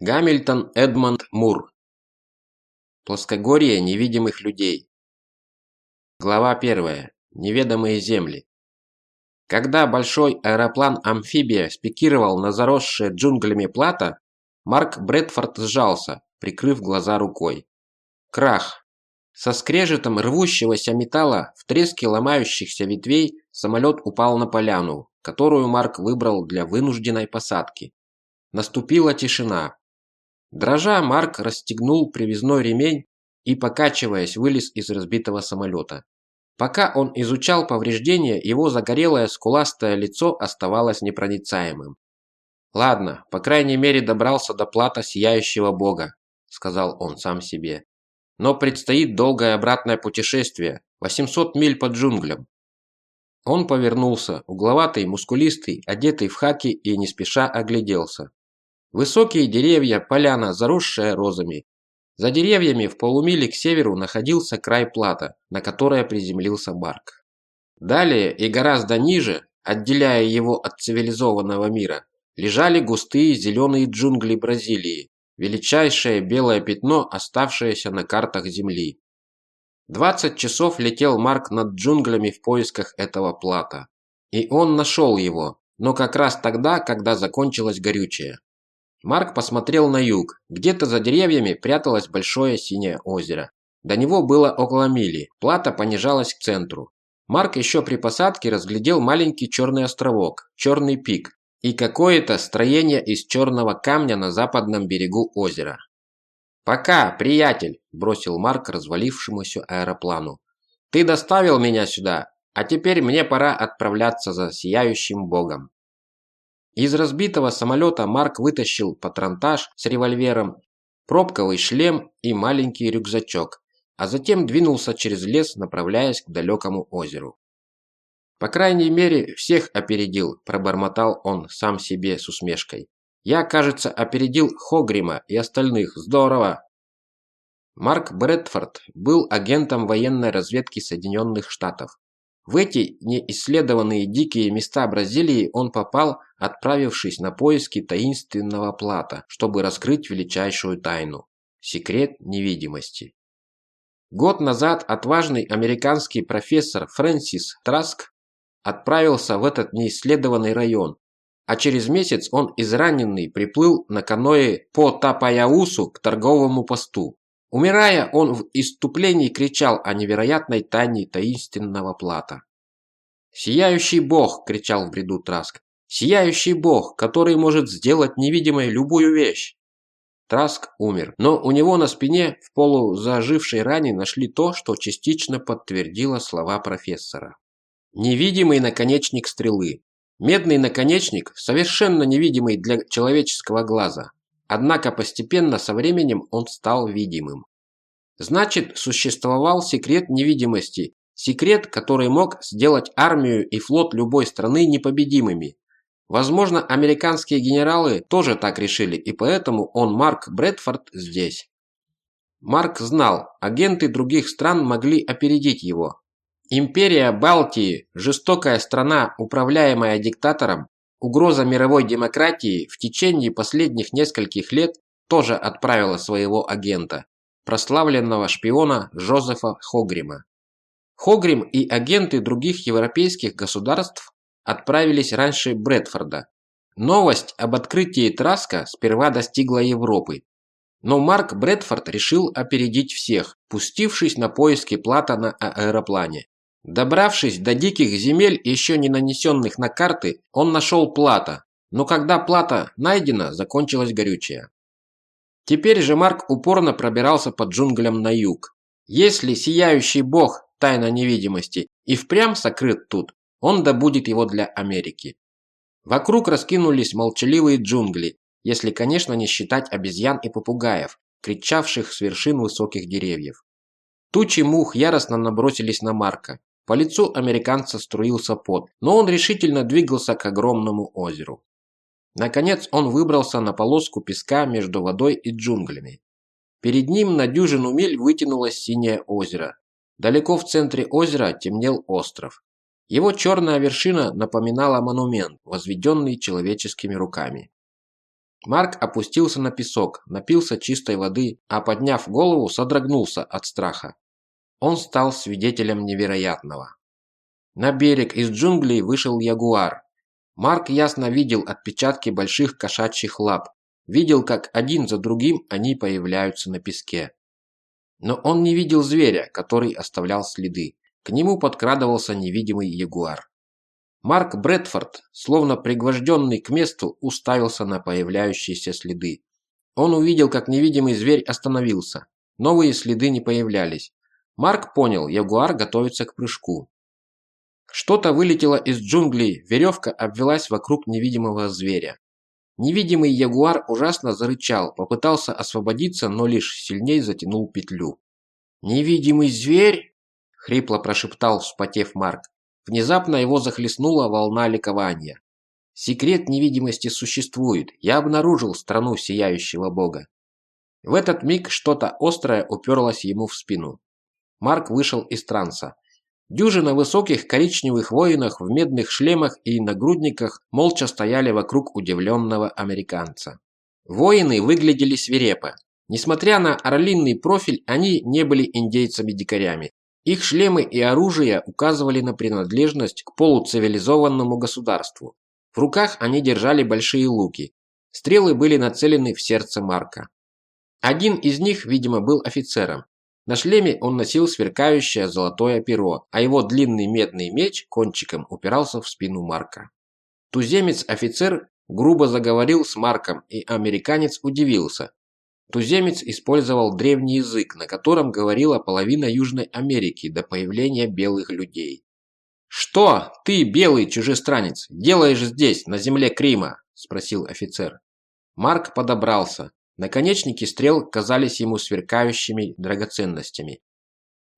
Гамильтон Эдмонд Мур. Плоскогорье невидимых людей. Глава 1. Неведомые земли. Когда большой аэроплан-амфибия спикировал на заросшее джунглями плато, Марк Брэдфорд сжался, прикрыв глаза рукой. Крах. Со скрежетом рвущегося металла в треске ломающихся ветвей самолет упал на поляну, которую Марк выбрал для вынужденной посадки. Наступила тишина. Дрожа, Марк расстегнул привязной ремень и, покачиваясь, вылез из разбитого самолета. Пока он изучал повреждения, его загорелое скуластое лицо оставалось непроницаемым. «Ладно, по крайней мере добрался до плата Сияющего Бога», – сказал он сам себе. «Но предстоит долгое обратное путешествие, 800 миль по джунглям». Он повернулся, угловатый, мускулистый, одетый в хаки и не спеша огляделся. Высокие деревья, поляна, заросшая розами. За деревьями в полумиле к северу находился край плата, на которое приземлился Барк. Далее и гораздо ниже, отделяя его от цивилизованного мира, лежали густые зеленые джунгли Бразилии, величайшее белое пятно, оставшееся на картах Земли. 20 часов летел Марк над джунглями в поисках этого плата. И он нашел его, но как раз тогда, когда закончилось горючее. Марк посмотрел на юг. Где-то за деревьями пряталось большое синее озеро. До него было около мили. Плата понижалась к центру. Марк еще при посадке разглядел маленький черный островок, черный пик, и какое-то строение из черного камня на западном берегу озера. «Пока, приятель!» – бросил Марк развалившемуся аэроплану. «Ты доставил меня сюда, а теперь мне пора отправляться за сияющим богом». Из разбитого самолета Марк вытащил патронтаж с револьвером, пробковый шлем и маленький рюкзачок, а затем двинулся через лес, направляясь к далекому озеру. «По крайней мере, всех опередил», – пробормотал он сам себе с усмешкой. «Я, кажется, опередил Хогрима и остальных. Здорово!» Марк Брэдфорд был агентом военной разведки Соединенных Штатов. В эти неисследованные дикие места Бразилии он попал, отправившись на поиски таинственного плата, чтобы раскрыть величайшую тайну – секрет невидимости. Год назад отважный американский профессор Фрэнсис Траск отправился в этот неисследованный район, а через месяц он израненный приплыл на каное по Тапаяусу к торговому посту. Умирая, он в иступлении кричал о невероятной тайне таинственного плата. «Сияющий бог!» – кричал в бреду Траск. «Сияющий бог, который может сделать невидимой любую вещь!» Траск умер, но у него на спине в полузажившей ране нашли то, что частично подтвердило слова профессора. Невидимый наконечник стрелы. Медный наконечник, совершенно невидимый для человеческого глаза. Однако постепенно со временем он стал видимым. Значит, существовал секрет невидимости, секрет, который мог сделать армию и флот любой страны непобедимыми. Возможно, американские генералы тоже так решили, и поэтому он, Марк Брэдфорд, здесь. Марк знал, агенты других стран могли опередить его. Империя Балтии, жестокая страна, управляемая диктатором, Угроза мировой демократии в течение последних нескольких лет тоже отправила своего агента, прославленного шпиона Жозефа Хогрима. Хогрим и агенты других европейских государств отправились раньше Брэдфорда. Новость об открытии Траска сперва достигла Европы. Но Марк Брэдфорд решил опередить всех, пустившись на поиски Плата на аэроплане. Добравшись до диких земель, еще не нанесенных на карты, он нашел плата, но когда плата найдена, закончилось горючее. Теперь же Марк упорно пробирался по джунглям на юг. Если сияющий бог, тайна невидимости, и впрямь сокрыт тут, он добудет его для Америки. Вокруг раскинулись молчаливые джунгли, если, конечно, не считать обезьян и попугаев, кричавших с вершин высоких деревьев. Тучи мух яростно набросились на Марка. По лицу американца струился пот, но он решительно двигался к огромному озеру. Наконец он выбрался на полоску песка между водой и джунглями. Перед ним на дюжину миль вытянулось синее озеро. Далеко в центре озера темнел остров. Его черная вершина напоминала монумент, возведенный человеческими руками. Марк опустился на песок, напился чистой воды, а подняв голову, содрогнулся от страха. Он стал свидетелем невероятного. На берег из джунглей вышел ягуар. Марк ясно видел отпечатки больших кошачьих лап, видел, как один за другим они появляются на песке. Но он не видел зверя, который оставлял следы. К нему подкрадывался невидимый ягуар. Марк Брэдфорд, словно пригвожденный к месту, уставился на появляющиеся следы. Он увидел, как невидимый зверь остановился. Новые следы не появлялись. Марк понял, ягуар готовится к прыжку. Что-то вылетело из джунглей, веревка обвелась вокруг невидимого зверя. Невидимый ягуар ужасно зарычал, попытался освободиться, но лишь сильнее затянул петлю. «Невидимый зверь?» – хрипло прошептал, вспотев Марк. Внезапно его захлестнула волна ликования. Секрет невидимости существует. Я обнаружил страну сияющего бога. В этот миг что-то острое уперлось ему в спину. Марк вышел из транса. Дюжина высоких коричневых воинов в медных шлемах и нагрудниках молча стояли вокруг удивленного американца. Воины выглядели свирепо. Несмотря на орлиный профиль, они не были индейцами-дикарями. Их шлемы и оружие указывали на принадлежность к полуцивилизованному государству. В руках они держали большие луки. Стрелы были нацелены в сердце Марка. Один из них, видимо, был офицером. На шлеме он носил сверкающее золотое перо, а его длинный медный меч кончиком упирался в спину Марка. Туземец-офицер грубо заговорил с Марком, и американец удивился. Туземец использовал древний язык, на котором говорила половина Южной Америки до появления белых людей. «Что ты, белый чужестранец, делаешь здесь, на земле Крима?» – спросил офицер. Марк подобрался. Наконечники стрел казались ему сверкающими драгоценностями.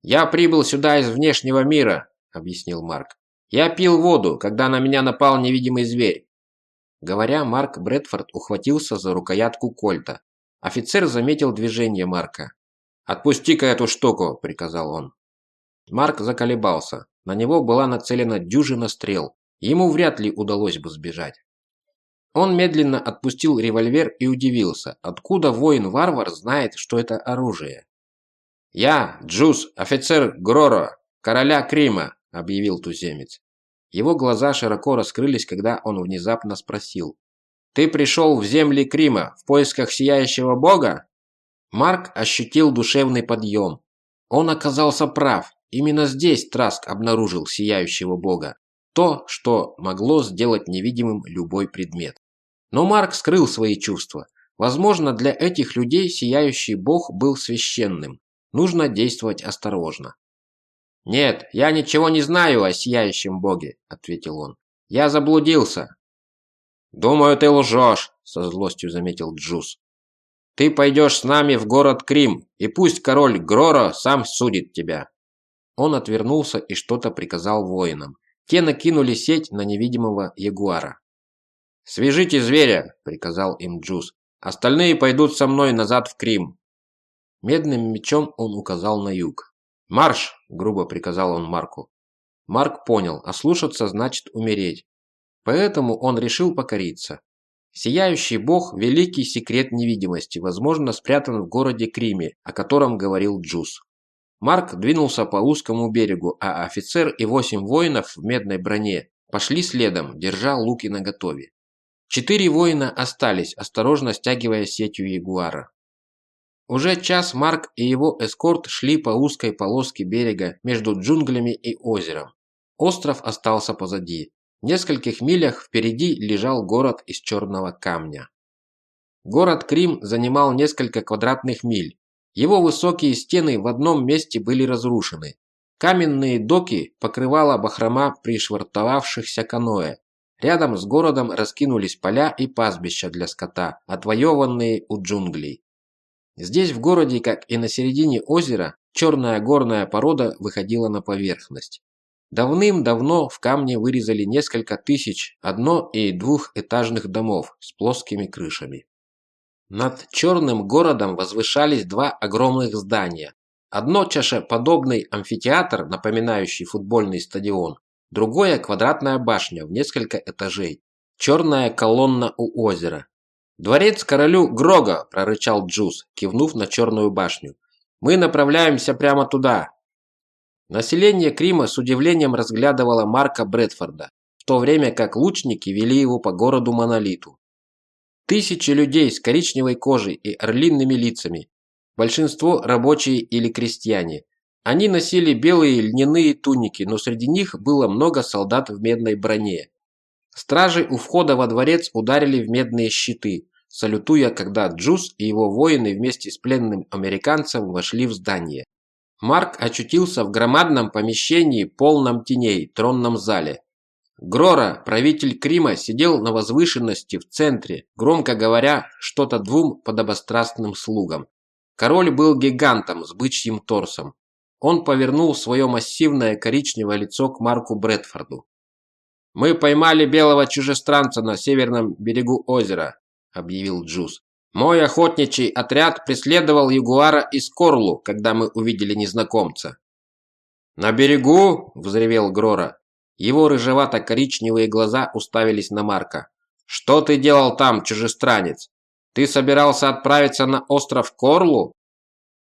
«Я прибыл сюда из внешнего мира», – объяснил Марк. «Я пил воду, когда на меня напал невидимый зверь». Говоря, Марк Брэдфорд ухватился за рукоятку кольта. Офицер заметил движение Марка. «Отпусти-ка эту штуку», – приказал он. Марк заколебался. На него была нацелена дюжина стрел. Ему вряд ли удалось бы сбежать. Он медленно отпустил револьвер и удивился, откуда воин-варвар знает, что это оружие. «Я, Джуз, офицер Гроро, короля Крима», – объявил туземец. Его глаза широко раскрылись, когда он внезапно спросил. Ты пришел в земли Крима в поисках сияющего бога?» Марк ощутил душевный подъем. Он оказался прав. Именно здесь Траск обнаружил сияющего бога. То, что могло сделать невидимым любой предмет. Но Марк скрыл свои чувства. Возможно, для этих людей сияющий бог был священным. Нужно действовать осторожно. «Нет, я ничего не знаю о сияющем боге», – ответил он. «Я заблудился. «Думаю, ты лжешь», – со злостью заметил Джуз. «Ты пойдешь с нами в город Крим, и пусть король Грора сам судит тебя». Он отвернулся и что-то приказал воинам. Те накинули сеть на невидимого ягуара. «Свяжите зверя», – приказал им Джуз. «Остальные пойдут со мной назад в Крим». Медным мечом он указал на юг. «Марш!» – грубо приказал он Марку. Марк понял, ослушаться значит умереть. Поэтому он решил покориться. Сияющий бог – великий секрет невидимости, возможно, спрятан в городе Криме, о котором говорил Джуз. Марк двинулся по узкому берегу, а офицер и восемь воинов в медной броне пошли следом, держа луки наготове. Четыре воина остались, осторожно стягивая сетью ягуара. Уже час Марк и его эскорт шли по узкой полоске берега между джунглями и озером. Остров остался позади нескольких милях впереди лежал город из черного камня. Город Крим занимал несколько квадратных миль. Его высокие стены в одном месте были разрушены. Каменные доки покрывала бахрома пришвартовавшихся каноэ. Рядом с городом раскинулись поля и пастбища для скота, отвоеванные у джунглей. Здесь в городе, как и на середине озера, черная горная порода выходила на поверхность. Давным-давно в камне вырезали несколько тысяч одно- и двухэтажных домов с плоскими крышами. Над черным городом возвышались два огромных здания. Одно чашеподобный амфитеатр, напоминающий футбольный стадион, другое квадратная башня в несколько этажей, черная колонна у озера. «Дворец королю Грога!» – прорычал Джуз, кивнув на черную башню. «Мы направляемся прямо туда!» Население Крима с удивлением разглядывало Марка Брэдфорда, в то время как лучники вели его по городу Монолиту. Тысячи людей с коричневой кожей и орлиными лицами, большинство рабочие или крестьяне. Они носили белые льняные туники, но среди них было много солдат в медной броне. Стражи у входа во дворец ударили в медные щиты, салютуя, когда Джус и его воины вместе с пленным американцем вошли в здание. Марк очутился в громадном помещении, полном теней, тронном зале. Грора, правитель Крима, сидел на возвышенности в центре, громко говоря что-то двум подобострастным слугам. Король был гигантом с бычьим торсом. Он повернул свое массивное коричневое лицо к Марку Брэдфорду. «Мы поймали белого чужестранца на северном берегу озера», – объявил Джуз. «Мой охотничий отряд преследовал ягуара из Корлу, когда мы увидели незнакомца». «На берегу?» – взревел Грора. Его рыжевато-коричневые глаза уставились на Марка. «Что ты делал там, чужестранец? Ты собирался отправиться на остров Корлу?»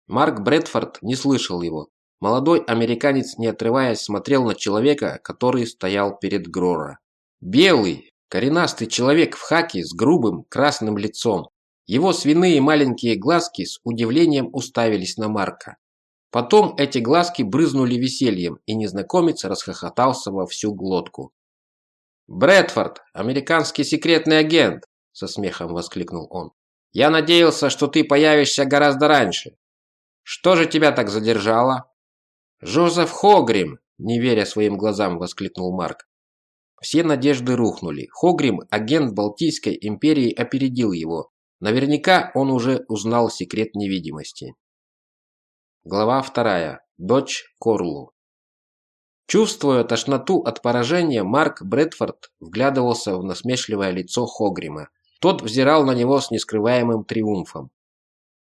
Марк Брэдфорд не слышал его. Молодой американец, не отрываясь, смотрел на человека, который стоял перед Грора. Белый, коренастый человек в хаке с грубым красным лицом. Его свиные маленькие глазки с удивлением уставились на Марка. Потом эти глазки брызнули весельем, и незнакомец расхохотался во всю глотку. «Брэдфорд, американский секретный агент!» – со смехом воскликнул он. «Я надеялся, что ты появишься гораздо раньше. Что же тебя так задержало?» «Жозеф Хогрим!» – не веря своим глазам, воскликнул Марк. Все надежды рухнули. Хогрим, агент Балтийской империи, опередил его. Наверняка он уже узнал секрет невидимости. Глава вторая. Дочь Корлу. Чувствуя тошноту от поражения, Марк Брэдфорд вглядывался в насмешливое лицо Хогрима. Тот взирал на него с нескрываемым триумфом.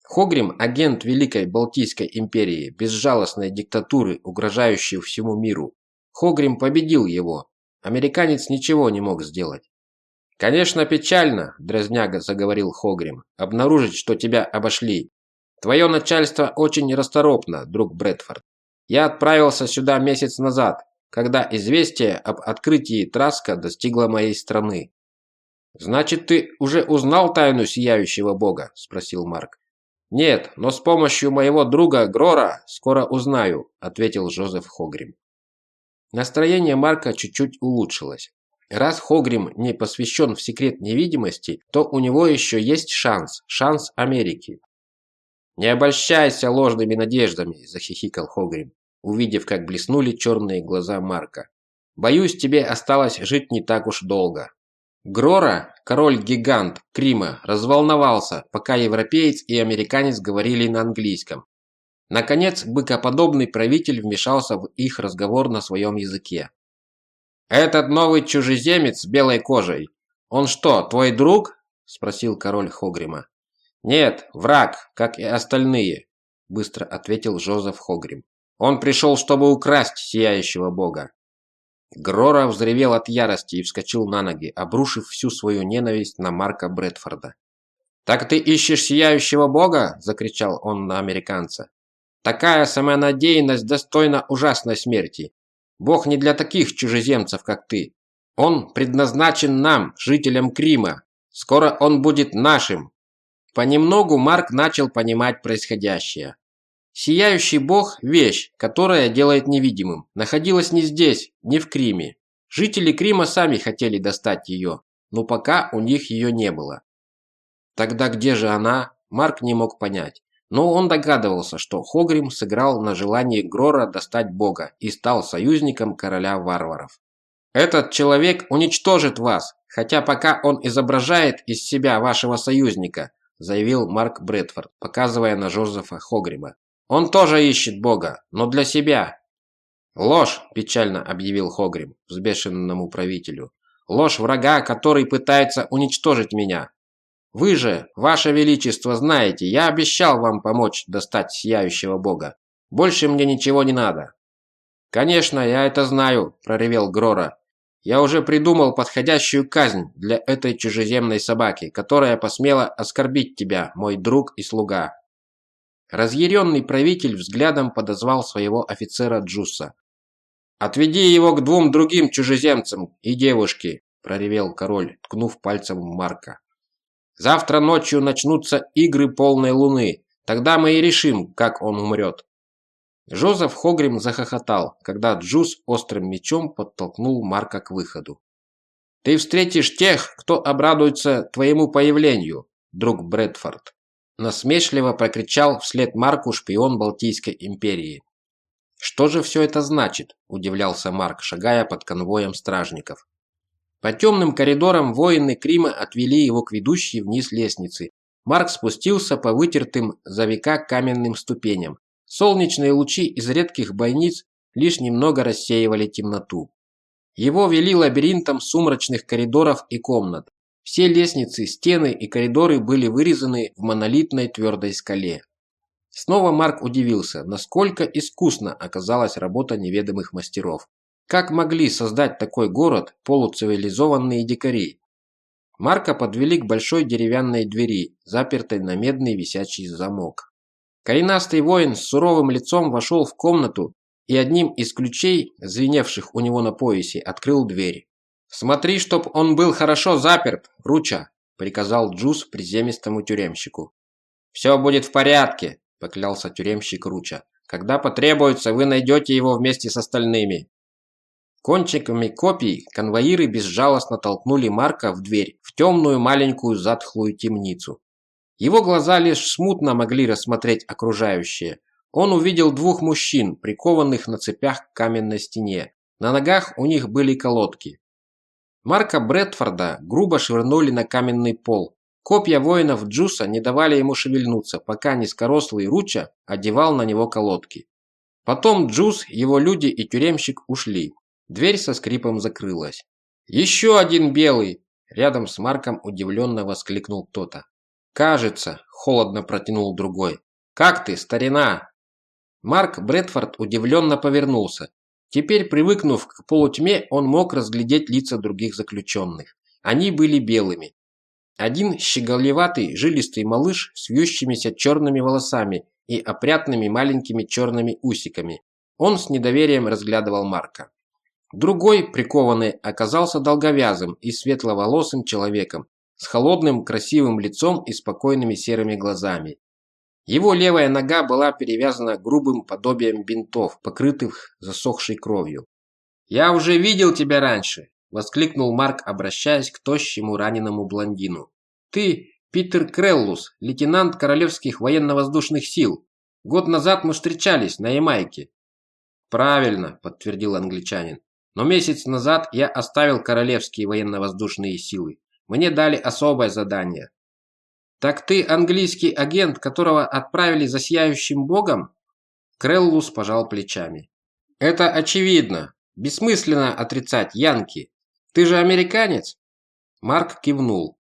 Хогрим – агент Великой Балтийской империи, безжалостной диктатуры, угрожающей всему миру. Хогрим победил его. Американец ничего не мог сделать. «Конечно, печально», – дразняга заговорил Хогрим, – «обнаружить, что тебя обошли. Твое начальство очень расторопно, друг Брэдфорд. Я отправился сюда месяц назад, когда известие об открытии Траска достигло моей страны». «Значит, ты уже узнал тайну Сияющего Бога?» – спросил Марк. «Нет, но с помощью моего друга Грора скоро узнаю», – ответил Жозеф Хогрим. Настроение Марка чуть-чуть улучшилось. Раз Хогрим не посвящен в секрет невидимости, то у него еще есть шанс, шанс Америки. «Не обольщайся ложными надеждами», – захихикал Хогрим, увидев, как блеснули черные глаза Марка. «Боюсь, тебе осталось жить не так уж долго». Грора, король-гигант Крима, разволновался, пока европеец и американец говорили на английском. Наконец, быкоподобный правитель вмешался в их разговор на своем языке. «Этот новый чужеземец с белой кожей, он что, твой друг?» – спросил король Хогрима. «Нет, враг, как и остальные», – быстро ответил Жозеф Хогрим. «Он пришел, чтобы украсть сияющего бога. Грора взревел от ярости и вскочил на ноги, обрушив всю свою ненависть на Марка Брэдфорда. «Так ты ищешь сияющего бога?» – закричал он на американца. «Такая самонадеянность достойна ужасной смерти. Бог не для таких чужеземцев, как ты. Он предназначен нам, жителям Крима. Скоро он будет нашим». Понемногу Марк начал понимать происходящее. Сияющий бог – вещь, которая делает невидимым. Находилась не здесь, не в Криме. Жители Крима сами хотели достать ее, но пока у них ее не было. Тогда где же она, Марк не мог понять. Но он догадывался, что Хогрим сыграл на желании Грора достать бога и стал союзником короля варваров. «Этот человек уничтожит вас, хотя пока он изображает из себя вашего союзника», заявил Марк Брэдфорд, показывая на Жозефа Хогрима. Он тоже ищет Бога, но для себя. Ложь, печально объявил Хогрим взбешенному правителю. Ложь врага, который пытается уничтожить меня. Вы же, ваше величество, знаете, я обещал вам помочь достать сияющего бога. Больше мне ничего не надо. Конечно, я это знаю, проревел Грора. Я уже придумал подходящую казнь для этой чужеземной собаки, которая посмела оскорбить тебя, мой друг и слуга». Разъяренный правитель взглядом подозвал своего офицера Джуса. «Отведи его к двум другим чужеземцам и девушке», – проревел король, ткнув пальцем в Марка. «Завтра ночью начнутся игры полной луны. Тогда мы и решим, как он умрет». Жозеф Хогрим захохотал, когда Джуз острым мечом подтолкнул Марка к выходу. «Ты встретишь тех, кто обрадуется твоему появлению, друг Брэдфорд», насмешливо прокричал вслед Марку шпион Балтийской империи. «Что же все это значит?» – удивлялся Марк, шагая под конвоем стражников. По темным коридорам воины Крима отвели его к ведущей вниз лестнице. Марк спустился по вытертым за века каменным ступеням, Солнечные лучи из редких бойниц лишь немного рассеивали темноту. Его вели лабиринтом сумрачных коридоров и комнат. Все лестницы, стены и коридоры были вырезаны в монолитной твердой скале. Снова Марк удивился, насколько искусно оказалась работа неведомых мастеров. Как могли создать такой город полуцивилизованные дикари? Марка подвели к большой деревянной двери, запертой на медный висячий замок. Коренастый воин с суровым лицом вошел в комнату и одним из ключей, звеневших у него на поясе, открыл дверь. «Смотри, чтоб он был хорошо заперт, Руча!» – приказал Джуз приземистому тюремщику. «Все будет в порядке», – поклялся тюремщик Руча. «Когда потребуется, вы найдете его вместе с остальными». Кончиками копий конвоиры безжалостно толкнули Марка в дверь, в темную маленькую затхлую темницу. Его глаза лишь смутно могли рассмотреть окружающее. Он увидел двух мужчин, прикованных на цепях к каменной стене. На ногах у них были колодки. Марка Брэдфорда грубо швырнули на каменный пол. Копья воинов Джуса не давали ему шевельнуться, пока низкорослый Руча одевал на него колодки. Потом Джус, его люди и тюремщик ушли. Дверь со скрипом закрылась. «Еще один белый!» Рядом с Марком удивленно воскликнул кто-то. «Кажется», – холодно протянул другой. «Как ты, старина?» Марк Брэдфорд удивленно повернулся. Теперь, привыкнув к полутьме, он мог разглядеть лица других заключенных. Они были белыми. Один щеголеватый, жилистый малыш с вьющимися черными волосами и опрятными маленькими черными усиками. Он с недоверием разглядывал Марка. Другой, прикованный, оказался долговязым и светловолосым человеком с холодным красивым лицом и спокойными серыми глазами. Его левая нога была перевязана грубым подобием бинтов, покрытых засохшей кровью. «Я уже видел тебя раньше!» – воскликнул Марк, обращаясь к тощему раненому блондину. «Ты Питер Креллус, лейтенант Королевских военно-воздушных сил. Год назад мы встречались на Ямайке». «Правильно», – подтвердил англичанин. «Но месяц назад я оставил Королевские военно-воздушные силы. Мне дали особое задание. Так ты английский агент, которого отправили за сияющим богом? Креллус пожал плечами. Это очевидно. Бессмысленно отрицать, Янки. Ты же американец? Марк кивнул.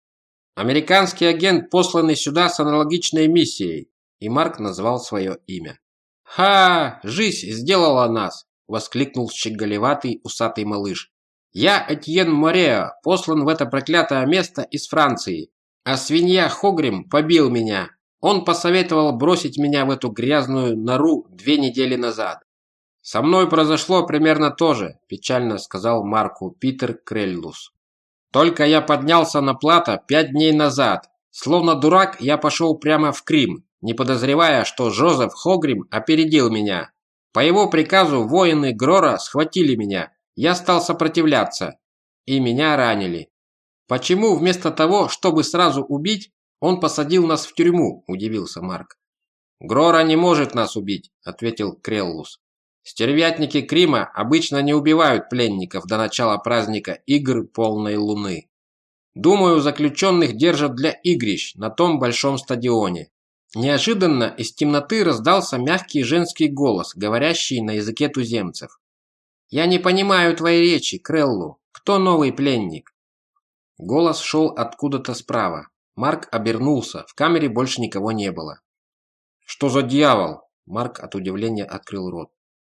Американский агент, посланный сюда с аналогичной миссией. И Марк назвал свое имя. «Ха! Жизнь сделала нас!» – воскликнул щеголеватый усатый малыш. Я Этьен Мореа, послан в это проклятое место из Франции. А свинья Хогрим побил меня. Он посоветовал бросить меня в эту грязную нору две недели назад. «Со мной произошло примерно то же», – печально сказал Марку Питер Креллус. «Только я поднялся на плато пять дней назад. Словно дурак, я пошел прямо в Крим, не подозревая, что Жозеф Хогрим опередил меня. По его приказу воины Грора схватили меня, я стал сопротивляться, и меня ранили. Почему вместо того, чтобы сразу убить, он посадил нас в тюрьму, удивился Марк. Грора не может нас убить, ответил Креллус. Стервятники Крима обычно не убивают пленников до начала праздника игр полной луны. Думаю, заключенных держат для игрищ на том большом стадионе. Неожиданно из темноты раздался мягкий женский голос, говорящий на языке туземцев. «Я не понимаю твоей речи, Креллу. Кто новый пленник?» Голос шел откуда-то справа. Марк обернулся. В камере больше никого не было. «Что за дьявол?» Марк от удивления открыл рот.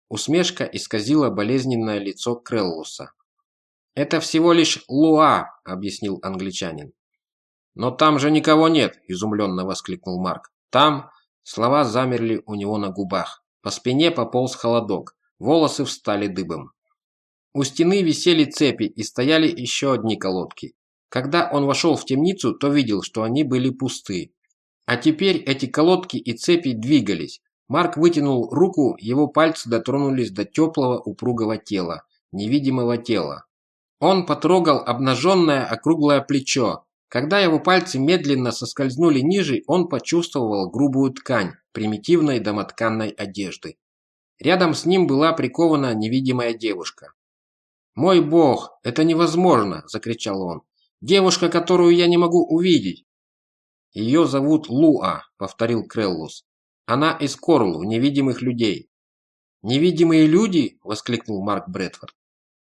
Усмешка исказила болезненное лицо Креллуса. «Это всего лишь Луа», – объяснил англичанин. «Но там же никого нет!» – изумленно воскликнул Марк. «Там...» Слова замерли у него на губах. По спине пополз холодок. Волосы встали дыбом. У стены висели цепи и стояли еще одни колодки. Когда он вошел в темницу, то видел, что они были пусты. А теперь эти колодки и цепи двигались. Марк вытянул руку, его пальцы дотронулись до теплого упругого тела, невидимого тела. Он потрогал обнаженное округлое плечо, когда его пальцы медленно соскользнули ниже, он почувствовал грубую ткань примитивной домотканной одежды. Рядом с ним была прикована невидимая девушка. «Мой бог, это невозможно!» – закричал он. «Девушка, которую я не могу увидеть!» «Ее зовут Луа», – повторил Креллус. «Она из Корлу, невидимых людей». «Невидимые люди?» – воскликнул Марк Брэдфорд.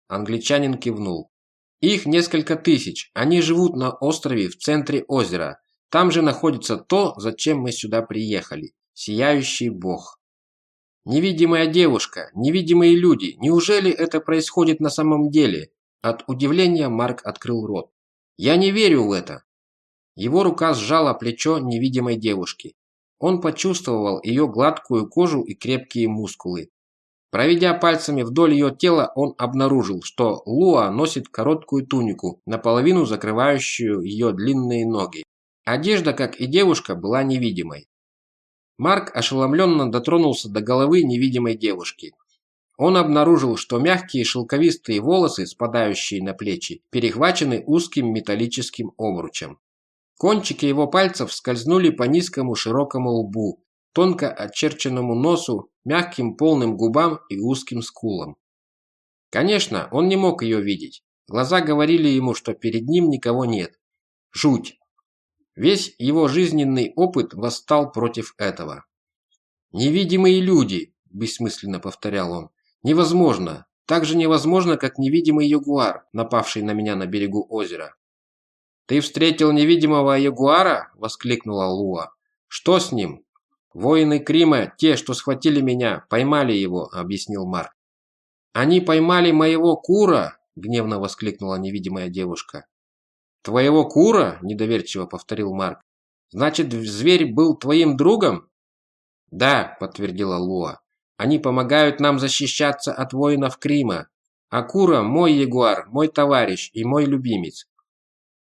Англичанин кивнул. Их несколько тысяч. Они живут на острове в центре озера. Там же находится то, зачем мы сюда приехали. Сияющий бог. Невидимая девушка, невидимые люди. Неужели это происходит на самом деле? От удивления Марк открыл рот. Я не верю в это. Его рука сжала плечо невидимой девушки. Он почувствовал ее гладкую кожу и крепкие мускулы. Проведя пальцами вдоль ее тела, он обнаружил, что Луа носит короткую тунику, наполовину закрывающую ее длинные ноги. Одежда, как и девушка, была невидимой. Марк ошеломленно дотронулся до головы невидимой девушки. Он обнаружил, что мягкие шелковистые волосы, спадающие на плечи, перехвачены узким металлическим обручем. Кончики его пальцев скользнули по низкому широкому лбу, тонко очерченному носу, мягким полным губам и узким скулам. Конечно, он не мог ее видеть. Глаза говорили ему, что перед ним никого нет. Жуть. Весь его жизненный опыт восстал против этого. «Невидимые люди», – бессмысленно повторял он. «Невозможно. Так же невозможно, как невидимый ягуар, напавший на меня на берегу озера». «Ты встретил невидимого ягуара?» – воскликнула Луа. «Что с ним?» «Воины Крима, те, что схватили меня, поймали его», – объяснил Марк. «Они поймали моего Кура!» – гневно воскликнула невидимая девушка. «Твоего Кура?» – недоверчиво повторил Марк. «Значит, зверь был твоим другом?» «Да», – подтвердила Луа. «Они помогают нам защищаться от воинов Крима. А Кура – мой ягуар, мой товарищ и мой любимец.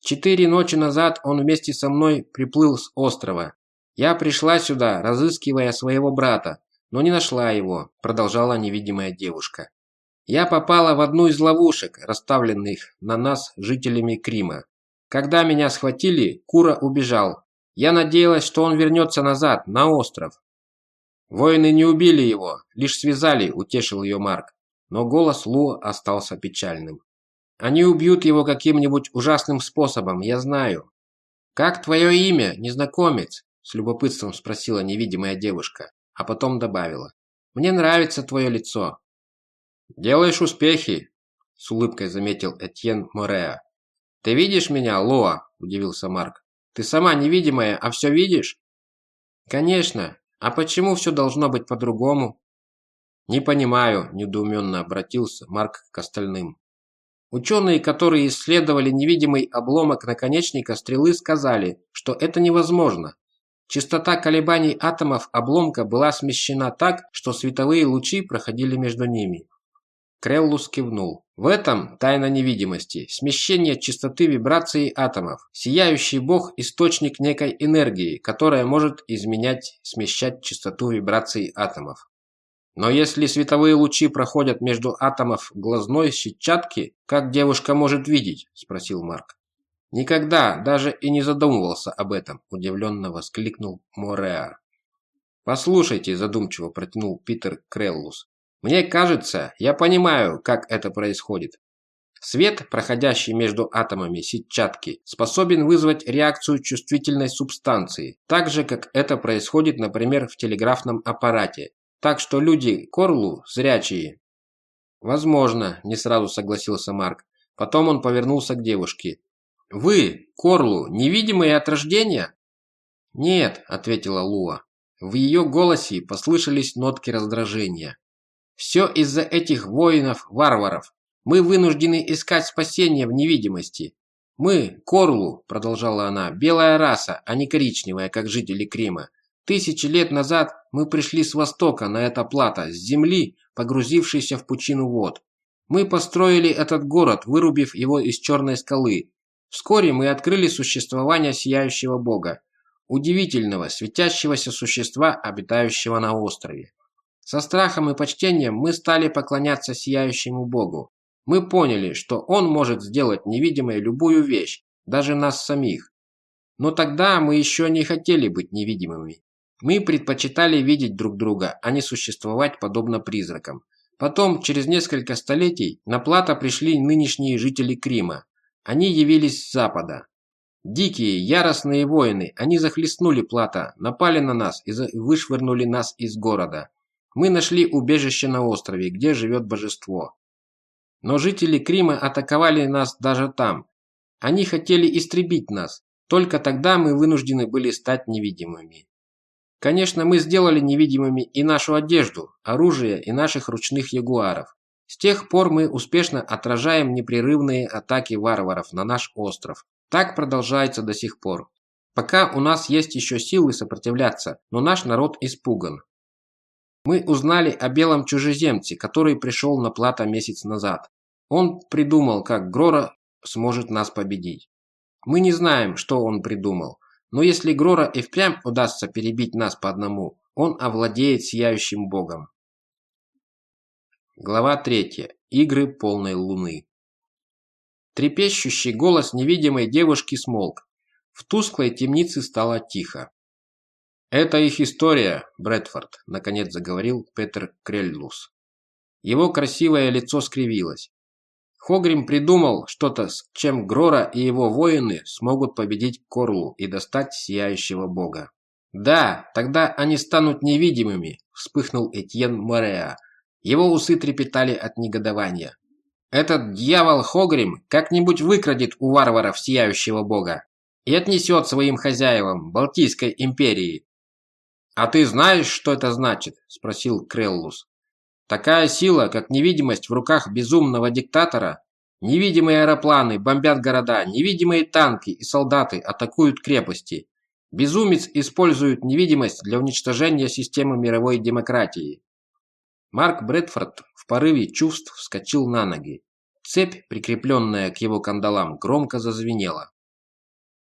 Четыре ночи назад он вместе со мной приплыл с острова. «Я пришла сюда, разыскивая своего брата, но не нашла его», – продолжала невидимая девушка. «Я попала в одну из ловушек, расставленных на нас жителями Крима. Когда меня схватили, Кура убежал. Я надеялась, что он вернется назад, на остров». «Воины не убили его, лишь связали», – утешил ее Марк. Но голос Лу остался печальным. «Они убьют его каким-нибудь ужасным способом, я знаю». «Как твое имя, незнакомец?» С любопытством спросила невидимая девушка, а потом добавила. «Мне нравится твое лицо». «Делаешь успехи», – с улыбкой заметил Этьен Мореа. «Ты видишь меня, Лоа?» – удивился Марк. «Ты сама невидимая, а все видишь?» «Конечно. А почему все должно быть по-другому?» «Не понимаю», – недоуменно обратился Марк к остальным. Ученые, которые исследовали невидимый обломок наконечника стрелы, сказали, что это невозможно. Частота колебаний атомов обломка была смещена так, что световые лучи проходили между ними. Креллус кивнул. В этом тайна невидимости, смещение частоты вибрации атомов. Сияющий бог – источник некой энергии, которая может изменять, смещать частоту вибрации атомов. Но если световые лучи проходят между атомов глазной сетчатки, как девушка может видеть? – спросил Марк. «Никогда даже и не задумывался об этом», – удивленно воскликнул Мореар. «Послушайте», – задумчиво протянул Питер Креллус. «Мне кажется, я понимаю, как это происходит. Свет, проходящий между атомами сетчатки, способен вызвать реакцию чувствительной субстанции, так же, как это происходит, например, в телеграфном аппарате. Так что люди Корлу зрячие». «Возможно», – не сразу согласился Марк. Потом он повернулся к девушке. «Вы, Корлу, невидимые от рождения?» «Нет», – ответила Луа. В ее голосе послышались нотки раздражения. «Все из-за этих воинов-варваров. Мы вынуждены искать спасение в невидимости. Мы, Корлу, продолжала она, белая раса, а не коричневая, как жители Крима. Тысячи лет назад мы пришли с востока на это плато, с земли, погрузившейся в пучину вод. Мы построили этот город, вырубив его из черной скалы. Вскоре мы открыли существование сияющего бога, удивительного, светящегося существа, обитающего на острове. Со страхом и почтением мы стали поклоняться сияющему богу. Мы поняли, что он может сделать невидимой любую вещь, даже нас самих. Но тогда мы еще не хотели быть невидимыми. Мы предпочитали видеть друг друга, а не существовать подобно призракам. Потом, через несколько столетий, на плато пришли нынешние жители Крима. Они явились с запада. Дикие, яростные воины, они захлестнули плато, напали на нас и вышвырнули нас из города. Мы нашли убежище на острове, где живет божество. Но жители Крима атаковали нас даже там. Они хотели истребить нас. Только тогда мы вынуждены были стать невидимыми. Конечно, мы сделали невидимыми и нашу одежду, оружие и наших ручных ягуаров. С тех пор мы успешно отражаем непрерывные атаки варваров на наш остров. Так продолжается до сих пор. Пока у нас есть еще силы сопротивляться, но наш народ испуган. Мы узнали о белом чужеземце, который пришел на плато месяц назад. Он придумал, как Грора сможет нас победить. Мы не знаем, что он придумал, но если Грора и впрямь удастся перебить нас по одному, он овладеет сияющим богом. Глава 3. Игры полной луны. Трепещущий голос невидимой девушки смолк. В тусклой темнице стало тихо. «Это их история, Брэдфорд», – наконец заговорил Петер Креллус. Его красивое лицо скривилось. Хогрим придумал что-то, с чем Грора и его воины смогут победить Корлу и достать сияющего бога. «Да, тогда они станут невидимыми», – вспыхнул Этьен Мореа. Его усы трепетали от негодования. «Этот дьявол Хогрим как-нибудь выкрадет у варваров сияющего бога и отнесет своим хозяевам Балтийской империи, «А ты знаешь, что это значит?» – спросил Креллус. «Такая сила, как невидимость в руках безумного диктатора, невидимые аэропланы бомбят города, невидимые танки и солдаты атакуют крепости. Безумец использует невидимость для уничтожения системы мировой демократии». Марк Брэдфорд в порыве чувств вскочил на ноги. Цепь, прикрепленная к его кандалам, громко зазвенела.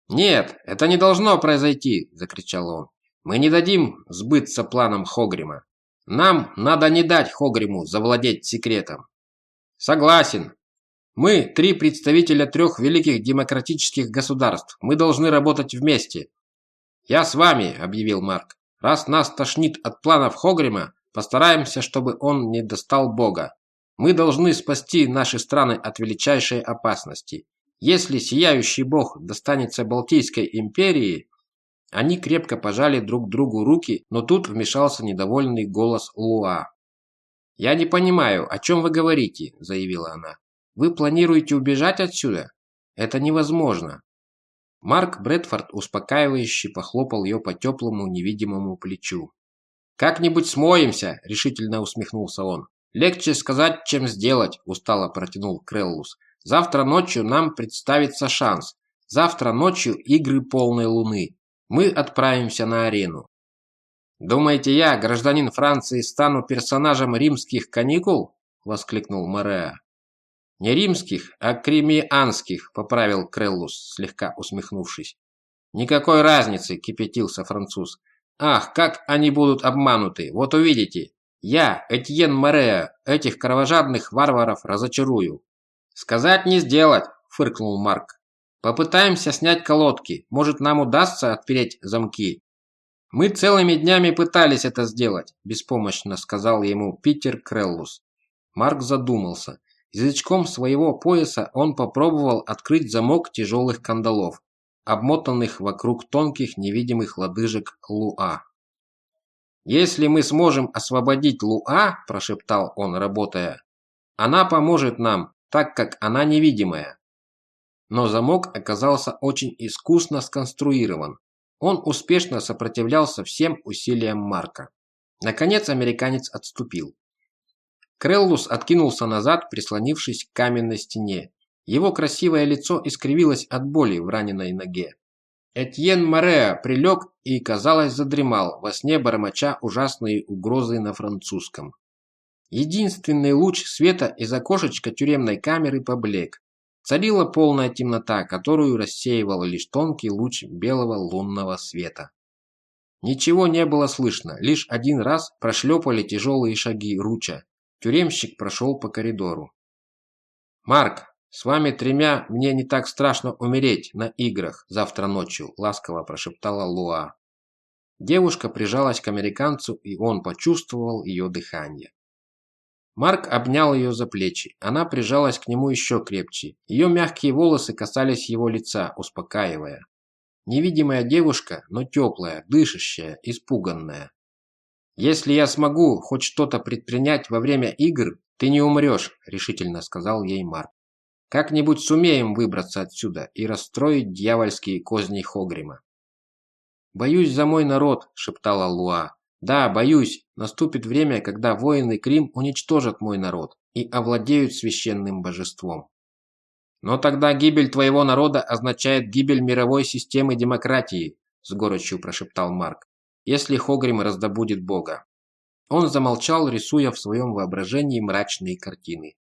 «Нет, это не должно произойти!» – закричал он. Мы не дадим сбыться планам Хогрима. Нам надо не дать Хогриму завладеть секретом. Согласен. Мы три представителя трех великих демократических государств. Мы должны работать вместе. Я с вами, объявил Марк. Раз нас тошнит от планов Хогрима, постараемся, чтобы он не достал Бога. Мы должны спасти наши страны от величайшей опасности. Если сияющий Бог достанется Балтийской империи, они крепко пожали друг другу руки, но тут вмешался недовольный голос Луа. «Я не понимаю, о чем вы говорите», – заявила она. «Вы планируете убежать отсюда? Это невозможно». Марк Брэдфорд успокаивающе похлопал ее по теплому невидимому плечу. «Как-нибудь смоемся», – решительно усмехнулся он. «Легче сказать, чем сделать», – устало протянул Креллус. «Завтра ночью нам представится шанс. Завтра ночью игры полной луны мы отправимся на арену. «Думаете, я, гражданин Франции, стану персонажем римских каникул?» – воскликнул Мореа. «Не римских, а кремианских», – поправил Креллус, слегка усмехнувшись. «Никакой разницы», – кипятился француз. «Ах, как они будут обмануты! Вот увидите! Я, Этьен Мореа, этих кровожадных варваров разочарую!» «Сказать не сделать!» – фыркнул Марк. Попытаемся снять колодки. Может, нам удастся отпереть замки. Мы целыми днями пытались это сделать, беспомощно сказал ему Питер Креллус. Марк задумался. Язычком своего пояса он попробовал открыть замок тяжелых кандалов, обмотанных вокруг тонких невидимых лодыжек Луа. «Если мы сможем освободить Луа», – прошептал он, работая, – «она поможет нам, так как она невидимая». Но замок оказался очень искусно сконструирован. Он успешно сопротивлялся всем усилиям Марка. Наконец американец отступил. Креллус откинулся назад, прислонившись к каменной стене. Его красивое лицо искривилось от боли в раненой ноге. Этьен Мореа прилег и, казалось, задремал, во сне бормоча ужасные угрозы на французском. Единственный луч света из окошечка тюремной камеры поблек. Царила полная темнота, которую рассеивал лишь тонкий луч белого лунного света. Ничего не было слышно, лишь один раз прошлепали тяжелые шаги Руча. Тюремщик прошел по коридору. «Марк, с вами тремя мне не так страшно умереть на играх завтра ночью», – ласково прошептала Луа. Девушка прижалась к американцу, и он почувствовал ее дыхание. Марк обнял ее за плечи. Она прижалась к нему еще крепче. Ее мягкие волосы касались его лица, успокаивая. Невидимая девушка, но теплая, дышащая, испуганная. «Если я смогу хоть что-то предпринять во время игр, ты не умрешь», – решительно сказал ей Марк. «Как-нибудь сумеем выбраться отсюда и расстроить дьявольские козни Хогрима». «Боюсь за мой народ», – шептала Луа. Да, боюсь, наступит время, когда воины Крим уничтожат мой народ и овладеют священным божеством. Но тогда гибель твоего народа означает гибель мировой системы демократии, с горечью прошептал Марк, если Хогрим раздобудет Бога. Он замолчал, рисуя в своем воображении мрачные картины.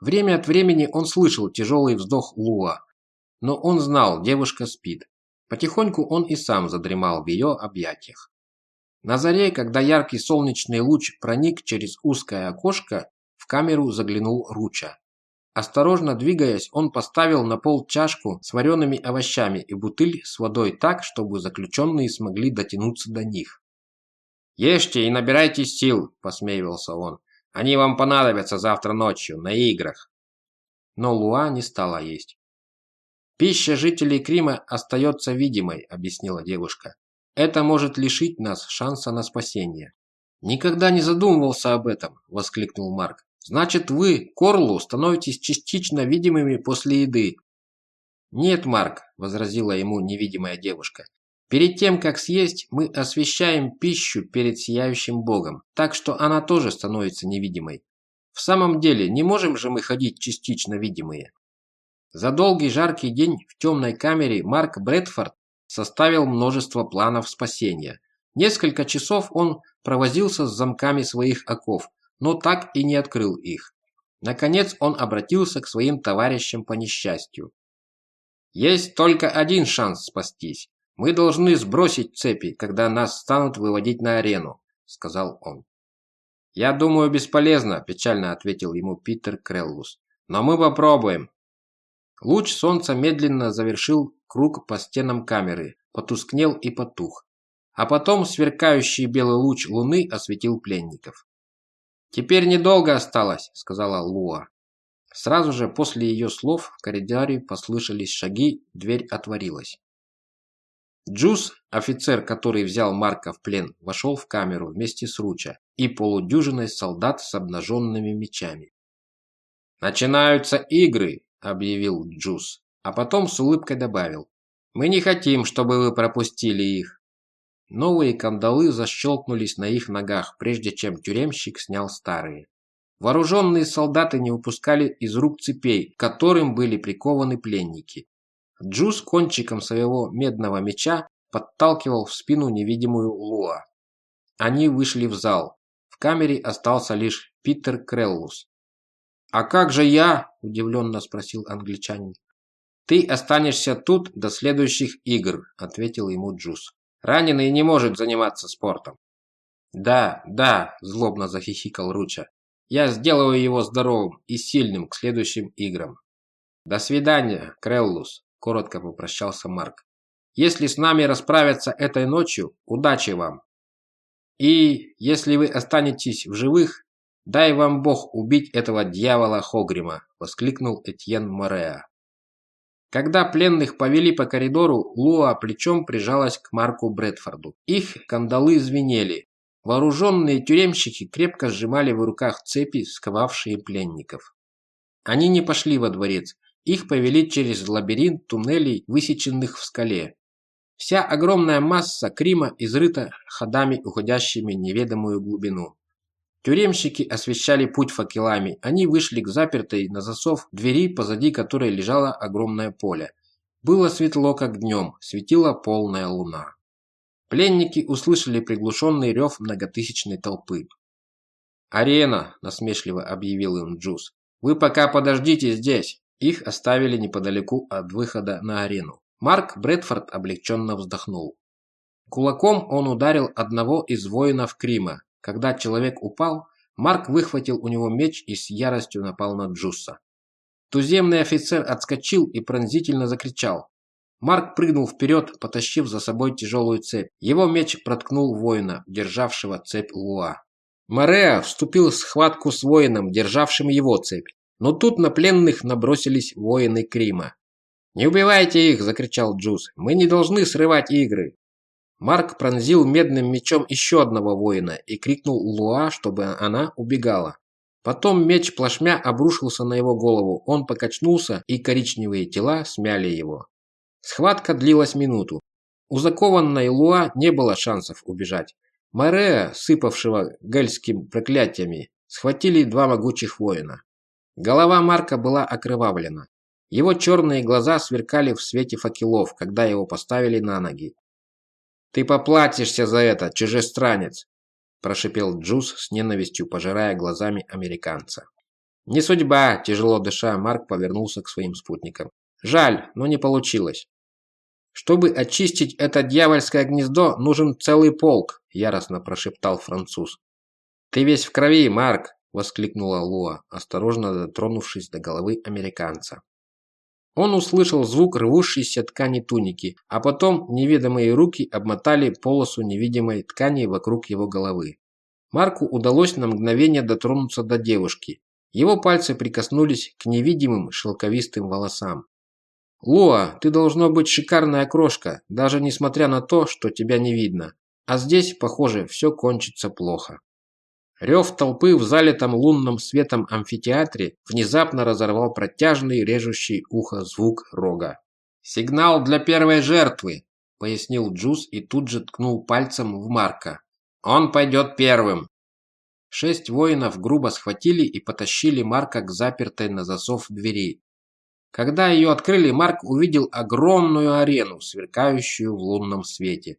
Время от времени он слышал тяжелый вздох Луа, но он знал, девушка спит. Потихоньку он и сам задремал в ее объятиях. На заре, когда яркий солнечный луч проник через узкое окошко, в камеру заглянул Руча. Осторожно двигаясь, он поставил на пол чашку с вареными овощами и бутыль с водой так, чтобы заключенные смогли дотянуться до них. «Ешьте и набирайтесь сил», – посмеивался он. «Они вам понадобятся завтра ночью, на играх». Но Луа не стала есть. «Пища жителей Крима остается видимой», – объяснила девушка. Это может лишить нас шанса на спасение. Никогда не задумывался об этом, воскликнул Марк. Значит, вы, Корлу, становитесь частично видимыми после еды. Нет, Марк, возразила ему невидимая девушка. Перед тем, как съесть, мы освещаем пищу перед сияющим Богом, так что она тоже становится невидимой. В самом деле, не можем же мы ходить частично видимые. За долгий жаркий день в темной камере Марк Брэдфорд составил множество планов спасения. Несколько часов он провозился с замками своих оков, но так и не открыл их. Наконец он обратился к своим товарищам по несчастью. «Есть только один шанс спастись. Мы должны сбросить цепи, когда нас станут выводить на арену», – сказал он. «Я думаю, бесполезно», – печально ответил ему Питер Креллус. «Но мы попробуем». Луч солнца медленно завершил круг по стенам камеры, потускнел и потух. А потом сверкающий белый луч луны осветил пленников. «Теперь недолго осталось», – сказала Луа. Сразу же после ее слов в коридоре послышались шаги, дверь отворилась. Джуз, офицер, который взял Марка в плен, вошел в камеру вместе с Руча и полудюжиной солдат с обнаженными мечами. «Начинаются игры», – объявил Джуз а потом с улыбкой добавил. «Мы не хотим, чтобы вы пропустили их». Новые кандалы защелкнулись на их ногах, прежде чем тюремщик снял старые. Вооруженные солдаты не упускали из рук цепей, к которым были прикованы пленники. Джуз кончиком своего медного меча подталкивал в спину невидимую Луа. Они вышли в зал. В камере остался лишь Питер Креллус. «А как же я?» – удивленно спросил англичанин. «Ты останешься тут до следующих игр», – ответил ему Джуз. «Раненый не может заниматься спортом». «Да, да», – злобно захихикал Руча. «Я сделаю его здоровым и сильным к следующим играм». «До свидания, Креллус», – коротко попрощался Марк. «Если с нами расправятся этой ночью, удачи вам. И если вы останетесь в живых, дай вам Бог убить этого дьявола Хогрима», – воскликнул Этьен Мореа. Когда пленных повели по коридору, Луа плечом прижалась к Марку Брэдфорду. Их кандалы звенели. Вооруженные тюремщики крепко сжимали в руках цепи, сковавшие пленников. Они не пошли во дворец. Их повели через лабиринт туннелей, высеченных в скале. Вся огромная масса Крима изрыта ходами, уходящими в неведомую глубину. Тюремщики освещали путь факелами. Они вышли к запертой на засов двери, позади которой лежало огромное поле. Было светло, как днем, светила полная луна. Пленники услышали приглушенный рев многотысячной толпы. «Арена!» – насмешливо объявил им Джуз. «Вы пока подождите здесь!» Их оставили неподалеку от выхода на арену. Марк Брэдфорд облегченно вздохнул. Кулаком он ударил одного из воинов Крима. Когда человек упал, Марк выхватил у него меч и с яростью напал на Джусса. Туземный офицер отскочил и пронзительно закричал. Марк прыгнул вперед, потащив за собой тяжелую цепь. Его меч проткнул воина, державшего цепь Луа. Мореа вступил в схватку с воином, державшим его цепь. Но тут на пленных набросились воины Крима. «Не убивайте их!» – закричал Джуз. «Мы не должны срывать игры!» Марк пронзил медным мечом еще одного воина и крикнул Луа, чтобы она убегала. Потом меч плашмя обрушился на его голову, он покачнулся, и коричневые тела смяли его. Схватка длилась минуту. У закованной Луа не было шансов убежать. Морея, сыпавшего гельским проклятиями, схватили два могучих воина. Голова Марка была окровавлена. Его черные глаза сверкали в свете факелов, когда его поставили на ноги. «Ты поплатишься за это, чужестранец!» – прошипел Джуз с ненавистью, пожирая глазами американца. «Не судьба!» – тяжело дыша, Марк повернулся к своим спутникам. «Жаль, но не получилось. «Чтобы очистить это дьявольское гнездо, нужен целый полк», – яростно прошептал француз. «Ты весь в крови, Марк!» – воскликнула Луа, осторожно дотронувшись до головы американца. Он услышал звук рвущейся ткани туники, а потом неведомые руки обмотали полосу невидимой ткани вокруг его головы. Марку удалось на мгновение дотронуться до девушки. Его пальцы прикоснулись к невидимым шелковистым волосам. «Луа, ты должно быть шикарная крошка, даже несмотря на то, что тебя не видно. А здесь, похоже, все кончится плохо». Рев толпы в залитом лунным светом амфитеатре внезапно разорвал протяжный, режущий ухо звук рога. «Сигнал для первой жертвы», – пояснил Джуз и тут же ткнул пальцем в Марка. «Он пойдет первым». Шесть воинов грубо схватили и потащили Марка к запертой на засов двери. Когда ее открыли, Марк увидел огромную арену, сверкающую в лунном свете.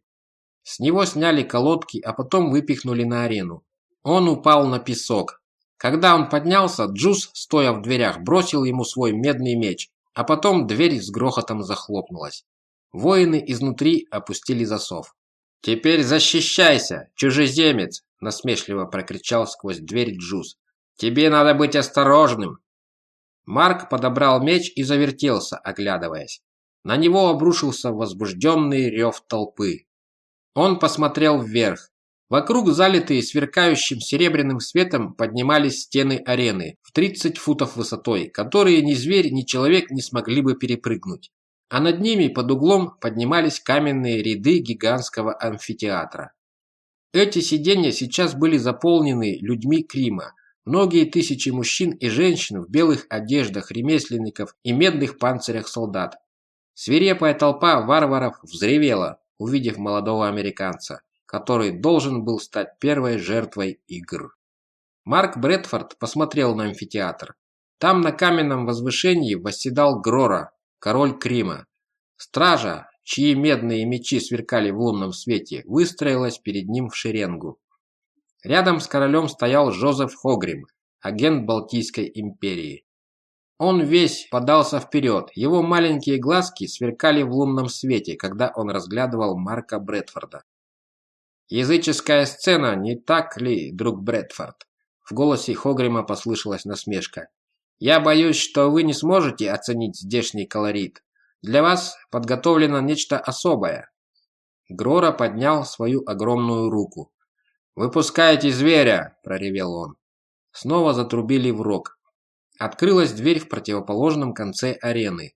С него сняли колодки, а потом выпихнули на арену. Он упал на песок. Когда он поднялся, Джуз, стоя в дверях, бросил ему свой медный меч, а потом дверь с грохотом захлопнулась. Воины изнутри опустили засов. «Теперь защищайся, чужеземец!» – насмешливо прокричал сквозь дверь Джуз. «Тебе надо быть осторожным, Марк подобрал меч и завертелся, оглядываясь. На него обрушился возбужденный рев толпы. Он посмотрел вверх. Вокруг, залитые сверкающим серебряным светом, поднимались стены арены в 30 футов высотой, которые ни зверь, ни человек не смогли бы перепрыгнуть. А над ними под углом поднимались каменные ряды гигантского амфитеатра. Эти сиденья сейчас были заполнены людьми Крима, Многие тысячи мужчин и женщин в белых одеждах ремесленников и медных панцирях солдат. Свирепая толпа варваров взревела, увидев молодого американца, который должен был стать первой жертвой игр. Марк Брэдфорд посмотрел на амфитеатр. Там на каменном возвышении восседал Грора, король Крима. Стража, чьи медные мечи сверкали в лунном свете, выстроилась перед ним в шеренгу. Рядом с королем стоял Жозеф Хогрим, агент Балтийской империи. Он весь подался вперед, его маленькие глазки сверкали в лунном свете, когда он разглядывал Марка Брэдфорда. «Языческая сцена, не так ли, друг Брэдфорд?» В голосе Хогрима послышалась насмешка. «Я боюсь, что вы не сможете оценить здешний колорит. Для вас подготовлено нечто особое». Грора поднял свою огромную руку. «Выпускайте зверя!» – проревел он. Снова затрубили в рог. Открылась дверь в противоположном конце арены.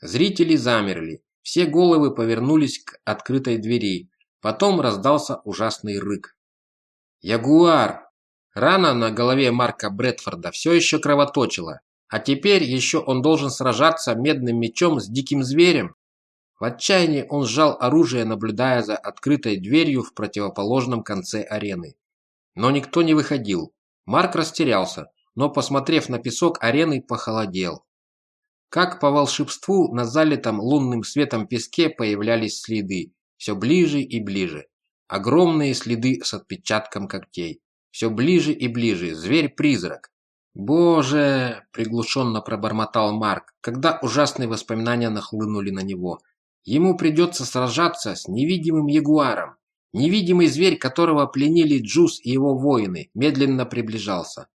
Зрители замерли. Все головы повернулись к открытой двери. Потом раздался ужасный рык. «Ягуар!» Рана на голове Марка Брэдфорда все еще кровоточила. А теперь еще он должен сражаться медным мечом с диким зверем. В отчаянии он сжал оружие, наблюдая за открытой дверью в противоположном конце арены. Но никто не выходил. Марк растерялся, но, посмотрев на песок арены, похолодел. Как по волшебству на залитом лунным светом песке появлялись следы, все ближе и ближе. Огромные следы с отпечатком когтей. Все ближе и ближе, зверь-призрак. «Боже!» – приглушенно пробормотал Марк, когда ужасные воспоминания нахлынули на него. Ему придется сражаться с невидимым ягуаром. Невидимый зверь, которого пленили Джус и его воины, медленно приближался.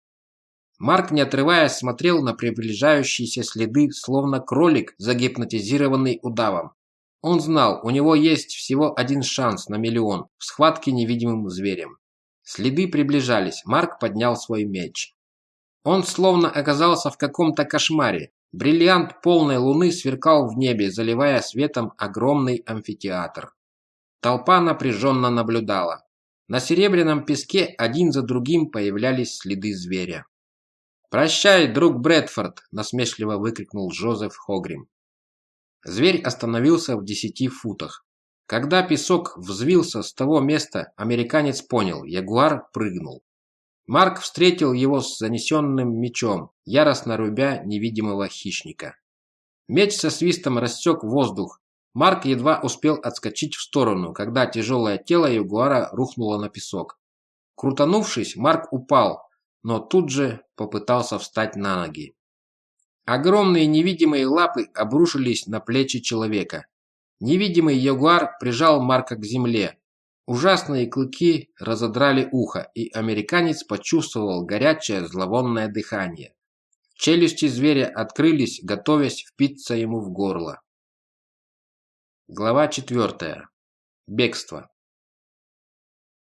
Марк, не отрываясь, смотрел на приближающиеся следы, словно кролик, загипнотизированный удавом. Он знал, у него есть всего один шанс на миллион в схватке невидимым зверем. Следы приближались, Марк поднял свой меч. Он словно оказался в каком-то кошмаре. Бриллиант полной луны сверкал в небе, заливая светом огромный амфитеатр. Толпа напряженно наблюдала. На серебряном песке один за другим появлялись следы зверя. «Прощай, друг Брэдфорд!» – насмешливо выкрикнул Джозеф Хогрим. Зверь остановился в десяти футах. Когда песок взвился с того места, американец понял – ягуар прыгнул. Марк встретил его с занесенным мечом, яростно рубя невидимого хищника. Меч со свистом рассек воздух, Марк едва успел отскочить в сторону, когда тяжелое тело ягуара рухнуло на песок. Крутанувшись, Марк упал, но тут же попытался встать на ноги. Огромные невидимые лапы обрушились на плечи человека. Невидимый ягуар прижал Марка к земле. Ужасные клыки разодрали ухо, и американец почувствовал горячее зловонное дыхание. Челюсти зверя открылись, готовясь впиться ему в горло. Глава 4. Бегство.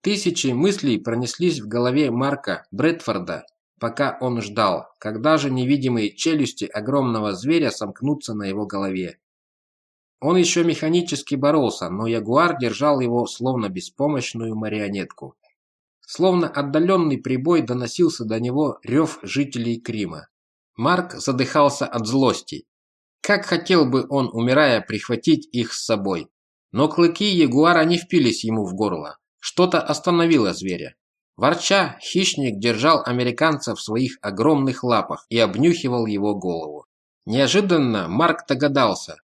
Тысячи мыслей пронеслись в голове Марка Брэдфорда, пока он ждал, когда же невидимые челюсти огромного зверя сомкнутся на его голове. Он еще механически боролся, но ягуар держал его словно беспомощную марионетку. Словно отдаленный прибой доносился до него рев жителей Крима. Марк задыхался от злости. Как хотел бы он, умирая, прихватить их с собой. Но клыки ягуара не впились ему в горло. Что-то остановило зверя. Ворча, хищник держал американца в своих огромных лапах и обнюхивал его голову. Неожиданно Марк догадался.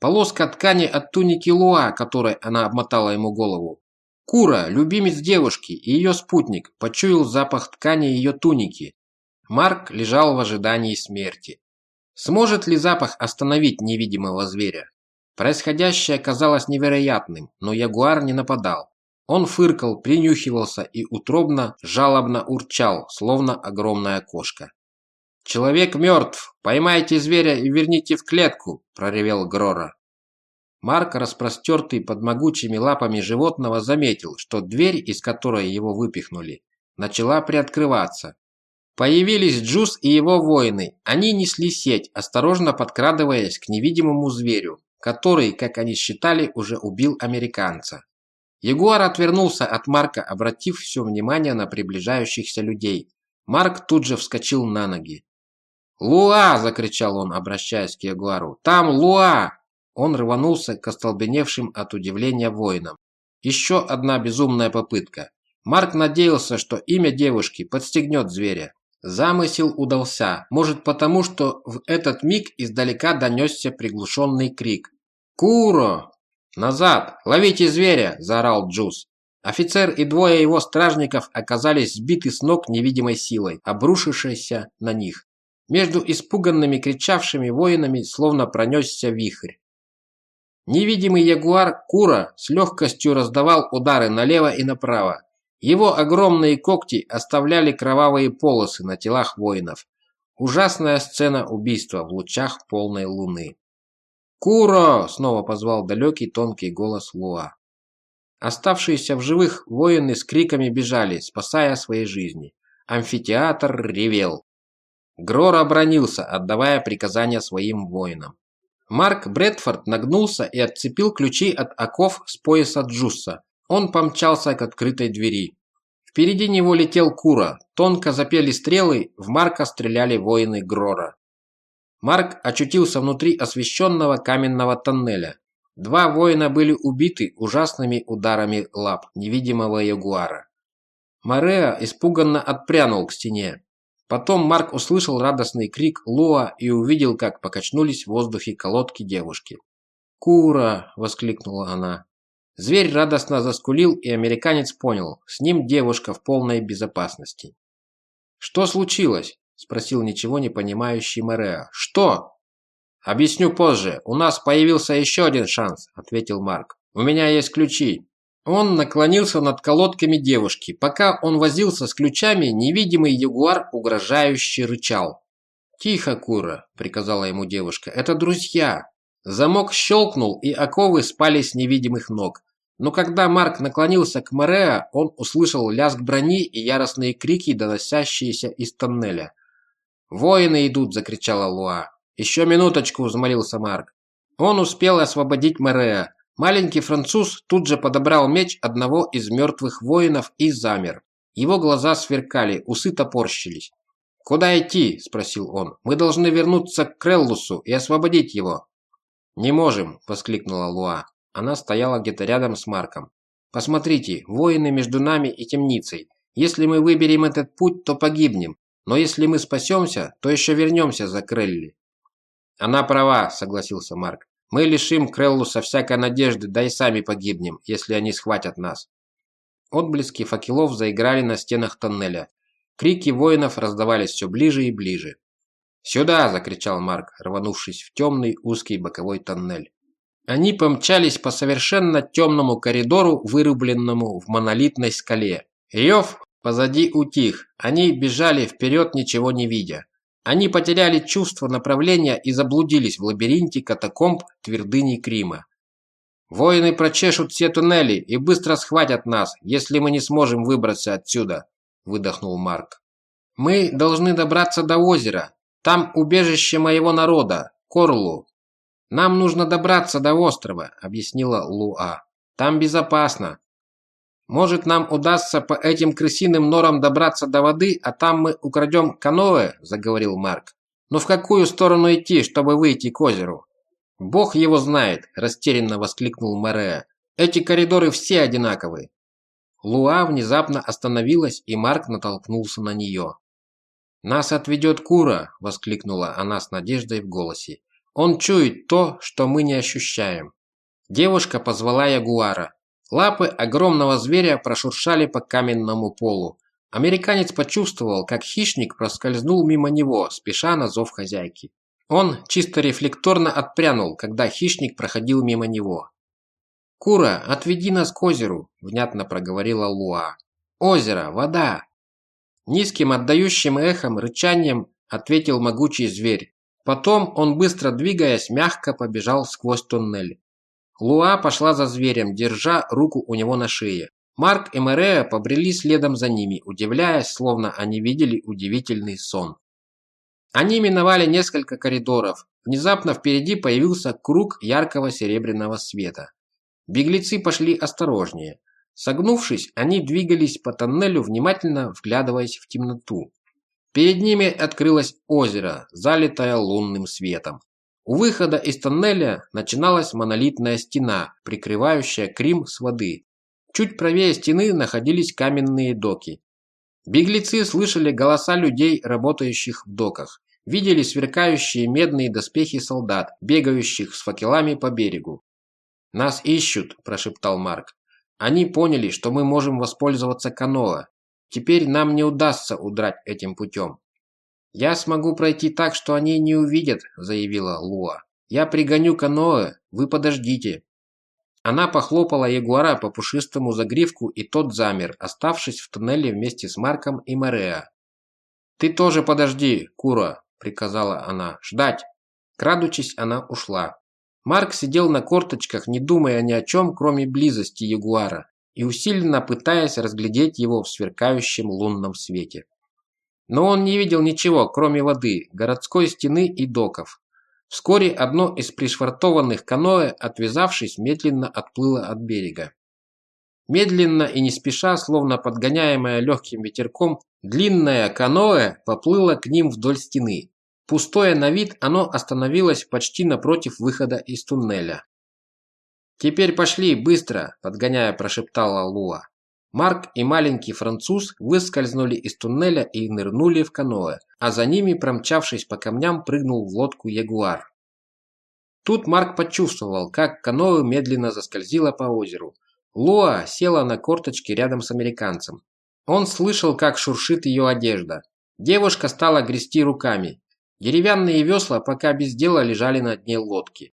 Полоска ткани от туники Луа, которой она обмотала ему голову. Кура, любимец девушки и ее спутник, почуял запах ткани ее туники. Марк лежал в ожидании смерти. Сможет ли запах остановить невидимого зверя? Происходящее казалось невероятным, но ягуар не нападал. Он фыркал, принюхивался и утробно, жалобно урчал, словно огромная кошка. «Человек мертв! Поймайте зверя и верните в клетку!» – проревел Грора. Марк, распростертый под могучими лапами животного, заметил, что дверь, из которой его выпихнули, начала приоткрываться. Появились Джус и его воины. Они несли сеть, осторожно подкрадываясь к невидимому зверю, который, как они считали, уже убил американца. Ягуар отвернулся от Марка, обратив все внимание на приближающихся людей. Марк тут же вскочил на ноги. «Луа!» – закричал он, обращаясь к Ягуару. «Там Луа!» Он рванулся к остолбеневшим от удивления воинам. Еще одна безумная попытка. Марк надеялся, что имя девушки подстегнет зверя. Замысел удался, может потому, что в этот миг издалека донесся приглушенный крик. «Куро! Назад! Ловите зверя!» – заорал Джуз. Офицер и двое его стражников оказались сбиты с ног невидимой силой, обрушившейся на них. Между испуганными кричавшими воинами словно пронесся вихрь. Невидимый ягуар Кура с легкостью раздавал удары налево и направо, его огромные когти оставляли кровавые полосы на телах воинов. Ужасная сцена убийства в лучах полной луны. «Куро!» – снова позвал далекий тонкий голос Луа. Оставшиеся в живых воины с криками бежали, спасая свои жизни. Амфитеатр ревел. Грор обронился, отдавая приказания своим воинам. Марк Брэдфорд нагнулся и отцепил ключи от оков с пояса Джусса, он помчался к открытой двери. Впереди него летел Кура. Тонко запели стрелы, в Марка стреляли воины Грора. Марк очутился внутри освещенного каменного тоннеля. Два воина были убиты ужасными ударами лап невидимого ягуара. Мореа испуганно отпрянул к стене. Потом Марк услышал радостный крик Луа и увидел, как покачнулись в воздухе колодки девушки. «Кура!» – воскликнула она. Зверь радостно заскулил, и американец понял, с ним девушка в полной безопасности. «Что случилось?» – спросил ничего не понимающий Мореа. «Что?» «Объясню позже. У нас появился еще один шанс», – ответил Марк. «У меня есть ключи». Он наклонился над колодками девушки. Пока он возился с ключами, невидимый ягуар угрожающе рычал. «Тихо, Кура», – приказала ему девушка. «Это друзья». Замок щелкнул, и оковы спали с невидимых ног. Но когда Марк наклонился к Мореа, он услышал лязг брони и яростные крики, доносящиеся из тоннеля. «Воины идут!» – закричала Луа. «Еще минуточку!» – взмолился Марк. Он успел освободить Мореа. Маленький француз тут же подобрал меч одного из мертвых воинов и замер. Его глаза сверкали, усы топорщились. «Куда идти?» – спросил он. «Мы должны вернуться к Креллусу и освободить его». «Не можем!» – воскликнула Луа. Она стояла где-то рядом с Марком. «Посмотрите, воины между нами и темницей. Если мы выберем этот путь, то погибнем. Но если мы спасемся, то еще вернемся за Крелли». «Она права», – согласился Марк. Мы лишим Креллуса всякой надежды, да и сами погибнем, если они схватят нас. Отблески факелов заиграли на стенах тоннеля. Крики воинов раздавались все ближе и ближе. «Сюда!» – закричал Марк, рванувшись в темный узкий боковой тоннель. Они помчались по совершенно темному коридору, вырубленному в монолитной скале. Рев позади утих. Они бежали вперед, ничего не видя. Они потеряли чувство направления и заблудились в лабиринте катакомб твердыни Крима. «Воины прочешут все туннели и быстро схватят нас, если мы не сможем выбраться отсюда», – выдохнул Марк. «Мы должны добраться до озера. Там убежище моего народа, Корлу. Нам нужно добраться до острова», – объяснила Луа. «Там безопасно. Может, нам удастся по этим крысиным норам добраться до воды, а там мы украдем каноэ?» – заговорил Марк. «Но в какую сторону идти, чтобы выйти к озеру?» «Бог его знает!» – растерянно воскликнул Мореа. «Эти коридоры все одинаковые!» Луа внезапно остановилась, и Марк натолкнулся на нее. «Нас отведет Кура!» – воскликнула она с надеждой в голосе. «Он чует то, что мы не ощущаем». Девушка позвала Ягуара. Лапы огромного зверя прошуршали по каменному полу. Американец почувствовал, как хищник проскользнул мимо него, спеша на зов хозяйки. Он чисто рефлекторно отпрянул, когда хищник проходил мимо него. «Кура, отведи нас к озеру», – внятно проговорила Луа. «Озеро, вода!» Низким отдающим эхом, рычанием ответил могучий зверь. Потом он, быстро двигаясь, мягко побежал сквозь туннель. Луа пошла за зверем, держа руку у него на шее. Марк и Мерея побрели следом за ними, удивляясь, словно они видели удивительный сон. Они миновали несколько коридоров. Внезапно впереди появился круг яркого серебряного света. Беглецы пошли осторожнее. Согнувшись, они двигались по тоннелю, внимательно вглядываясь в темноту. Перед ними открылось озеро, залитое лунным светом. У выхода из тоннеля начиналась монолитная стена, прикрывающая Крим с воды. Чуть правее стены находились каменные доки. Беглецы слышали голоса людей, работающих в доках. Видели сверкающие медные доспехи солдат, бегающих с факелами по берегу. «Нас ищут», – прошептал Марк. «Они поняли, что мы можем воспользоваться каноэ. Теперь нам не удастся удрать этим путем». «Я смогу пройти так, что они не увидят», – заявила Луа. «Я пригоню каноэ, вы подождите». Она похлопала ягуара по пушистому загривку, и тот замер, оставшись в туннеле вместе с Марком и Мореа. «Ты тоже подожди, Кура», – приказала она. «Ждать». Крадучись, она ушла. Марк сидел на корточках, не думая ни о чем, кроме близости ягуара, и усиленно пытаясь разглядеть его в сверкающем лунном свете. Но он не видел ничего, кроме воды, городской стены и доков. Вскоре одно из пришвартованных каноэ, отвязавшись, медленно отплыло от берега. Медленно и не спеша, словно подгоняемое легким ветерком, длинное каноэ поплыло к ним вдоль стены. Пустое на вид, оно остановилось почти напротив выхода из туннеля. «Теперь пошли, быстро!» – подгоняя, прошептала Луа. Марк и маленький француз выскользнули из туннеля и нырнули в каноэ, а за ними, промчавшись по камням, прыгнул в лодку Ягуар. Тут Марк почувствовал, как каноэ медленно заскользило по озеру. Лоа села на корточки рядом с американцем. Он слышал, как шуршит ее одежда. Девушка стала грести руками. Деревянные весла пока без дела лежали на дне лодки.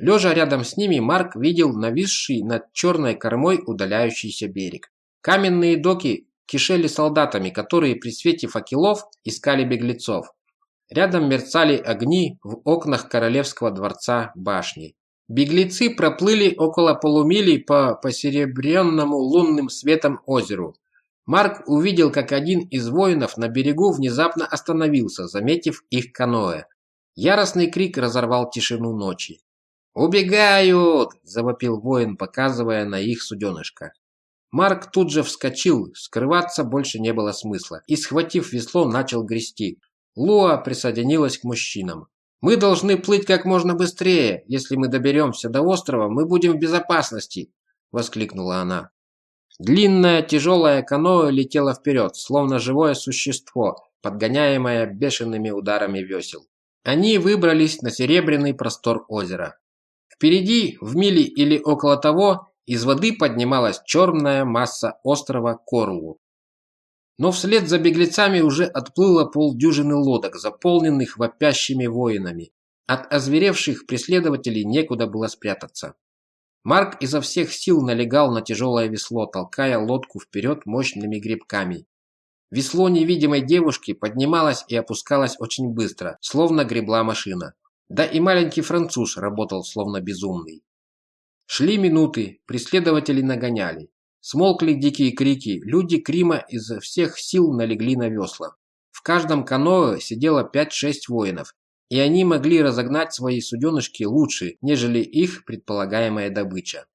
Лежа рядом с ними, Марк видел нависший над черной кормой удаляющийся берег. Каменные доки кишели солдатами, которые при свете факелов искали беглецов. Рядом мерцали огни в окнах королевского дворца башни. Беглецы проплыли около полумили по посеребренному лунным светом озеру. Марк увидел, как один из воинов на берегу внезапно остановился, заметив их каноэ. Яростный крик разорвал тишину ночи. «Убегают!» – завопил воин, показывая на их суденышко. Марк тут же вскочил, скрываться больше не было смысла, и, схватив весло, начал грести. Луа присоединилась к мужчинам. «Мы должны плыть как можно быстрее. Если мы доберемся до острова, мы будем в безопасности!» – воскликнула она. Длинное тяжелое каноэ летело вперед, словно живое существо, подгоняемое бешеными ударами весел. Они выбрались на серебряный простор озера. Впереди, в миле или около того, из воды поднималась черная масса острова Корлу. Но вслед за беглецами уже отплыло полдюжины лодок, заполненных вопящими воинами. От озверевших преследователей некуда было спрятаться. Марк изо всех сил налегал на тяжелое весло, толкая лодку вперед мощными грибками. Весло невидимой девушки поднималось и опускалось очень быстро, словно гребла машина. Да и маленький француз работал словно безумный. Шли минуты, преследователи нагоняли. Смолкли дикие крики, люди Крима изо всех сил налегли на весла. В каждом каноэ сидело 5-6 воинов, и они могли разогнать свои суденышки лучше, нежели их предполагаемая добыча.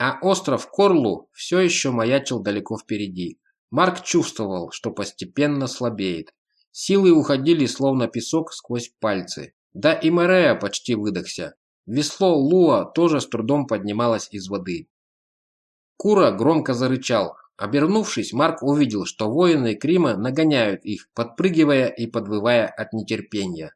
А остров Корлу все еще маячил далеко впереди. Марк чувствовал, что постепенно слабеет. Силы уходили словно песок сквозь пальцы. Да и Морея почти выдохся. Весло Луа тоже с трудом поднималось из воды. Кура громко зарычал. Обернувшись, Марк увидел, что воины Крима нагоняют их, подпрыгивая и подвывая от нетерпения.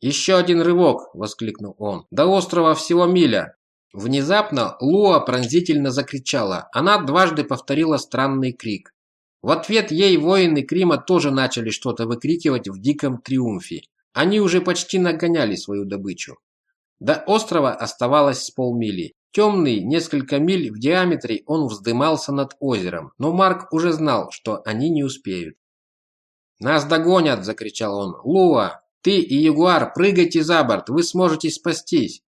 «Еще один рывок!» – воскликнул он. «До острова всего миля!» Внезапно Луа пронзительно закричала. Она дважды повторила странный крик. В ответ ей воины Крима тоже начали что-то выкрикивать в диком триумфе. Они уже почти нагоняли свою добычу. До острова оставалось с полмили. Темный, несколько миль в диаметре, он вздымался над озером, но Марк уже знал, что они не успеют. «Нас догонят!» – закричал он. «Луа, ты и Ягуар, прыгайте за борт, вы сможете спастись!»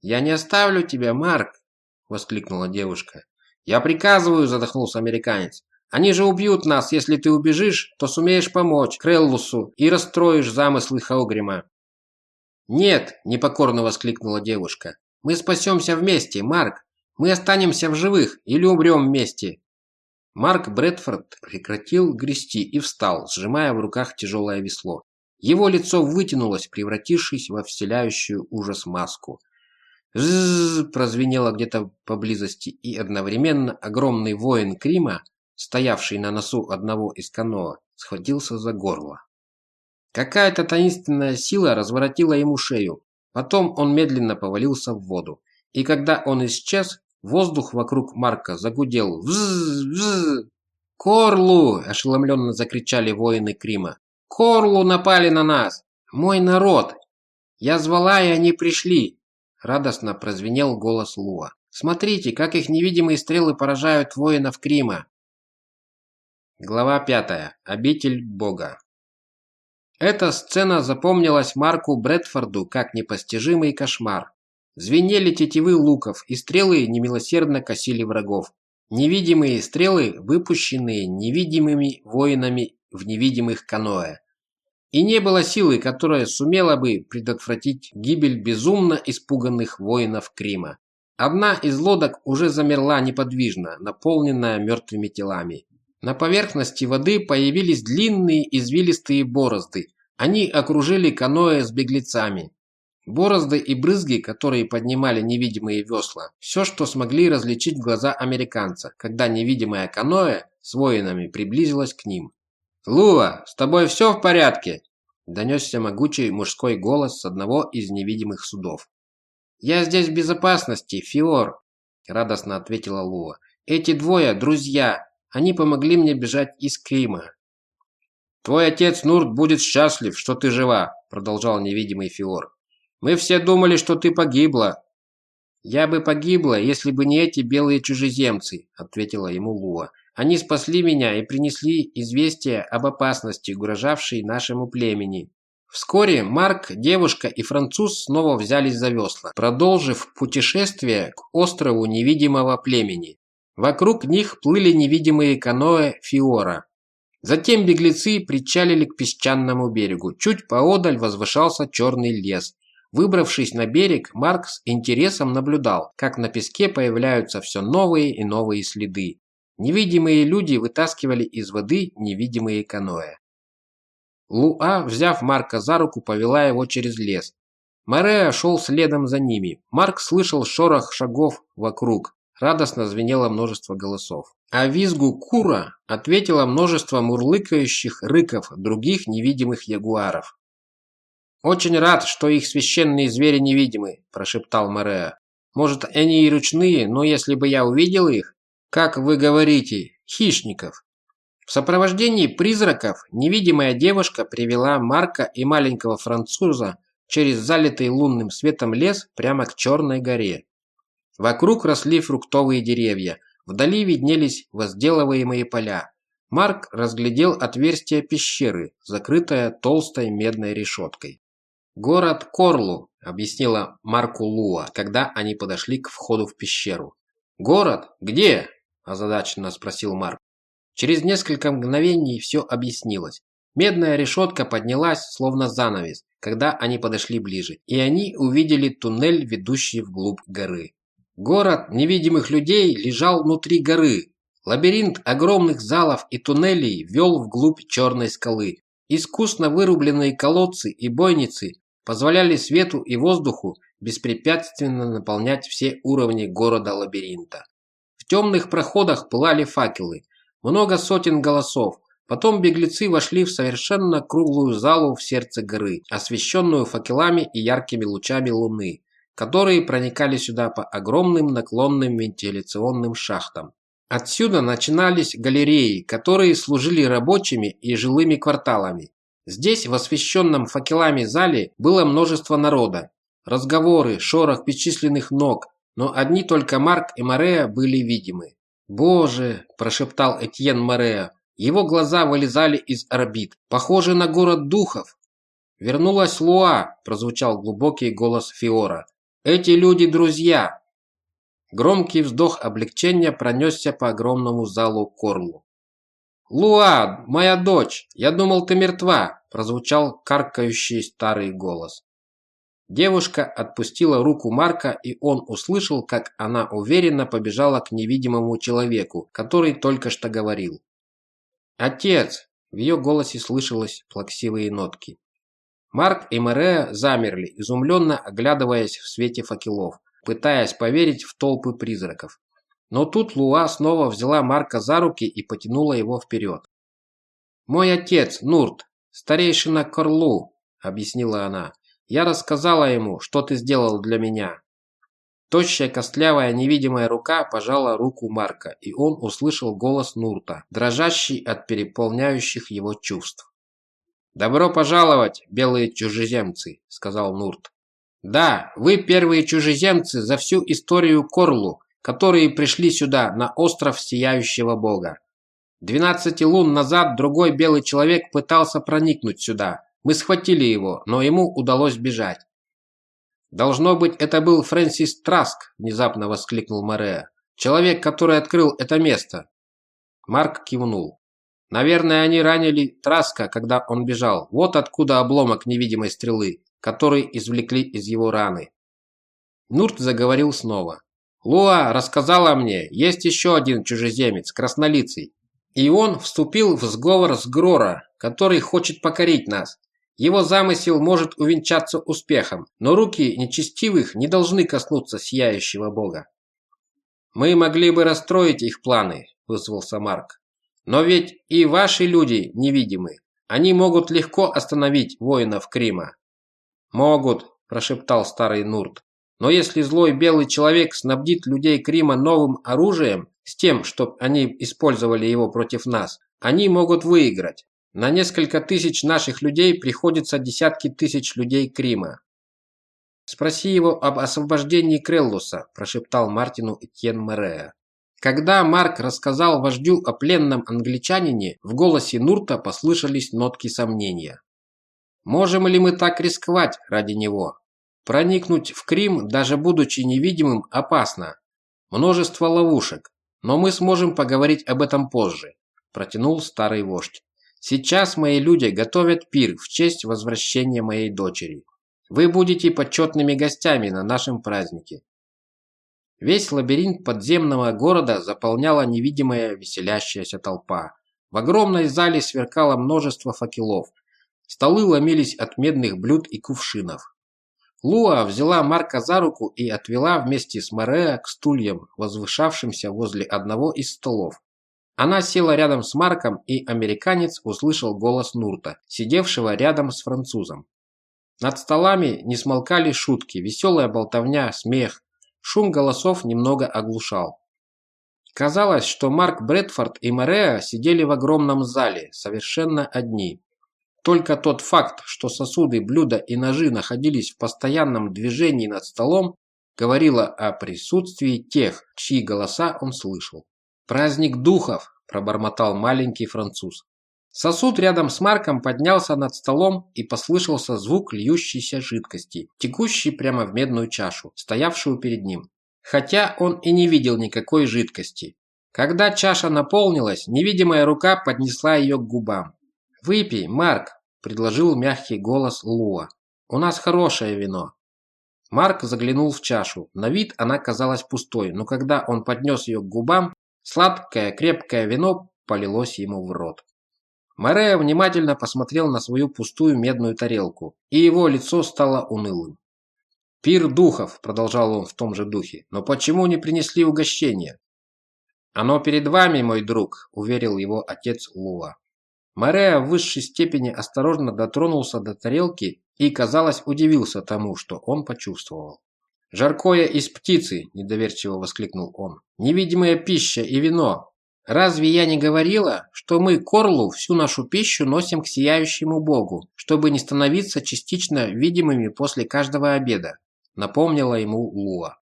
«Я не оставлю тебя, Марк!» – воскликнула девушка. «Я приказываю!» – задохнулся американец. «Они же убьют нас, если ты убежишь, то сумеешь помочь Креллусу и расстроишь замыслы Хаугрима». «Нет!» – непокорно воскликнула девушка. «Мы спасемся вместе, Марк! Мы останемся в живых или умрем вместе!» Марк Брэдфорд прекратил грести и встал, сжимая в руках тяжелое весло. Его лицо вытянулось, превратившись во вселяющую ужас маску. «Зззз!» прозвенело где-то поблизости, и одновременно огромный воин Крима, стоявший на носу одного из каноа, схватился за горло. Какая-то таинственная сила разворотила ему шею. Потом он медленно повалился в воду. И когда он исчез, воздух вокруг Марка загудел. «Вззз! Вззз!» «Корлу!» – ошеломленно закричали воины Крима. Корлу напали на нас! Мой народ! Я звала, и они пришли!» Радостно прозвенел голос Луа. «Смотрите, как их невидимые стрелы поражают воинов Крима!» Глава пятая. Обитель Бога. Эта сцена запомнилась Марку Брэдфорду как непостижимый кошмар. Звенели тетивы луков, и стрелы немилосердно косили врагов. Невидимые стрелы, выпущенные невидимыми воинами в невидимых каноэ. И не было силы, которая сумела бы предотвратить гибель безумно испуганных воинов Крима. Одна из лодок уже замерла неподвижно, наполненная мертвыми телами. На поверхности воды появились длинные извилистые борозды. Они окружили каноэ с беглецами. Борозды и брызги, которые поднимали невидимые весла, все, что смогли различить глаза американца, когда невидимое каноэ с воинами приблизилось к ним. «Луа, с тобой все в порядке?» – донесся могучий мужской голос с одного из невидимых судов. «Я здесь в безопасности, Фиор», – радостно ответила Луа. «Эти двое – друзья. Они помогли мне бежать из Крима». «Твой отец Нурт будет счастлив, что ты жива», – продолжал невидимый Фиор. Мы все думали, что ты погибла». «Я бы погибла, если бы не эти белые чужеземцы», – ответила ему Луа. «Они спасли меня и принесли известие об опасности, угрожавшей нашему племени». Вскоре Марк, девушка и француз снова взялись за весла, продолжив путешествие к острову невидимого племени. Вокруг них плыли невидимые каноэ Фиора. Затем беглецы причалили к песчаному берегу. Чуть поодаль возвышался черный лес, Выбравшись на берег, Марк с интересом наблюдал, как на песке появляются все новые и новые следы. Невидимые люди вытаскивали из воды невидимые каноэ. Луа, взяв Марка за руку, повела его через лес. Мореа шел следом за ними. Марк слышал шорох шагов вокруг. Радостно звенело множество голосов. А визгу кура ответило множество мурлыкающих рыков других невидимых ягуаров. «Очень рад, что их священные звери невидимы», – прошептал Мореа. «Может, они и ручные, но если бы я увидел их, как вы говорите, хищников». В сопровождении призраков невидимая девушка привела Марка и маленького француза через залитый лунным светом лес прямо к Черной горе. Вокруг росли фруктовые деревья, вдали виднелись возделываемые поля. Марк разглядел отверстие пещеры, закрытое толстой медной решеткой. «Город Корлу», – объяснила Марку Луа, когда они подошли к входу в пещеру. «Город? Где?» – озадаченно спросил Марк. Через несколько мгновений все объяснилось. Медная решетка поднялась, словно занавес, когда они подошли ближе, и они увидели туннель, ведущий вглубь горы. Город невидимых людей лежал внутри горы. Лабиринт огромных залов и туннелей вел вглубь черной скалы. Искусно вырубленные колодцы и бойницы позволяли свету и воздуху беспрепятственно наполнять все уровни города-лабиринта. В темных проходах пылали факелы, много сотен голосов. Потом беглецы вошли в совершенно круглую залу в сердце горы, освещенную факелами и яркими лучами луны, которые проникали сюда по огромным наклонным вентиляционным шахтам. Отсюда начинались галереи, которые служили рабочими и жилыми кварталами. Здесь, в освещенном факелами зале, было множество народа. Разговоры, шорох бесчисленных ног, но одни только Марк и Морея были видимы. «Боже!» – прошептал Этьен Морея. Его глаза вылезали из орбит. «Похоже на город духов!» «Вернулась Луа!» – прозвучал глубокий голос Фиора. «Эти люди – друзья!» Громкий вздох облегчения пронесся по огромному залу Корлу. «Луа, моя дочь, я думал, ты мертва!» – прозвучал каркающий старый голос. Девушка отпустила руку Марка, и он услышал, как она уверенно побежала к невидимому человеку, который только что говорил. «Отец!» – в ее голосе слышалось плаксивые нотки. Марк и Мэрея замерли, изумленно оглядываясь в свете факелов, пытаясь поверить в толпы призраков. Но тут Луа снова взяла Марка за руки и потянула его вперед. «Мой отец, Нурт, старейшина Корлу», – объяснила она. «Я рассказала ему, что ты сделал для меня». Тощая, костлявая, невидимая рука пожала руку Марка, и он услышал голос Нурта, дрожащий от переполняющих его чувств. «Добро пожаловать, белые чужеземцы», – сказал Нурт. «Да, вы первые чужеземцы за всю историю Корлу, которые пришли сюда, на остров Сияющего Бога. Двенадцати лун назад другой белый человек пытался проникнуть сюда. Мы схватили его, но ему удалось бежать. «Должно быть, это был Фрэнсис Траск», – внезапно воскликнул Мореа. «Человек, который открыл это место». Марк кивнул. «Наверное, они ранили Траска, когда он бежал. Вот откуда обломок невидимой стрелы, который извлекли из его раны». Нурт заговорил снова. Луа рассказала мне, есть еще один чужеземец, краснолицый. И он вступил в сговор с Грора, который хочет покорить нас. Его замысел может увенчаться успехом, но руки нечестивых не должны коснуться сияющего бога. «Мы могли бы расстроить их планы», – вызвался Марк. «Но ведь и ваши люди невидимы. Они могут легко остановить воинов Крима». «Могут», – прошептал старый Нурт. «Но если злой белый человек снабдит людей Крима новым оружием, с тем, чтобы они использовали его против нас, они могут выиграть. На несколько тысяч наших людей приходится десятки тысяч людей Крима. «Спроси его об освобождении Креллуса», – прошептал Мартину Этьен Морея. Когда Марк рассказал вождю о пленном англичанине, в голосе Нурта послышались нотки сомнения. «Можем ли мы так рисковать ради него? Проникнуть в Крим, даже будучи невидимым, опасно. Множество ловушек. Но мы сможем поговорить об этом позже», – протянул старый вождь. Сейчас мои люди готовят пир в честь возвращения моей дочери. Вы будете почетными гостями на нашем празднике. Весь лабиринт подземного города заполняла невидимая веселящаяся толпа. В огромной зале сверкало множество факелов. Столы ломились от медных блюд и кувшинов. Луа взяла Марка за руку и отвела вместе с Мореа к стульям, возвышавшимся возле одного из столов. Она села рядом с Марком, и американец услышал голос Нурта, сидевшего рядом с французом. Над столами не смолкали шутки, веселая болтовня, смех. Шум голосов немного оглушал. Казалось, что Марк Брэдфорд и Мореа сидели в огромном зале, совершенно одни. Только тот факт, что сосуды, блюда и ножи находились в постоянном движении над столом, говорило о присутствии тех, чьи голоса он слышал. «Праздник духов!» – пробормотал маленький француз. Сосуд рядом с Марком поднялся над столом и послышался звук льющейся жидкости, текущей прямо в медную чашу, стоявшую перед ним. Хотя он и не видел никакой жидкости. Когда чаша наполнилась, невидимая рука поднесла ее к губам. «Выпей, Марк», – предложил мягкий голос Луа. «У нас хорошее вино». Марк заглянул в чашу. На вид она казалась пустой, но когда он поднес ее к губам, Сладкое, крепкое вино полилось ему в рот. Морея внимательно посмотрел на свою пустую медную тарелку, и его лицо стало унылым. «Пир духов», – продолжал он в том же духе, – «но почему не принесли угощение?» «Оно перед вами, мой друг», – уверил его отец Луа. Морея в высшей степени осторожно дотронулся до тарелки и, казалось, удивился тому, что он почувствовал. «Жаркое из птицы!» – недоверчиво воскликнул он. «Невидимая пища и вино! Разве я не говорила, что мы Корлу всю нашу пищу носим к сияющему Богу, чтобы не становиться частично видимыми после каждого обеда?» – напомнила ему Луа.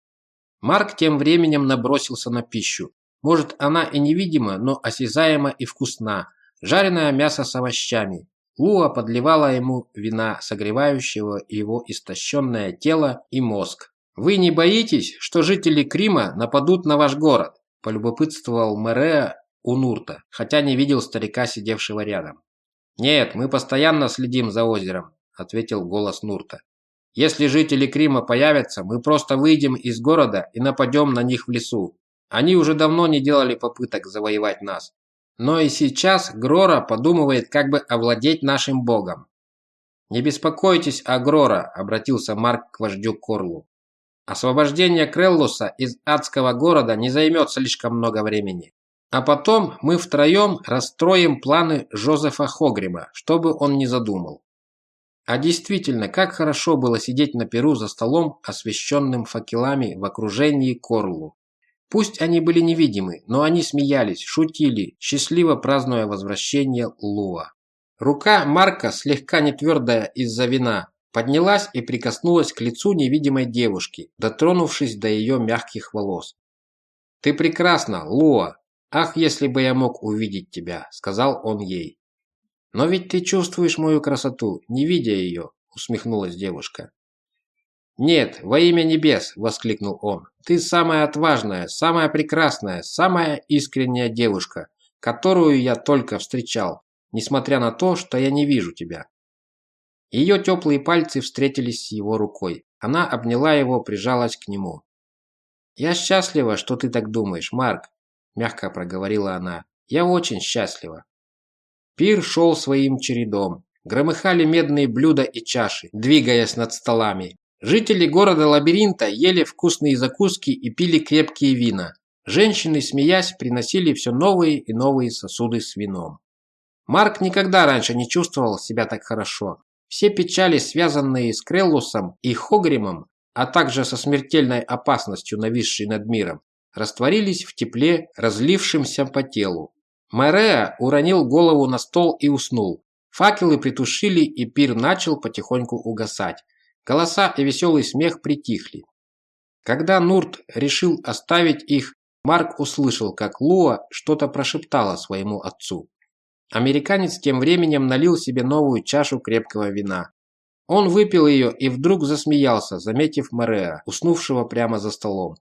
Марк тем временем набросился на пищу. Может, она и невидима, но осязаема и вкусна. Жареное мясо с овощами. Луа подливала ему вина, согревающего его истощенное тело и мозг. «Вы не боитесь, что жители Крима нападут на ваш город?» – полюбопытствовал Мереа у Нурта, хотя не видел старика, сидевшего рядом. «Нет, мы постоянно следим за озером», – ответил голос Нурта. «Если жители Крима появятся, мы просто выйдем из города и нападем на них в лесу. Они уже давно не делали попыток завоевать нас. Но и сейчас Грора подумывает, как бы овладеть нашим богом». «Не беспокойтесь о Грора», – обратился Марк к вождю Корлу. Освобождение Креллуса из адского города не займет слишком много времени. А потом мы втроем расстроим планы Жозефа Хогрима, чтобы он не задумал. А действительно, как хорошо было сидеть на перу за столом, освещенным факелами в окружении Корлу. Пусть они были невидимы, но они смеялись, шутили, счастливо празднуя возвращение Луа. Рука Марка, слегка нетвердая из-за вина, Поднялась и прикоснулась к лицу невидимой девушки, дотронувшись до ее мягких волос. «Ты прекрасна, Луа! Ах, если бы я мог увидеть тебя!» – сказал он ей. «Но ведь ты чувствуешь мою красоту, не видя ее!» – усмехнулась девушка. «Нет, во имя небес!» – воскликнул он. «Ты самая отважная, самая прекрасная, самая искренняя девушка, которую я только встречал, несмотря на то, что я не вижу тебя. Ее теплые пальцы встретились с его рукой. Она обняла его, прижалась к нему. «Я счастлива, что ты так думаешь, Марк», – мягко проговорила она. «Я очень счастлива». Пир шел своим чередом. Громыхали медные блюда и чаши, двигаясь над столами. Жители города-лабиринта ели вкусные закуски и пили крепкие вина. Женщины, смеясь, приносили все новые и новые сосуды с вином. Марк никогда раньше не чувствовал себя так хорошо. Все печали, связанные с Креллусом и Хогримом, а также со смертельной опасностью, нависшей над миром, растворились в тепле, разлившемся по телу. Мэреа уронил голову на стол и уснул. Факелы притушили, и пир начал потихоньку угасать. Голоса и веселый смех притихли. Когда Нурт решил оставить их, Марк услышал, как Луа что-то прошептала своему отцу. Американец тем временем налил себе новую чашу крепкого вина. Он выпил ее и вдруг засмеялся, заметив Мореа, уснувшего прямо за столом.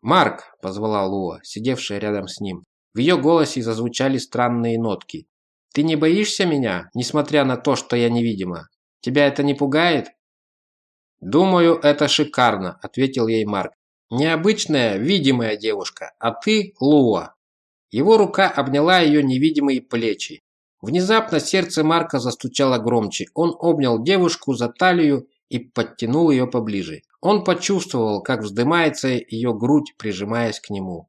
«Марк!» – позвала Луа, сидевшая рядом с ним. В ее голосе зазвучали странные нотки. «Ты не боишься меня, несмотря на то, что я невидима? Тебя это не пугает?» «Думаю, это шикарно», – ответил ей Марк. «Необычная, видимая девушка, а ты – Луа». Его рука обняла ее невидимые плечи. Внезапно сердце Марка застучало громче. Он обнял девушку за талию и подтянул ее поближе. Он почувствовал, как вздымается ее грудь, прижимаясь к нему.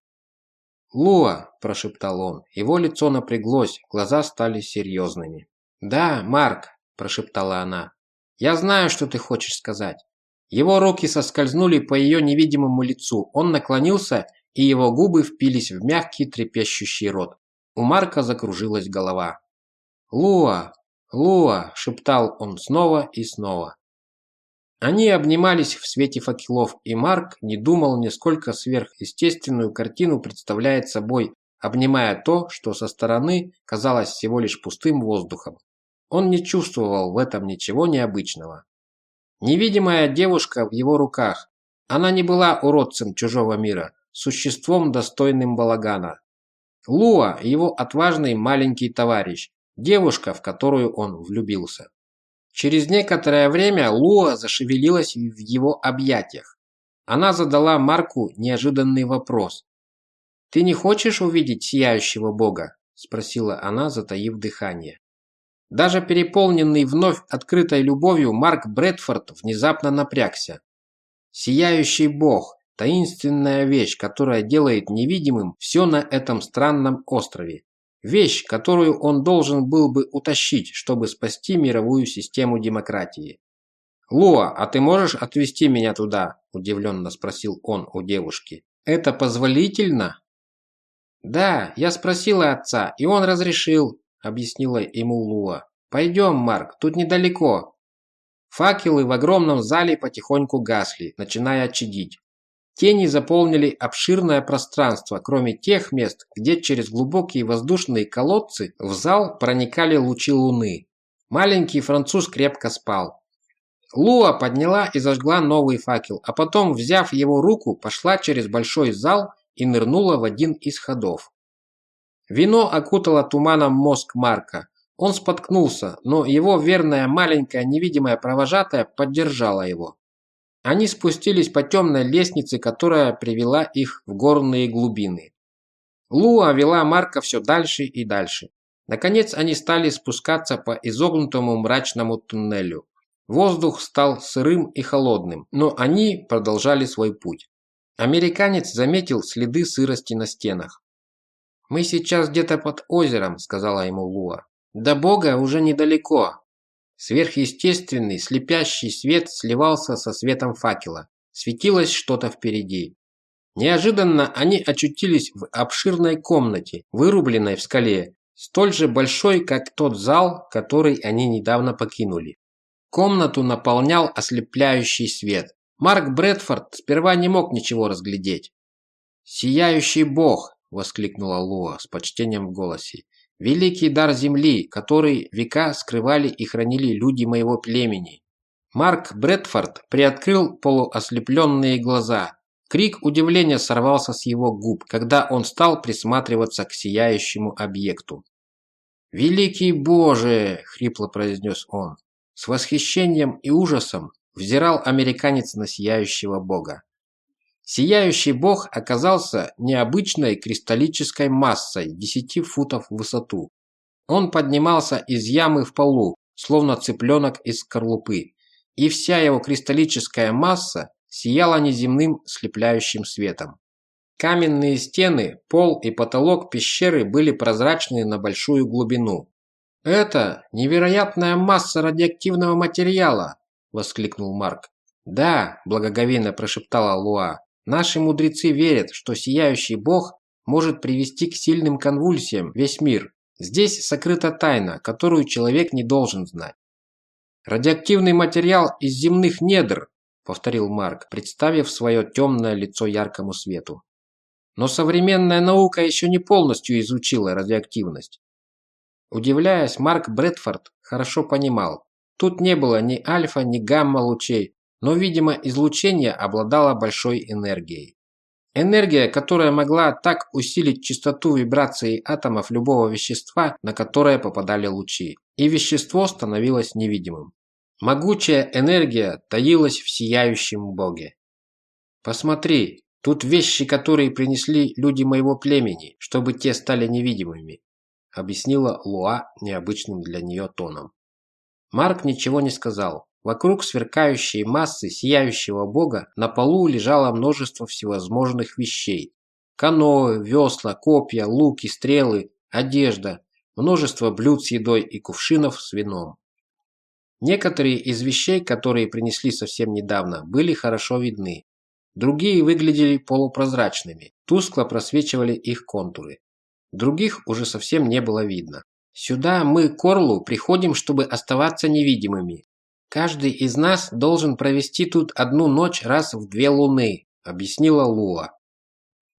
«Луа!» – прошептал он. Его лицо напряглось, глаза стали серьезными. «Да, Марк!» – прошептала она. «Я знаю, что ты хочешь сказать». Его руки соскользнули по ее невидимому лицу. Он наклонился, и его губы впились в мягкий трепещущий рот. У Марка закружилась голова. «Луа! Луа!» – шептал он снова и снова. Они обнимались в свете факелов, и Марк не думал, нисколько сверхъестественную картину представляет собой, обнимая то, что со стороны казалось всего лишь пустым воздухом. Он не чувствовал в этом ничего необычного. Невидимая девушка в его руках. Она не была уродцем чужого мира, существом, достойным балагана. Луа – его отважный маленький товарищ, девушка, в которую он влюбился. Через некоторое время Луа зашевелилась в его объятиях. Она задала Марку неожиданный вопрос. «Ты не хочешь увидеть сияющего бога?» – спросила она, затаив дыхание. Даже переполненный вновь открытой любовью Марк Брэдфорд внезапно напрягся. Сияющий бог – таинственная вещь, которая делает невидимым все на этом странном острове. Вещь, которую он должен был бы утащить, чтобы спасти мировую систему демократии. «Луа, а ты можешь отвезти меня туда?» – удивленно спросил он у девушки. «Это позволительно?» «Да, я спросила отца, и он разрешил», – объяснила ему Луа. «Пойдем, Марк, тут недалеко». Факелы в огромном зале потихоньку гасли, начиная чадить. Тени заполнили обширное пространство, кроме тех мест, где через глубокие воздушные колодцы в зал проникали лучи луны. Маленький француз крепко спал. Луа подняла и зажгла новый факел, а потом, взяв его руку, пошла через большой зал и нырнула в один из ходов. Вино окутало туманом мозг Марка. Он споткнулся, но его верная маленькая невидимая провожатая поддержала его. Они спустились по темной лестнице, которая привела их в горные глубины. Луа вела Марка все дальше и дальше. Наконец они стали спускаться по изогнутому мрачному туннелю. Воздух стал сырым и холодным, но они продолжали свой путь. Американец заметил следы сырости на стенах. «Мы сейчас где-то под озером», – сказала ему Луа. «До Бога уже недалеко, Сверхъестественный, слепящий свет сливался со светом факела. Светилось что-то впереди. Неожиданно они очутились в обширной комнате, вырубленной в скале, столь же большой, как тот зал, который они недавно покинули. Комнату наполнял ослепляющий свет. Марк Брэдфорд сперва не мог ничего разглядеть. «Сияющий бог!» – воскликнула Луа с почтением в голосе. Великий дар земли, который века скрывали и хранили люди моего племени. Марк Брэдфорд приоткрыл полуослепленные глаза. Крик удивления сорвался с его губ, когда он стал присматриваться к сияющему объекту. «Великий Боже!» – хрипло произнес он. С восхищением и ужасом взирал американец на сияющего бога. Сияющий бог оказался необычной кристаллической массой 10 футов в высоту. Он поднимался из ямы в полу, словно цыпленок из скорлупы, и вся его кристаллическая масса сияла неземным слепляющим светом. Каменные стены, пол и потолок пещеры были прозрачны на большую глубину. «Это невероятная масса радиоактивного материала!» – воскликнул Марк. «Да», – благоговейно прошептала Луа, – «наши мудрецы верят, что сияющий бог может привести к сильным конвульсиям весь мир. Здесь сокрыта тайна, которую человек не должен знать». «Радиоактивный материал из земных недр», – повторил Марк, представив свое темное лицо яркому свету. Но современная наука еще не полностью изучила радиоактивность. Удивляясь, Марк Брэдфорд хорошо понимал, тут не было ни альфа, ни гамма-лучей, но, видимо, излучение обладало большой энергией. Энергия, которая могла так усилить частоту вибрации атомов любого вещества, на которое попадали лучи, и вещество становилось невидимым. Могучая энергия таилась в сияющем боге. «Посмотри, Тут вещи, которые принесли люди моего племени, чтобы те стали невидимыми», объяснила Луа необычным для нее тоном. Марк ничего не сказал. Вокруг сверкающей массы сияющего бога на полу лежало множество всевозможных вещей. Каноэ, весла, копья, луки, стрелы, одежда, множество блюд с едой и кувшинов с вином. Некоторые из вещей, которые принесли совсем недавно, были хорошо видны. Другие выглядели полупрозрачными, тускло просвечивали их контуры. Других уже совсем не было видно. Сюда мы, Корлу, приходим, чтобы оставаться невидимыми. Каждый из нас должен провести тут одну ночь раз в две луны, объяснила Луа.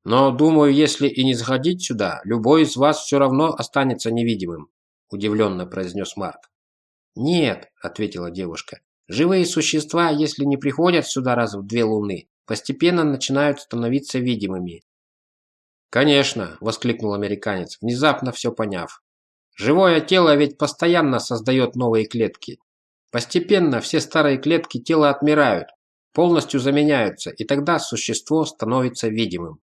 Но, думаю, если и не заходить сюда, любой из вас все равно останется невидимым, удивленно произнес Марк. Нет, ответила девушка. Живые существа, если не приходят сюда раз в две луны, постепенно начинают становиться видимыми. «Конечно!» – воскликнул американец, внезапно все поняв. «Живое тело ведь постоянно создает новые клетки. Постепенно все старые клетки тела отмирают, полностью заменяются, и тогда существо становится видимым.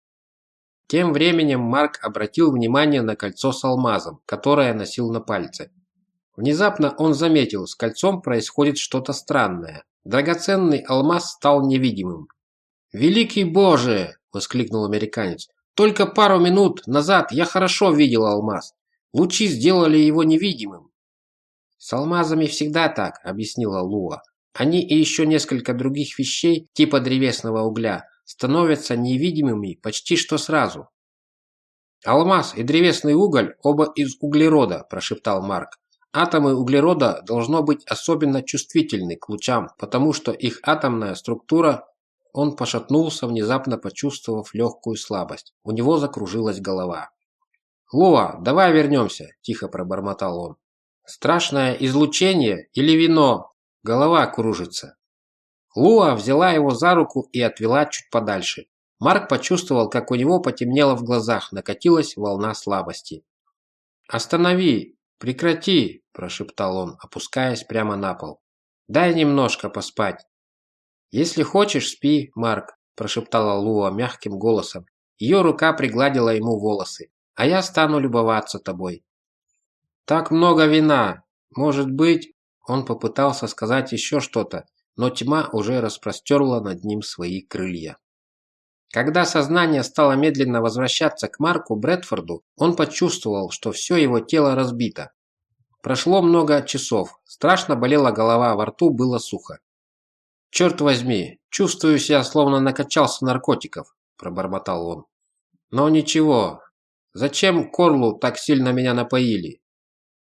Тем временем Марк обратил внимание на кольцо с алмазом, которое носил на пальце. Внезапно он заметил, с кольцом происходит что-то странное. Драгоценный алмаз стал невидимым. «Великий Боже!» – воскликнул американец. «Только пару минут назад я хорошо видел алмаз. Лучи сделали его невидимым». «С алмазами всегда так», – объяснила Луа. «Они и еще несколько других вещей, типа древесного угля, становятся невидимыми почти что сразу». «Алмаз и древесный уголь оба из углерода», – прошептал Марк. Атомы углерода должно быть особенно чувствительны к лучам, потому что их атомная структура он пошатнулся, внезапно почувствовав легкую слабость. У него закружилась голова. «Луа, давай вернемся», – тихо пробормотал он. «Страшное излучение или вино? Голова кружится». Луа взяла его за руку и отвела чуть подальше. Марк почувствовал, как у него потемнело в глазах, накатилась волна слабости. «Останови! Прекрати!» – прошептал он, опускаясь прямо на пол. «Дай немножко поспать. «Если хочешь, спи, Марк», – прошептала Луа мягким голосом. Ее рука пригладила ему волосы. «А я стану любоваться тобой». «Так много вина! Может быть...» Он попытался сказать еще что-то, но тьма уже распростерла над ним свои крылья. Когда сознание стало медленно возвращаться к Марку Брэдфорду, он почувствовал, что все его тело разбито. Прошло много часов, страшно болела голова, во рту было сухо. «Черт возьми, чувствую себя, словно накачался наркотиков», – пробормотал он. «Но ничего. Зачем Корлу так сильно меня напоили?»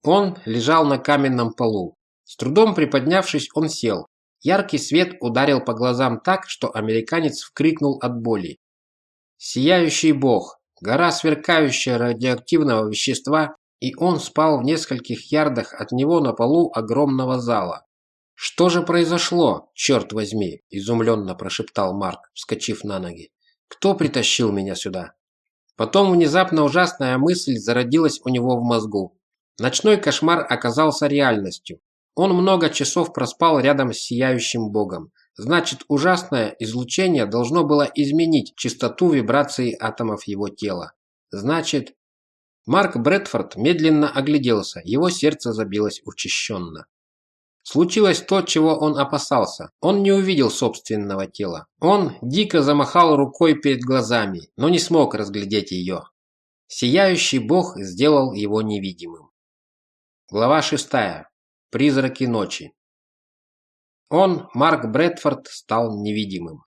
Он лежал на каменном полу. С трудом приподнявшись, он сел. Яркий свет ударил по глазам так, что американец вкрикнул от боли. Сияющий бог, гора сверкающая радиоактивного вещества, и он спал в нескольких ярдах от него на полу огромного зала. «Что же произошло, черт возьми?» – изумленно прошептал Марк, вскочив на ноги. «Кто притащил меня сюда?» Потом внезапно ужасная мысль зародилась у него в мозгу. Ночной кошмар оказался реальностью. Он много часов проспал рядом с сияющим богом. Значит, ужасное излучение должно было изменить частоту вибрации атомов его тела. Значит, Марк Брэдфорд медленно огляделся, его сердце забилось учащенно. Случилось то, чего он опасался. Он не увидел собственного тела. Он дико замахал рукой перед глазами, но не смог разглядеть ее. Сияющий бог сделал его невидимым. Глава 6. Призраки ночи. Он, Марк Брэдфорд, стал невидимым.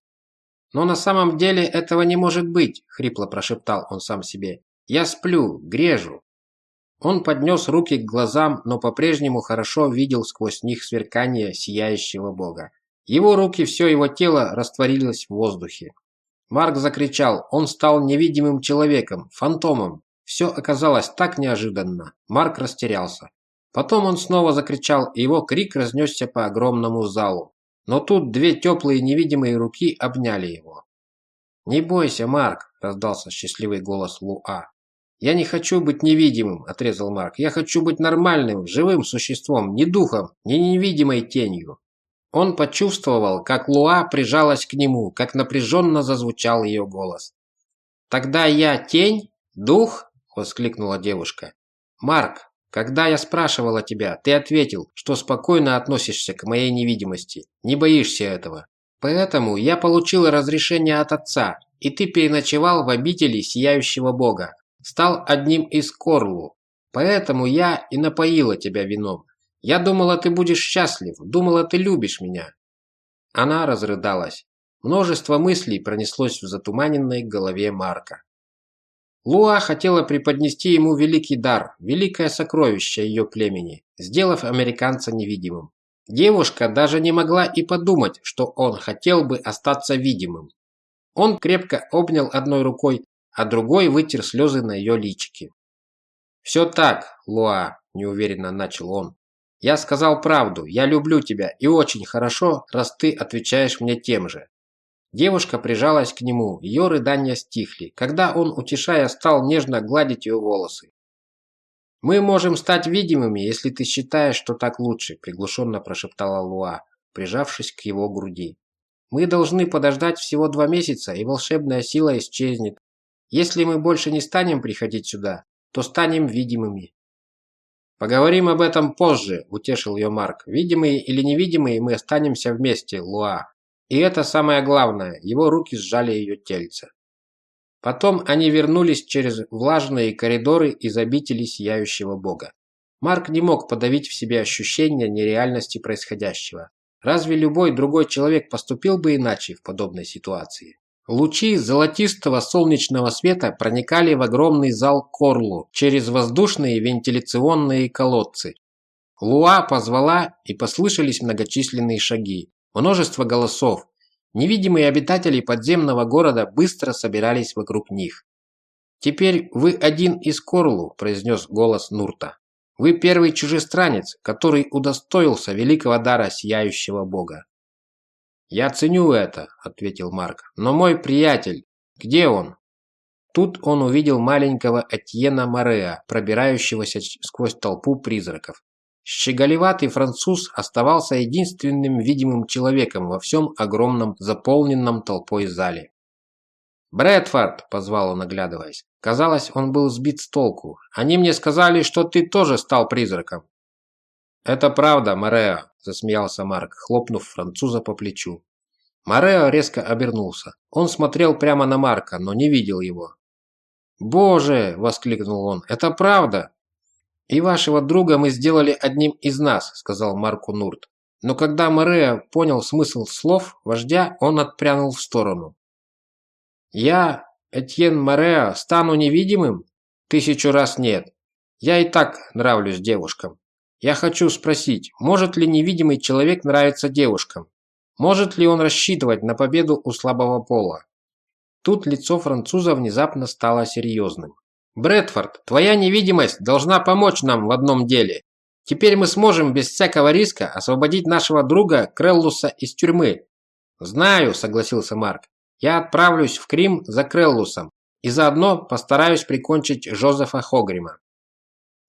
«Но на самом деле этого не может быть», – хрипло прошептал он сам себе. «Я сплю, грежу». Он поднес руки к глазам, но по-прежнему хорошо видел сквозь них сверкание сияющего бога. Его руки, все его тело растворилось в воздухе. Марк закричал, он стал невидимым человеком, фантомом. Все оказалось так неожиданно. Марк растерялся. Потом он снова закричал, и его крик разнесся по огромному залу. Но тут две теплые невидимые руки обняли его. «Не бойся, Марк», – раздался счастливый голос Луа. «Я не хочу быть невидимым», – отрезал Марк. «Я хочу быть нормальным, живым существом, не духом, не невидимой тенью». Он почувствовал, как Луа прижалась к нему, как напряженно зазвучал ее голос. «Тогда я тень? Дух?» – воскликнула девушка. «Марк, когда я спрашивала тебя, ты ответил, что спокойно относишься к моей невидимости, не боишься этого. Поэтому я получила разрешение от отца, и ты переночевал в обители Сияющего Бога стал одним из Корлу. Поэтому я и напоила тебя вином. Я думала, ты будешь счастлив, думала, ты любишь меня». Она разрыдалась. Множество мыслей пронеслось в затуманенной голове Марка. Луа хотела преподнести ему великий дар, великое сокровище ее племени, сделав американца невидимым. Девушка даже не могла и подумать, что он хотел бы остаться видимым. Он крепко обнял одной рукой а другой вытер слезы на ее личике. «Все так, Луа», – неуверенно начал он. «Я сказал правду, я люблю тебя, и очень хорошо, раз ты отвечаешь мне тем же». Девушка прижалась к нему, ее рыдания стихли, когда он, утешая, стал нежно гладить ее волосы. «Мы можем стать видимыми, если ты считаешь, что так лучше», – приглушенно прошептала Луа, прижавшись к его груди. «Мы должны подождать всего два месяца, и волшебная сила исчезнет, если мы больше не станем приходить сюда, то станем видимыми. Поговорим об этом позже, утешил ее Марк. Видимые или невидимые, мы останемся вместе, Луа. И это самое главное, его руки сжали ее тельце. Потом они вернулись через влажные коридоры из обители Сияющего Бога. Марк не мог подавить в себе ощущение нереальности происходящего. Разве любой другой человек поступил бы иначе в подобной ситуации? Лучи золотистого солнечного света проникали в огромный зал Корлу через воздушные вентиляционные колодцы. Луа позвала, и послышались многочисленные шаги. Множество голосов. Невидимые обитатели подземного города быстро собирались вокруг них. «Теперь вы один из Корлу», – произнес голос Нурта. «Вы первый чужестранец, который удостоился великого дара сияющего бога». «Я ценю это», – ответил Марк. «Но мой приятель, где он?» Тут он увидел маленького Этьена Мореа, пробирающегося сквозь толпу призраков. Щеголеватый француз оставался единственным видимым человеком во всем огромном заполненном толпой зале. «Брэдфорд!» – позвал он, оглядываясь. Казалось, он был сбит с толку. «Они мне сказали, что ты тоже стал призраком». «Это правда, Мореа», – засмеялся Марк, хлопнув француза по плечу. Морео резко обернулся. Он смотрел прямо на Марка, но не видел его. «Боже!» – воскликнул он. «Это правда!» «И вашего друга мы сделали одним из нас», – сказал Марку Нурт. Но когда Морео понял смысл слов вождя, он отпрянул в сторону. «Я, Этьен Морео, стану невидимым? Тысячу раз нет. Я и так нравлюсь девушкам. Я хочу спросить, может ли невидимый человек нравиться девушкам? Может ли он рассчитывать на победу у слабого пола? Тут лицо француза внезапно стало серьезным. «Брэдфорд, твоя невидимость должна помочь нам в одном деле. Теперь мы сможем без всякого риска освободить нашего друга Креллуса из тюрьмы». «Знаю», – согласился Марк. «Я отправлюсь в Крим за Креллусом и заодно постараюсь прикончить Жозефа Хогрима».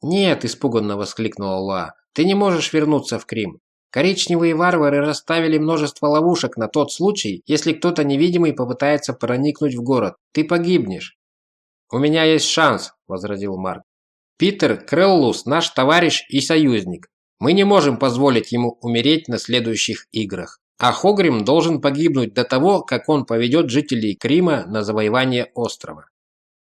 «Нет», – испуганно воскликнула Луа, – «ты не можешь вернуться в Крим. Коричневые варвары расставили множество ловушек на тот случай, если кто-то невидимый попытается проникнуть в город. Ты погибнешь». «У меня есть шанс», – возразил Марк. Питер Креллус наш товарищ и союзник. Мы не можем позволить ему умереть на следующих играх. А Хогрим должен погибнуть до того, как он поведет жителей Крима на завоевание острова.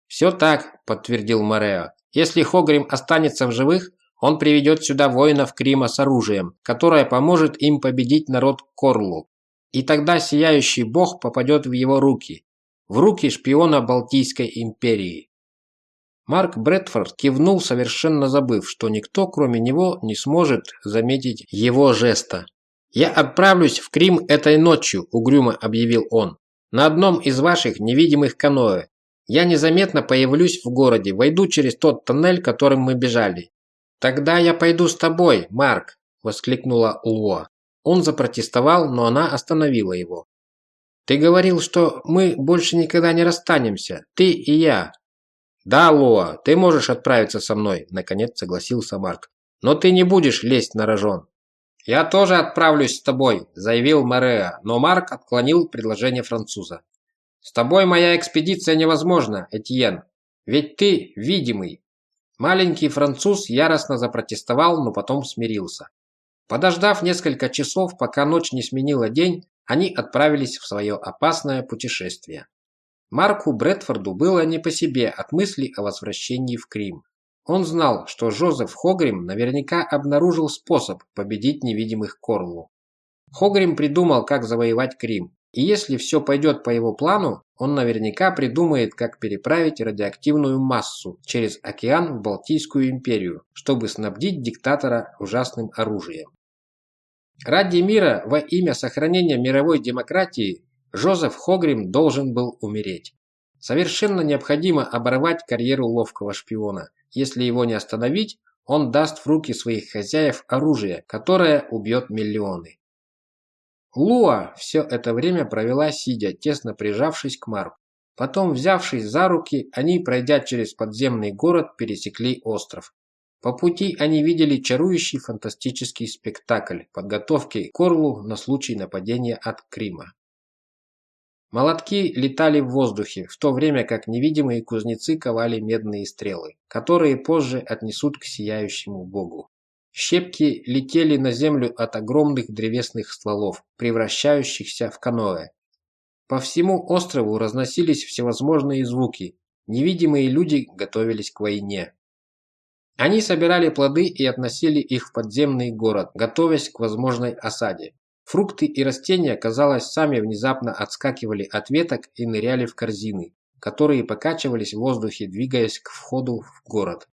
«Все так», – подтвердил Морео. «Если Хогрим останется в живых, он приведет сюда воинов Крима с оружием, которое поможет им победить народ Корлу. И тогда Сияющий Бог попадет в его руки, в руки шпиона Балтийской империи. Марк Брэдфорд кивнул, совершенно забыв, что никто, кроме него, не сможет заметить его жеста. «Я отправлюсь в Крим этой ночью», – угрюмо объявил он, – «на одном из ваших невидимых каноэ. Я незаметно появлюсь в городе, войду через тот тоннель, которым мы бежали». «Тогда я пойду с тобой, Марк», – воскликнула Луа. Он запротестовал, но она остановила его. «Ты говорил, что мы больше никогда не расстанемся, ты и я. «Да, Лоа, ты можешь отправиться со мной», – наконец согласился Марк. «Но ты не будешь лезть на рожон». «Я тоже отправлюсь с тобой», – заявил Мореа, но Марк отклонил предложение француза. «С тобой моя экспедиция невозможна, Этьен, ведь ты видимый». Маленький француз яростно запротестовал, но потом смирился. Подождав несколько часов, пока ночь не сменила день, они отправились в свое опасное путешествие. Марку Брэдфорду было не по себе от мысли о возвращении в Крим. Он знал, что Жозеф Хогрим наверняка обнаружил способ победить невидимых Корлу. Хогрим придумал, как завоевать Крим, и если все пойдет по его плану, он наверняка придумает, как переправить радиоактивную массу через океан в Балтийскую империю, чтобы снабдить диктатора ужасным оружием. Ради мира во имя сохранения мировой демократии Жозеф Хогрим должен был умереть. Совершенно необходимо оборвать карьеру ловкого шпиона. Если его не остановить, он даст в руки своих хозяев оружие, которое убьет миллионы. Луа все это время провела сидя, тесно прижавшись к Марку. Потом, взявшись за руки, они, пройдя через подземный город, пересекли остров. По пути они видели чарующий фантастический спектакль подготовки к Орлу на случай нападения от Крима. Молотки летали в воздухе, в то время как невидимые кузнецы ковали медные стрелы, которые позже отнесут к сияющему богу. Щепки летели на землю от огромных древесных стволов, превращающихся в каноэ. По всему острову разносились всевозможные звуки. Невидимые люди готовились к войне. Они собирали плоды и относили их в подземный город, готовясь к возможной осаде. Фрукты и растения, казалось, сами внезапно отскакивали от веток и ныряли в корзины, которые покачивались в воздухе, двигаясь к входу в город.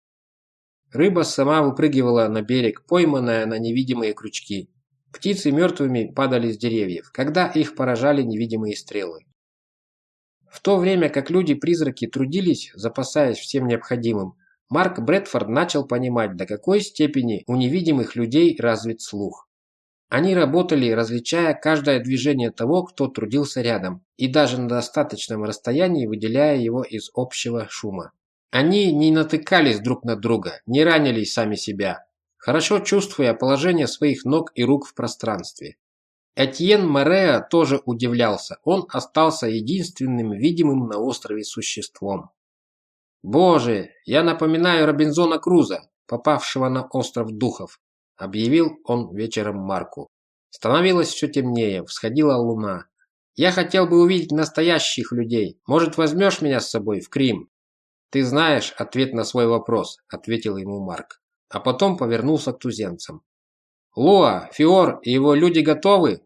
Рыба сама выпрыгивала на берег, пойманная на невидимые крючки. Птицы мертвыми падали с деревьев, когда их поражали невидимые стрелы. В то время как люди-призраки трудились, запасаясь всем необходимым, Марк Брэдфорд начал понимать, до какой степени у невидимых людей развит слух. Они работали, различая каждое движение того, кто трудился рядом, и даже на достаточном расстоянии выделяя его из общего шума. Они не натыкались друг на друга, не ранили сами себя, хорошо чувствуя положение своих ног и рук в пространстве. Этьен Мореа тоже удивлялся, он остался единственным видимым на острове существом. «Боже, я напоминаю Робинзона Круза, попавшего на остров духов объявил он вечером Марку. Становилось все темнее, всходила луна. «Я хотел бы увидеть настоящих людей. Может, возьмешь меня с собой в Крим?» «Ты знаешь ответ на свой вопрос», – ответил ему Марк. А потом повернулся к туземцам. «Луа, Фиор и его люди готовы?»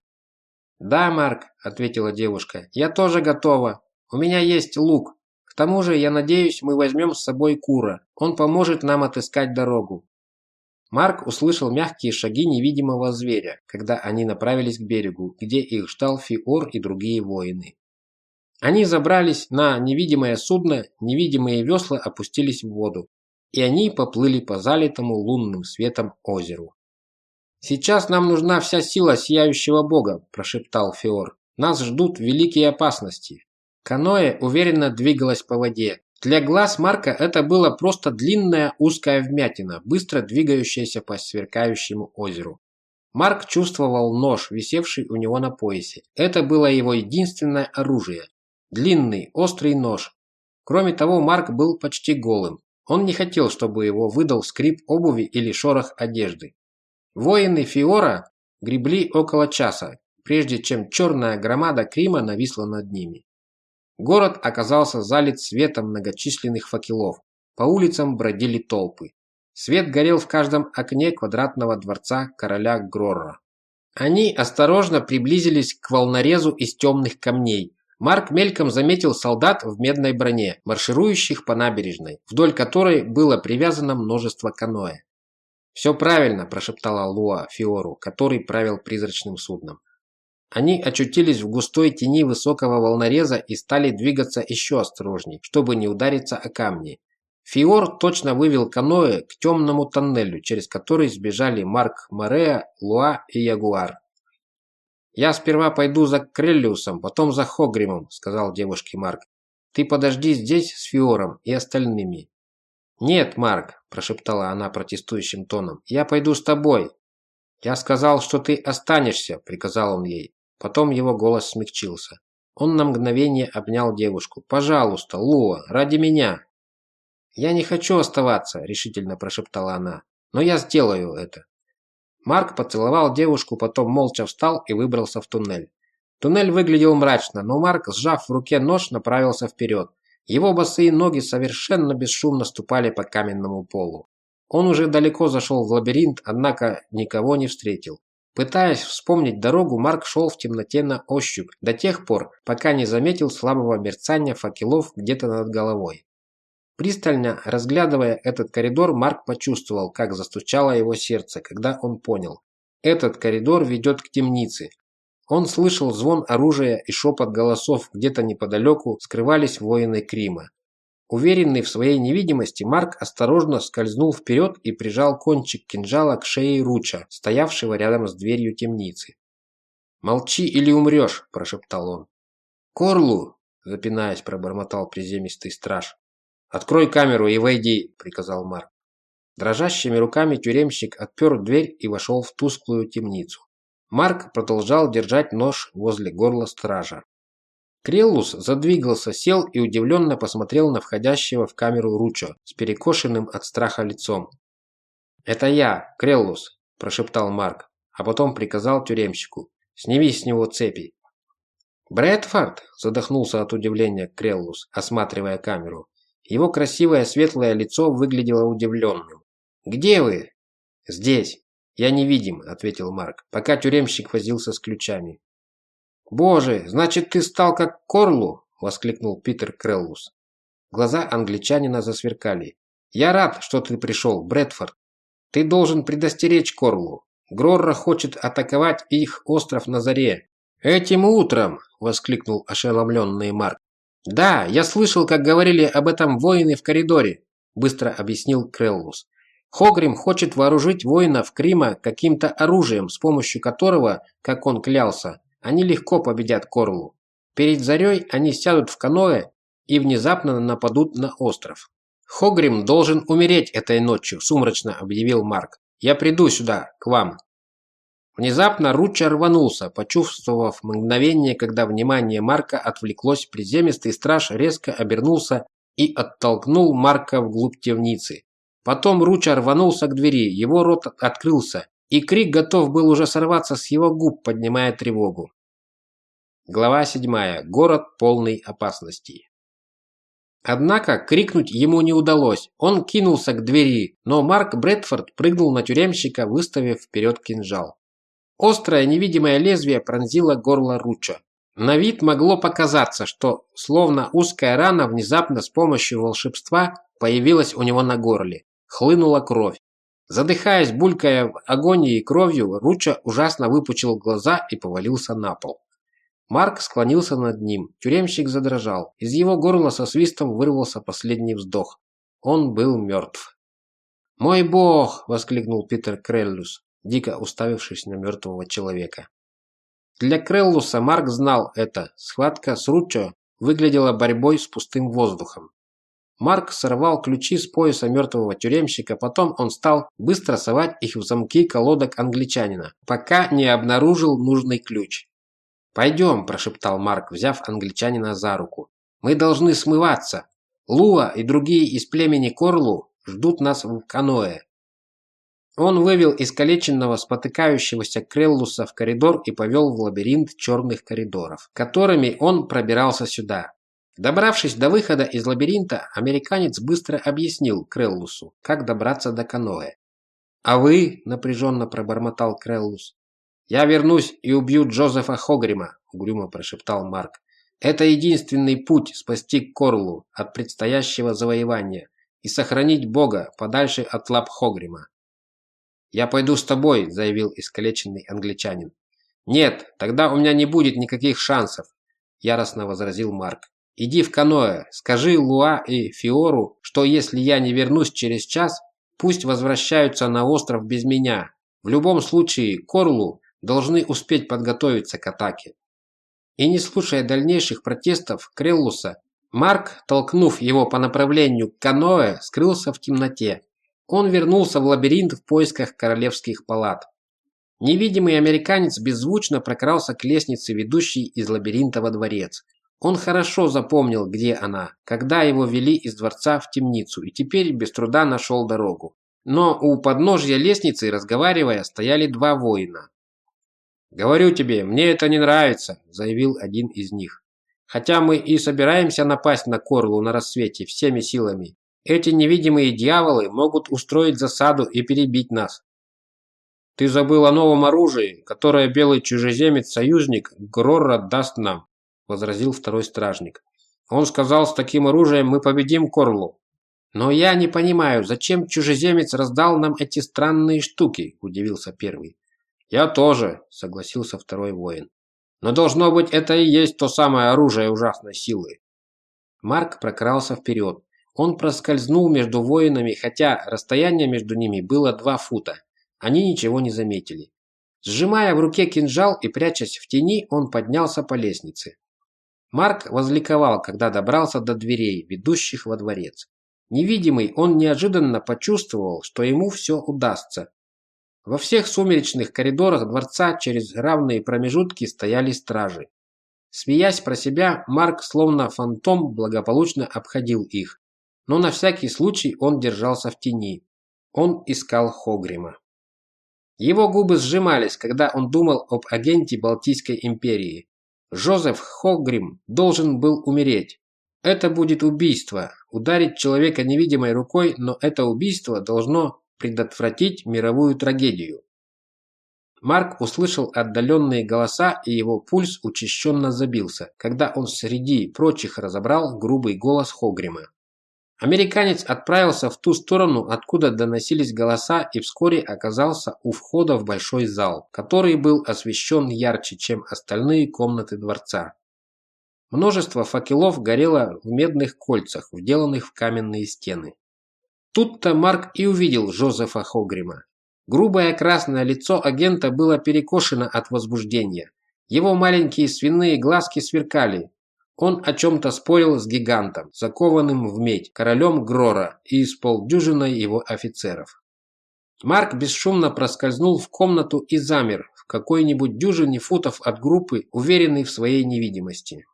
«Да, Марк», – ответила девушка, – «я тоже готова. У меня есть лук. К тому же, я надеюсь, мы возьмем с собой Кура. Он поможет нам отыскать дорогу. Марк услышал мягкие шаги невидимого зверя, когда они направились к берегу, где их ждал Фиор и другие воины. Они забрались на невидимое судно, невидимые весла опустились в воду, и они поплыли по залитому лунным светом озеру. «Сейчас нам нужна вся сила сияющего бога», – прошептал Фиор. «Нас ждут великие опасности». Каноэ уверенно двигалось по воде, для глаз Марка это было просто длинная узкая вмятина, быстро двигающаяся по сверкающему озеру. Марк чувствовал нож, висевший у него на поясе. Это было его единственное оружие. Длинный, острый нож. Кроме того, Марк был почти голым. Он не хотел, чтобы его выдал скрип обуви или шорох одежды. Воины Фиора гребли около часа, прежде чем черная громада Крима нависла над ними. Город оказался залит светом многочисленных факелов. По улицам бродили толпы. Свет горел в каждом окне квадратного дворца короля Грорра. Они осторожно приблизились к волнорезу из темных камней. Марк мельком заметил солдат в медной броне, марширующих по набережной, вдоль которой было привязано множество каноэ. «Все правильно», – прошептала Луа Фиору, который правил призрачным судном. Они очутились в густой тени высокого волнореза и стали двигаться еще осторожней, чтобы не удариться о камни. Фиор точно вывел каноэ к темному тоннелю, через который сбежали Марк Мореа, Луа и Ягуар. «Я сперва пойду за Креллиусом, потом за Хогримом», – сказал девушке Марк. «Ты подожди здесь с Фиором и остальными». «Нет, Марк», – прошептала она протестующим тоном, – «я пойду с тобой». «Я сказал, что ты останешься», – приказал он ей. Потом его голос смягчился. Он на мгновение обнял девушку. «Пожалуйста, Луа, ради меня!» «Я не хочу оставаться», – решительно прошептала она. «Но я сделаю это». Марк поцеловал девушку, потом молча встал и выбрался в туннель. Туннель выглядел мрачно, но Марк, сжав в руке нож, направился вперед. Его босые ноги совершенно бесшумно ступали по каменному полу. Он уже далеко зашел в лабиринт, однако никого не встретил. Пытаясь вспомнить дорогу, Марк шел в темноте на ощупь, до тех пор, пока не заметил слабого мерцания факелов где-то над головой. Пристально разглядывая этот коридор, Марк почувствовал, как застучало его сердце, когда он понял. Этот коридор ведет к темнице. Он слышал звон оружия и шепот голосов где-то неподалеку скрывались воины Крима. Уверенный в своей невидимости, Марк осторожно скользнул вперед и прижал кончик кинжала к шее Руча, стоявшего рядом с дверью темницы. «Молчи или умрешь», – прошептал он. «Корлу!» – запинаясь, пробормотал приземистый страж. «Открой камеру и войди», – приказал Марк. Дрожащими руками тюремщик отпер дверь и вошел в тусклую темницу. Марк продолжал держать нож возле горла стража. Креллус задвигался, сел и удивленно посмотрел на входящего в камеру Ручо с перекошенным от страха лицом. «Это я, Креллус», – прошептал Марк, а потом приказал тюремщику. «Сними с него цепи». «Брэдфорд?» – задохнулся от удивления Креллус, осматривая камеру. Его красивое светлое лицо выглядело удивленным. «Где вы?» «Здесь. Я невидим», – ответил Марк, пока тюремщик возился с ключами. «Боже, значит, ты стал как Корлу?» – воскликнул Питер Креллус. Глаза англичанина засверкали. «Я рад, что ты пришел, Брэдфорд. Ты должен предостеречь Корлу. Грорра хочет атаковать их остров на заре». «Этим утром!» – воскликнул ошеломленный Марк. «Да, я слышал, как говорили об этом воины в коридоре», – быстро объяснил Креллус. «Хогрим хочет вооружить воинов Крима каким-то оружием, с помощью которого, как он клялся, они легко победят Корлу. Перед зарей они сядут в каноэ и внезапно нападут на остров. «Хогрим должен умереть этой ночью», – сумрачно объявил Марк. «Я приду сюда, к вам». Внезапно Руча рванулся, почувствовав мгновение, когда внимание Марка отвлеклось, приземистый страж резко обернулся и оттолкнул Марка вглубь темницы. Потом Руча рванулся к двери, его рот открылся, и крик готов был уже сорваться с его губ, поднимая тревогу. Глава 7. Город полный опасностей. Однако крикнуть ему не удалось. Он кинулся к двери, но Марк Брэдфорд прыгнул на тюремщика, выставив вперед кинжал. Острое невидимое лезвие пронзило горло Руча. На вид могло показаться, что словно узкая рана внезапно с помощью волшебства появилась у него на горле. Хлынула кровь. Задыхаясь, булькая в агонии и кровью, Руча ужасно выпучил глаза и повалился на пол. Марк склонился над ним. Тюремщик задрожал. Из его горла со свистом вырвался последний вздох. Он был мертв. «Мой бог!» – воскликнул Питер Креллюс дико уставившись на мертвого человека. Для Креллуса Марк знал это. Схватка с Руччо выглядела борьбой с пустым воздухом. Марк сорвал ключи с пояса мертвого тюремщика, потом он стал быстро совать их в замки колодок англичанина, пока не обнаружил нужный ключ. «Пойдем», – прошептал Марк, взяв англичанина за руку. «Мы должны смываться». Луа и другие из племени Корлу ждут нас в каноэ. Он вывел искалеченного, спотыкающегося Креллуса в коридор и повел в лабиринт черных коридоров, которыми он пробирался сюда. Добравшись до выхода из лабиринта, американец быстро объяснил Креллусу, как добраться до каноэ. «А вы?» – напряженно пробормотал Креллус. «Я вернусь и убью Джозефа Хогрима», – угрюмо прошептал Марк. «Это единственный путь спасти Корлу от предстоящего завоевания и сохранить Бога подальше от лап Хогрима. «Я пойду с тобой», – заявил искалеченный англичанин. «Нет, тогда у меня не будет никаких шансов», – яростно возразил Марк. «Иди в каноэ, скажи Луа и Фиору, что если я не вернусь через час, пусть возвращаются на остров без меня. В любом случае, Корлу должны успеть подготовиться к атаке». И не слушая дальнейших протестов Креллуса, Марк, толкнув его по направлению к каноэ, скрылся в темноте. Он вернулся в лабиринт в поисках королевских палат. Невидимый американец беззвучно прокрался к лестнице, ведущей из лабиринта во дворец. Он хорошо запомнил, где она, когда его вели из дворца в темницу, и теперь без труда нашел дорогу. Но у подножья лестницы, разговаривая, стояли два воина. «Говорю тебе, мне это не нравится», – заявил один из них. «Хотя мы и собираемся напасть на Корлу на рассвете всеми силами, эти невидимые дьяволы могут устроить засаду и перебить нас. Ты забыл о новом оружии, которое белый чужеземец-союзник Грорра даст нам, возразил второй стражник. Он сказал, с таким оружием мы победим Корлу. Но я не понимаю, зачем чужеземец раздал нам эти странные штуки, удивился первый. Я тоже, согласился второй воин. Но должно быть, это и есть то самое оружие ужасной силы. Марк прокрался вперед. Он проскользнул между воинами, хотя расстояние между ними было два фута. Они ничего не заметили. Сжимая в руке кинжал и прячась в тени, он поднялся по лестнице. Марк возликовал, когда добрался до дверей, ведущих во дворец. Невидимый, он неожиданно почувствовал, что ему все удастся. Во всех сумеречных коридорах дворца через равные промежутки стояли стражи. Смеясь про себя, Марк, словно фантом, благополучно обходил их но на всякий случай он держался в тени. Он искал Хогрима. Его губы сжимались, когда он думал об агенте Балтийской империи. Жозеф Хогрим должен был умереть. Это будет убийство, ударить человека невидимой рукой, но это убийство должно предотвратить мировую трагедию. Марк услышал отдаленные голоса, и его пульс учащенно забился, когда он среди прочих разобрал грубый голос Хогрима. Американец отправился в ту сторону, откуда доносились голоса, и вскоре оказался у входа в большой зал, который был освещен ярче, чем остальные комнаты дворца. Множество факелов горело в медных кольцах, вделанных в каменные стены. Тут-то Марк и увидел Жозефа Хогрима. Грубое красное лицо агента было перекошено от возбуждения. Его маленькие свиные глазки сверкали, он о чем-то спорил с гигантом, закованным в медь, королем Грора и с полдюжиной его офицеров. Марк бесшумно проскользнул в комнату и замер в какой-нибудь дюжине футов от группы, уверенный в своей невидимости.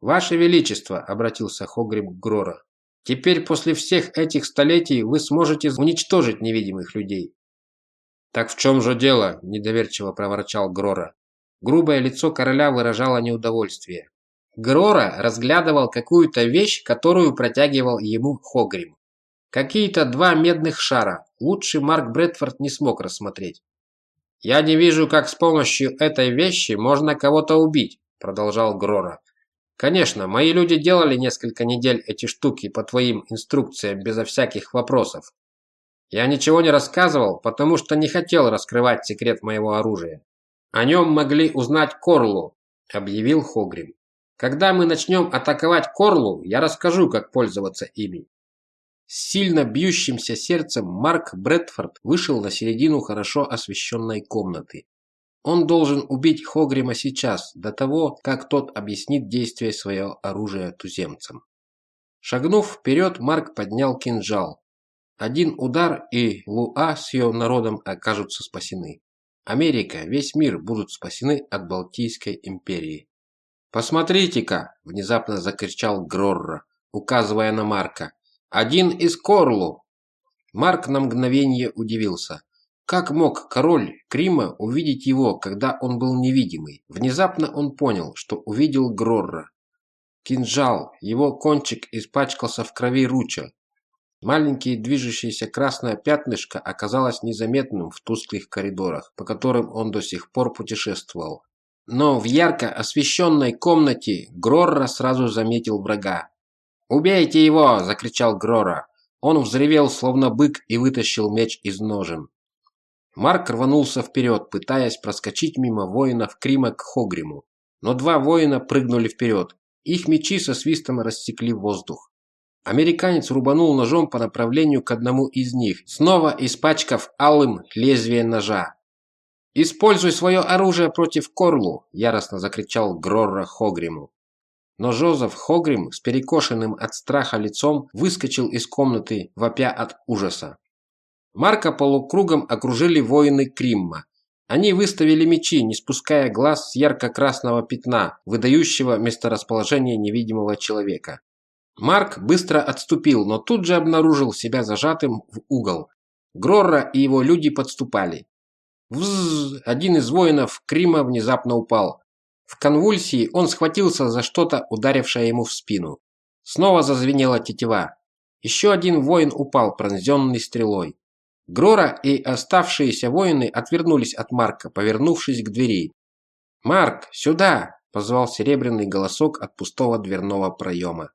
«Ваше Величество», — обратился Хогрим к Грора, — «теперь после всех этих столетий вы сможете уничтожить невидимых людей». «Так в чем же дело?» – недоверчиво проворчал Грора. Грубое лицо короля выражало неудовольствие. Грора разглядывал какую-то вещь, которую протягивал ему Хогрим. Какие-то два медных шара. Лучше Марк Брэдфорд не смог рассмотреть. «Я не вижу, как с помощью этой вещи можно кого-то убить», – продолжал Грора. «Конечно, мои люди делали несколько недель эти штуки по твоим инструкциям безо всяких вопросов. Я ничего не рассказывал, потому что не хотел раскрывать секрет моего оружия. О нем могли узнать Корлу», – объявил Хогрим. Когда мы начнем атаковать Корлу, я расскажу, как пользоваться ими. С сильно бьющимся сердцем Марк Брэдфорд вышел на середину хорошо освещенной комнаты. Он должен убить Хогрима сейчас, до того, как тот объяснит действие своего оружия туземцам. Шагнув вперед, Марк поднял кинжал. Один удар, и Луа с ее народом окажутся спасены. Америка, весь мир будут спасены от Балтийской империи. «Посмотрите-ка!» – внезапно закричал Грорра. указывая на Марка. «Один из Корлу!» Марк на мгновение удивился. Как мог король Крима увидеть его, когда он был невидимый? Внезапно он понял, что увидел Грорра. Кинжал, его кончик испачкался в крови Руча. Маленькое движущееся красное пятнышко оказалось незаметным в тусклых коридорах, по которым он до сих пор путешествовал. Но в ярко освещенной комнате Грорра сразу заметил врага. «Убейте его!» – закричал Грорра. Он взревел, словно бык, и вытащил меч из ножен. Марк рванулся вперед, пытаясь проскочить мимо воинов Крима к Хогриму. Но два воина прыгнули вперед. Их мечи со свистом рассекли воздух. Американец рубанул ножом по направлению к одному из них, снова испачкав алым лезвие ножа. «Используй свое оружие против Корлу!» – яростно закричал Грорра Хогриму. Но Жозеф Хогрим с перекошенным от страха лицом выскочил из комнаты, вопя от ужаса. Марка полукругом окружили воины Кримма. Они выставили мечи, не спуская глаз с ярко-красного пятна, выдающего месторасположение невидимого человека. Марк быстро отступил, но тут же обнаружил себя зажатым в угол. Грорра и его люди подступали. Вз! Один из воинов Крима внезапно упал. В конвульсии он схватился за что-то, ударившее ему в спину. Снова зазвенела тетива. Еще один воин упал, пронзенный стрелой. Грора и оставшиеся воины отвернулись от Марка, повернувшись к двери. «Марк, сюда!» – позвал серебряный голосок от пустого дверного проема.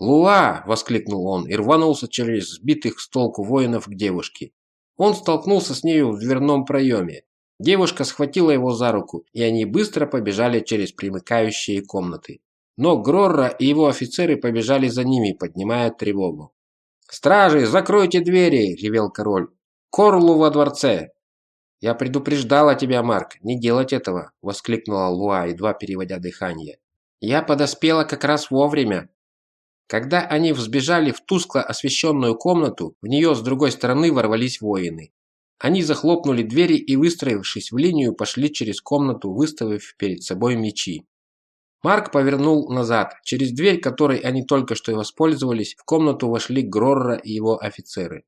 «Луа!» – воскликнул он и рванулся через сбитых с толку воинов к девушке. Он столкнулся с нею в дверном проеме. Девушка схватила его за руку, и они быстро побежали через примыкающие комнаты. Но Грорра и его офицеры побежали за ними, поднимая тревогу. «Стражи, закройте двери!» – ревел король. «Корлу во дворце!» «Я предупреждала тебя, Марк, не делать этого!» – воскликнула Луа, едва переводя дыхание. «Я подоспела как раз вовремя!» Когда они взбежали в тускло освещенную комнату, в нее с другой стороны ворвались воины. Они захлопнули двери и, выстроившись в линию, пошли через комнату, выставив перед собой мечи. Марк повернул назад. Через дверь, которой они только что и воспользовались, в комнату вошли Грорра и его офицеры.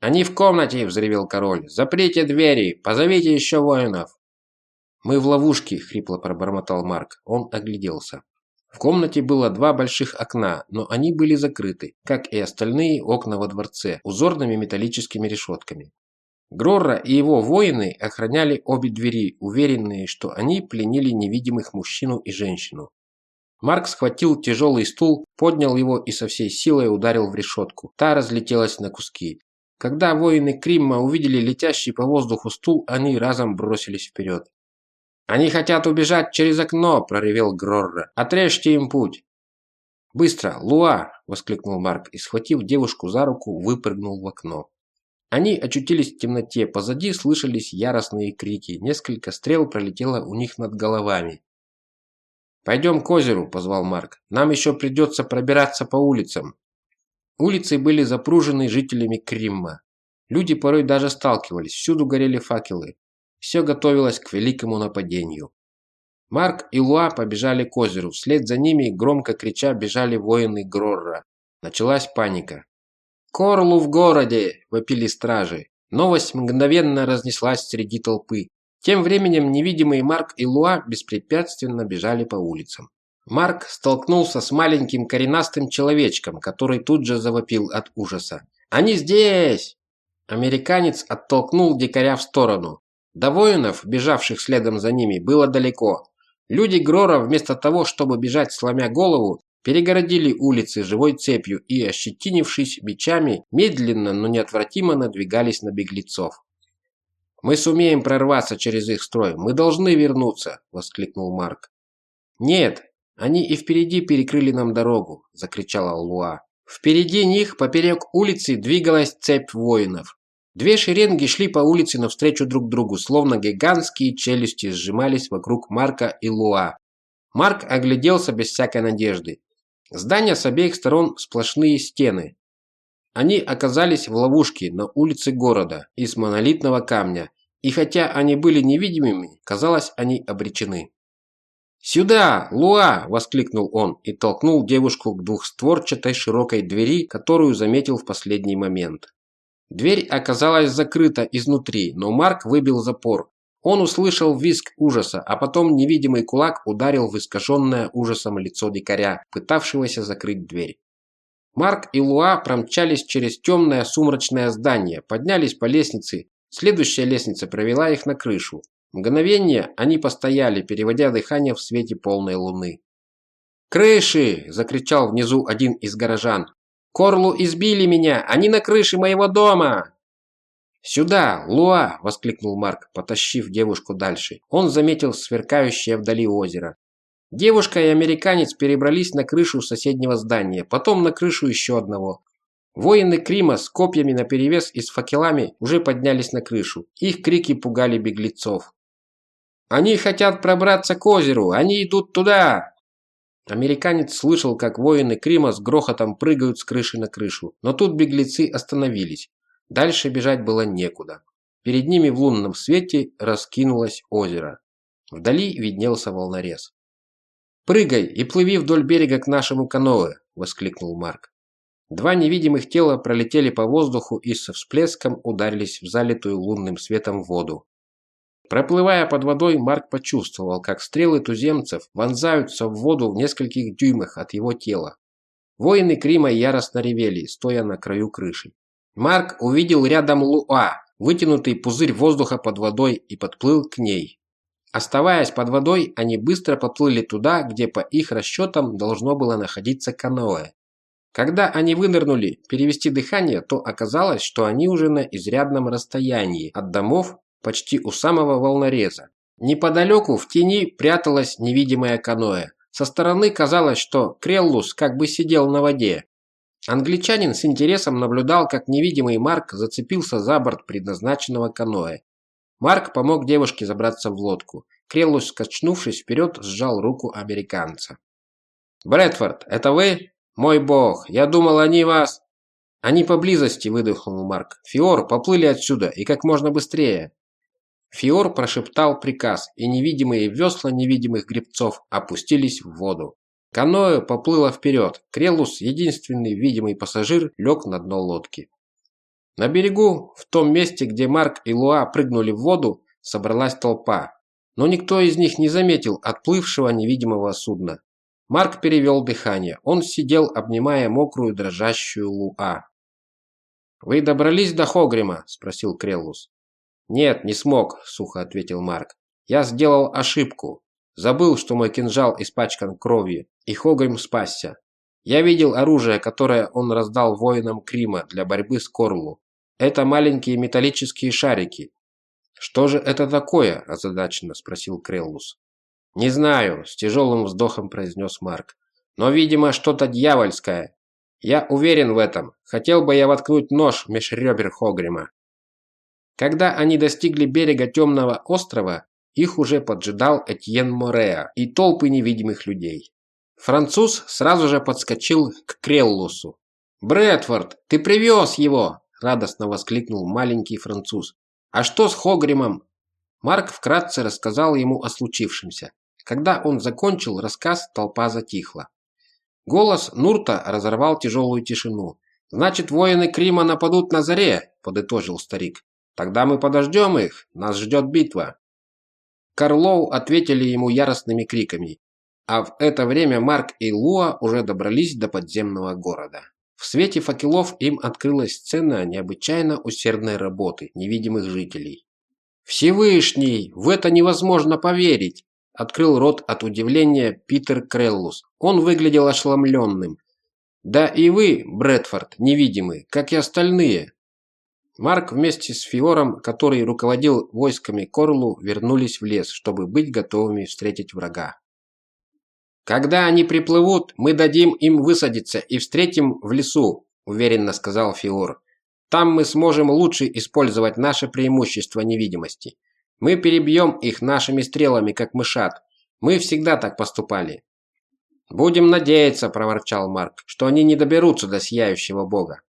«Они в комнате!» – взревел король. «Заприте двери! Позовите еще воинов!» «Мы в ловушке!» – хрипло пробормотал Марк. Он огляделся. В комнате было два больших окна, но они были закрыты, как и остальные окна во дворце, узорными металлическими решетками. Грорра и его воины охраняли обе двери, уверенные, что они пленили невидимых мужчину и женщину. Марк схватил тяжелый стул, поднял его и со всей силой ударил в решетку. Та разлетелась на куски. Когда воины Кримма увидели летящий по воздуху стул, они разом бросились вперед. «Они хотят убежать через окно!» – проревел Грорра. «Отрежьте им путь!» «Быстро! Луа!» – воскликнул Марк и, схватив девушку за руку, выпрыгнул в окно. Они очутились в темноте, позади слышались яростные крики, несколько стрел пролетело у них над головами. «Пойдем к озеру», – позвал Марк. «Нам еще придется пробираться по улицам». Улицы были запружены жителями Кримма. Люди порой даже сталкивались, всюду горели факелы. Все готовилось к великому нападению. Марк и Луа побежали к озеру, вслед за ними, громко крича, бежали воины Грорра. Началась паника. «Корлу в городе!» – вопили стражи. Новость мгновенно разнеслась среди толпы. Тем временем невидимые Марк и Луа беспрепятственно бежали по улицам. Марк столкнулся с маленьким коренастым человечком, который тут же завопил от ужаса. «Они здесь!» Американец оттолкнул дикаря в сторону. До воинов, бежавших следом за ними, было далеко. Люди Грора, вместо того, чтобы бежать сломя голову, перегородили улицы живой цепью и, ощетинившись мечами, медленно, но неотвратимо надвигались на беглецов. «Мы сумеем прорваться через их строй. Мы должны вернуться!» – воскликнул Марк. «Нет, они и впереди перекрыли нам дорогу!» – закричала Луа. Впереди них, поперек улицы, двигалась цепь воинов. Две шеренги шли по улице навстречу друг другу, словно гигантские челюсти сжимались вокруг Марка и Луа. Марк огляделся без всякой надежды. Здания с обеих сторон сплошные стены. Они оказались в ловушке на улице города из монолитного камня, и хотя они были невидимыми, казалось, они обречены. «Сюда, Луа!» – воскликнул он и толкнул девушку к двухстворчатой широкой двери, которую заметил в последний момент. Дверь оказалась закрыта изнутри, но Марк выбил запор. Он услышал визг ужаса, а потом невидимый кулак ударил в искаженное ужасом лицо дикаря, пытавшегося закрыть дверь. Марк и Луа промчались через темное сумрачное здание, поднялись по лестнице. Следующая лестница провела их на крышу. Мгновение они постояли, переводя дыхание в свете полной луны. «Крыши!» – закричал внизу один из горожан. «Корлу избили меня! Они на крыше моего дома!» «Сюда, Луа!» – воскликнул Марк, потащив девушку дальше. Он заметил сверкающее вдали озеро. Девушка и американец перебрались на крышу соседнего здания, потом на крышу еще одного. Воины Крима с копьями наперевес и с факелами уже поднялись на крышу. Их крики пугали беглецов. Они хотят пробраться к озеру! Они идут туда!» Американец слышал, как воины Крима с грохотом прыгают с крыши на крышу, но тут беглецы остановились. Дальше бежать было некуда. Перед ними в лунном свете раскинулось озеро. Вдали виднелся волнорез. «Прыгай и плыви вдоль берега к нашему каноэ!» – воскликнул Марк. Два невидимых тела пролетели по воздуху и со всплеском ударились в залитую лунным светом воду. Проплывая под водой, Марк почувствовал, как стрелы туземцев вонзаются в воду в нескольких дюймах от его тела. Воины Крима яростно ревели, стоя на краю крыши. Марк увидел рядом Луа, вытянутый пузырь воздуха под водой и подплыл к ней. Оставаясь под водой, они быстро подплыли туда, где по их расчетам должно было находиться каноэ. Когда они вынырнули перевести дыхание, то оказалось, что они уже на изрядном расстоянии от домов почти у самого волнореза. Неподалеку в тени пряталось невидимое каноэ. Со стороны казалось, что Креллус как бы сидел на воде. Англичанин с интересом наблюдал, как невидимый Марк зацепился за борт предназначенного каноэ. Марк помог девушке забраться в лодку. Креллус, скачнувшись вперед, сжал руку американца. «Брэдфорд, это вы? Мой бог, я думал, они вас...» «Они поблизости», – выдохнул Марк. «Фиор, поплыли отсюда, и как можно быстрее». Фиор прошептал приказ, и невидимые весла невидимых гребцов опустились в воду. Каноэ поплыло вперед. Крелус, единственный видимый пассажир, лег на дно лодки. На берегу, в том месте, где Марк и Луа прыгнули в воду, собралась толпа. Но никто из них не заметил отплывшего невидимого судна. Марк перевел дыхание. Он сидел, обнимая мокрую дрожащую Луа. «Вы добрались до Хогрима?» – спросил Креллус. «Нет, не смог», – сухо ответил Марк. «Я сделал ошибку. Забыл, что мой кинжал испачкан кровью, и Хогрим спасся. Я видел оружие, которое он раздал воинам Крима для борьбы с Корлу. Это маленькие металлические шарики. Что же это такое? озадаченно спросил Креллус. Не знаю, с тяжелым вздохом произнес Марк. Но, видимо, что-то дьявольское. Я уверен в этом. Хотел бы я воткнуть нож меж ребер Хогрима. Когда они достигли берега темного острова, их уже поджидал Этьен Мореа и толпы невидимых людей. Француз сразу же подскочил к Креллусу. «Брэдфорд, ты привез его!» – радостно воскликнул маленький француз. «А что с Хогримом?» Марк вкратце рассказал ему о случившемся. Когда он закончил рассказ, толпа затихла. Голос Нурта разорвал тяжелую тишину. «Значит, воины Крима нападут на заре», – подытожил старик. Тогда мы подождем их, нас ждет битва. Карлоу ответили ему яростными криками, а в это время Марк и Луа уже добрались до подземного города. В свете факелов им открылась сцена необычайно усердной работы невидимых жителей. «Всевышний! В это невозможно поверить!» Открыл рот от удивления Питер Креллус. Он выглядел ошеломленным. «Да и вы, Брэдфорд, невидимый, как и остальные. Марк вместе с Фиором, который руководил войсками Корлу, вернулись в лес, чтобы быть готовыми встретить врага. «Когда они приплывут, мы дадим им высадиться и встретим в лесу», – уверенно сказал Фиор. «Там мы сможем лучше использовать наше преимущество невидимости. Мы перебьем их нашими стрелами, как мышат. Мы всегда так поступали». «Будем надеяться», – проворчал Марк, – «что они не доберутся до Сияющего Бога».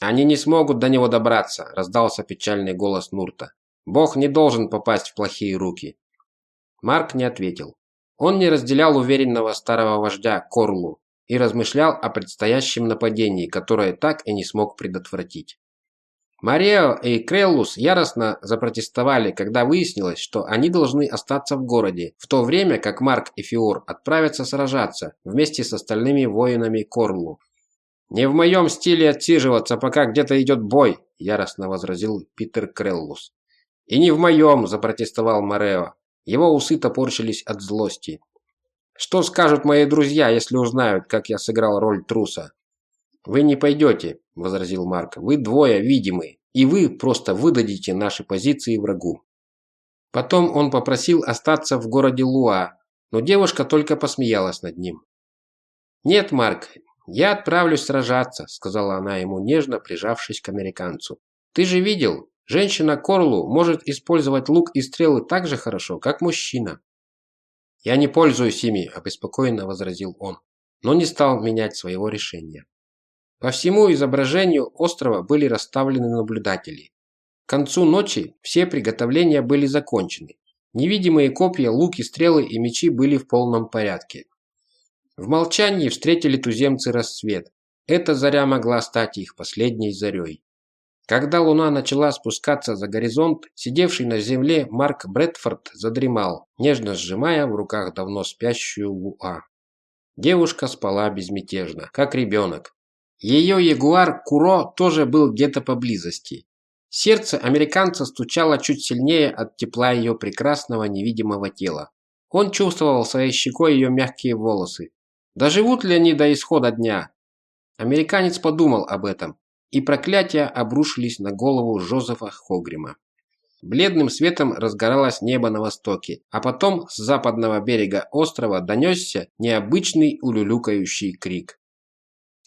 «Они не смогут до него добраться», – раздался печальный голос Нурта. «Бог не должен попасть в плохие руки». Марк не ответил. Он не разделял уверенного старого вождя Корлу и размышлял о предстоящем нападении, которое так и не смог предотвратить. Марио и Креллус яростно запротестовали, когда выяснилось, что они должны остаться в городе, в то время как Марк и Фиор отправятся сражаться вместе с остальными воинами Корлу. «Не в моем стиле отсиживаться, пока где-то идет бой», – яростно возразил Питер Креллус. «И не в моем», – запротестовал Морео. Его усы топорщились от злости. «Что скажут мои друзья, если узнают, как я сыграл роль труса?» «Вы не пойдете», – возразил Марк. «Вы двое видимые, и вы просто выдадите наши позиции врагу». Потом он попросил остаться в городе Луа, но девушка только посмеялась над ним. «Нет, Марк, «Я отправлюсь сражаться», – сказала она ему, нежно прижавшись к американцу. «Ты же видел, женщина Корлу может использовать лук и стрелы так же хорошо, как мужчина». «Я не пользуюсь ими», – обеспокоенно возразил он, но не стал менять своего решения. По всему изображению острова были расставлены наблюдатели. К концу ночи все приготовления были закончены. Невидимые копья, луки, стрелы и мечи были в полном порядке. В молчании встретили туземцы рассвет. Эта заря могла стать их последней зарей. Когда луна начала спускаться за горизонт, сидевший на земле Марк Брэдфорд задремал, нежно сжимая в руках давно спящую Луа. Девушка спала безмятежно, как ребенок. Ее ягуар Куро тоже был где-то поблизости. Сердце американца стучало чуть сильнее от тепла ее прекрасного невидимого тела. Он чувствовал своей щекой ее мягкие волосы, Доживут ли они до исхода дня? Американец подумал об этом, и проклятия обрушились на голову Жозефа Хогрима. Бледным светом разгоралось небо на востоке, а потом с западного берега острова донесся необычный улюлюкающий крик.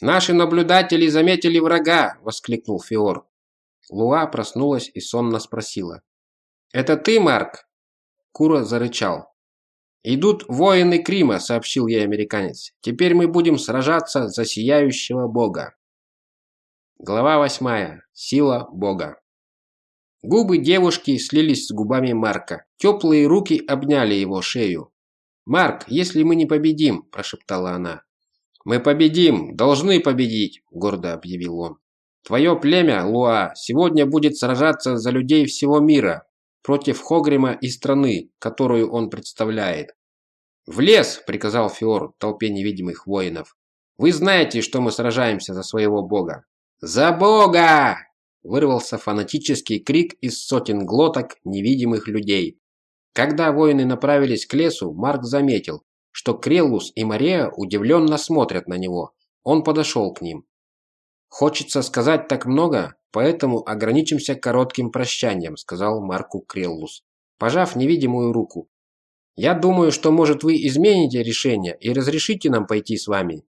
«Наши наблюдатели заметили врага!» – воскликнул Фиор. Луа проснулась и сонно спросила. «Это ты, Марк?» Кура зарычал. «Идут воины Крима», — сообщил ей американец. «Теперь мы будем сражаться за сияющего бога». Глава восьмая. Сила бога. Губы девушки слились с губами Марка. Теплые руки обняли его шею. «Марк, если мы не победим», – прошептала она. «Мы победим, должны победить», – гордо объявил он. «Твое племя, Луа, сегодня будет сражаться за людей всего мира, против Хогрима и страны, которую он представляет. «В лес!» – приказал Фиор толпе невидимых воинов. «Вы знаете, что мы сражаемся за своего бога». «За бога!» – вырвался фанатический крик из сотен глоток невидимых людей. Когда воины направились к лесу, Марк заметил, что Креллус и Мария удивленно смотрят на него. Он подошел к ним. «Хочется сказать так много, поэтому ограничимся коротким прощанием», сказал Марку Креллус, пожав невидимую руку. «Я думаю, что, может, вы измените решение и разрешите нам пойти с вами.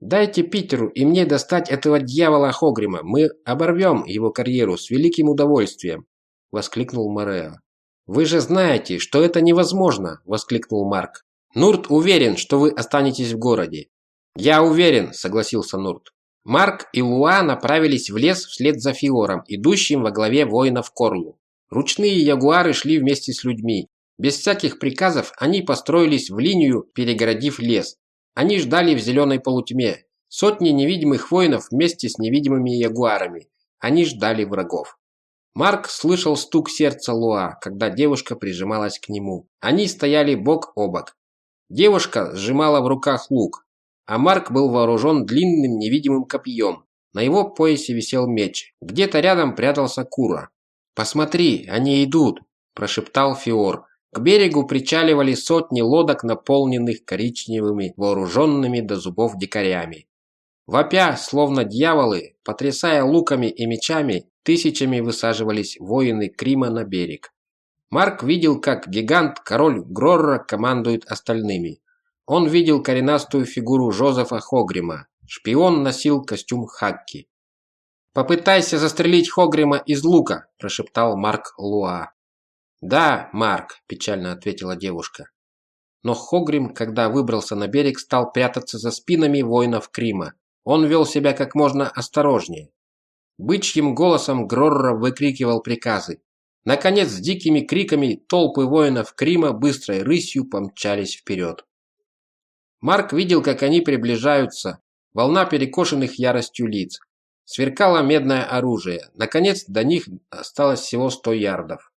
Дайте Питеру и мне достать этого дьявола Хогрима, мы оборвем его карьеру с великим удовольствием», воскликнул Морео. «Вы же знаете, что это невозможно!» – воскликнул Марк. «Нурт уверен, что вы останетесь в городе». «Я уверен», – согласился Нурт. Марк и Луа направились в лес вслед за Фиором, идущим во главе воинов Корлу. Ручные ягуары шли вместе с людьми. Без всяких приказов они построились в линию, перегородив лес. Они ждали в зеленой полутьме. Сотни невидимых воинов вместе с невидимыми ягуарами. Они ждали врагов. Марк слышал стук сердца Луа, когда девушка прижималась к нему. Они стояли бок о бок. Девушка сжимала в руках лук, а Марк был вооружен длинным невидимым копьем. На его поясе висел меч. Где-то рядом прятался Кура. «Посмотри, они идут!» – прошептал Фиор. К берегу причаливали сотни лодок, наполненных коричневыми, вооруженными до зубов дикарями. Вопя, словно дьяволы, потрясая луками и мечами, тысячами высаживались воины Крима на берег. Марк видел, как гигант, король Грорра командует остальными. Он видел коренастую фигуру Жозефа Хогрима. Шпион носил костюм Хакки. «Попытайся застрелить Хогрима из лука», – прошептал Марк Луа. «Да, Марк», – печально ответила девушка. Но Хогрим, когда выбрался на берег, стал прятаться за спинами воинов Крима. Он вел себя как можно осторожнее. Бычьим голосом Грорра выкрикивал приказы. Наконец, с дикими криками толпы воинов Крима быстрой рысью помчались вперед. Марк видел, как они приближаются, волна перекошенных яростью лиц. Сверкало медное оружие. Наконец, до них осталось всего сто ярдов.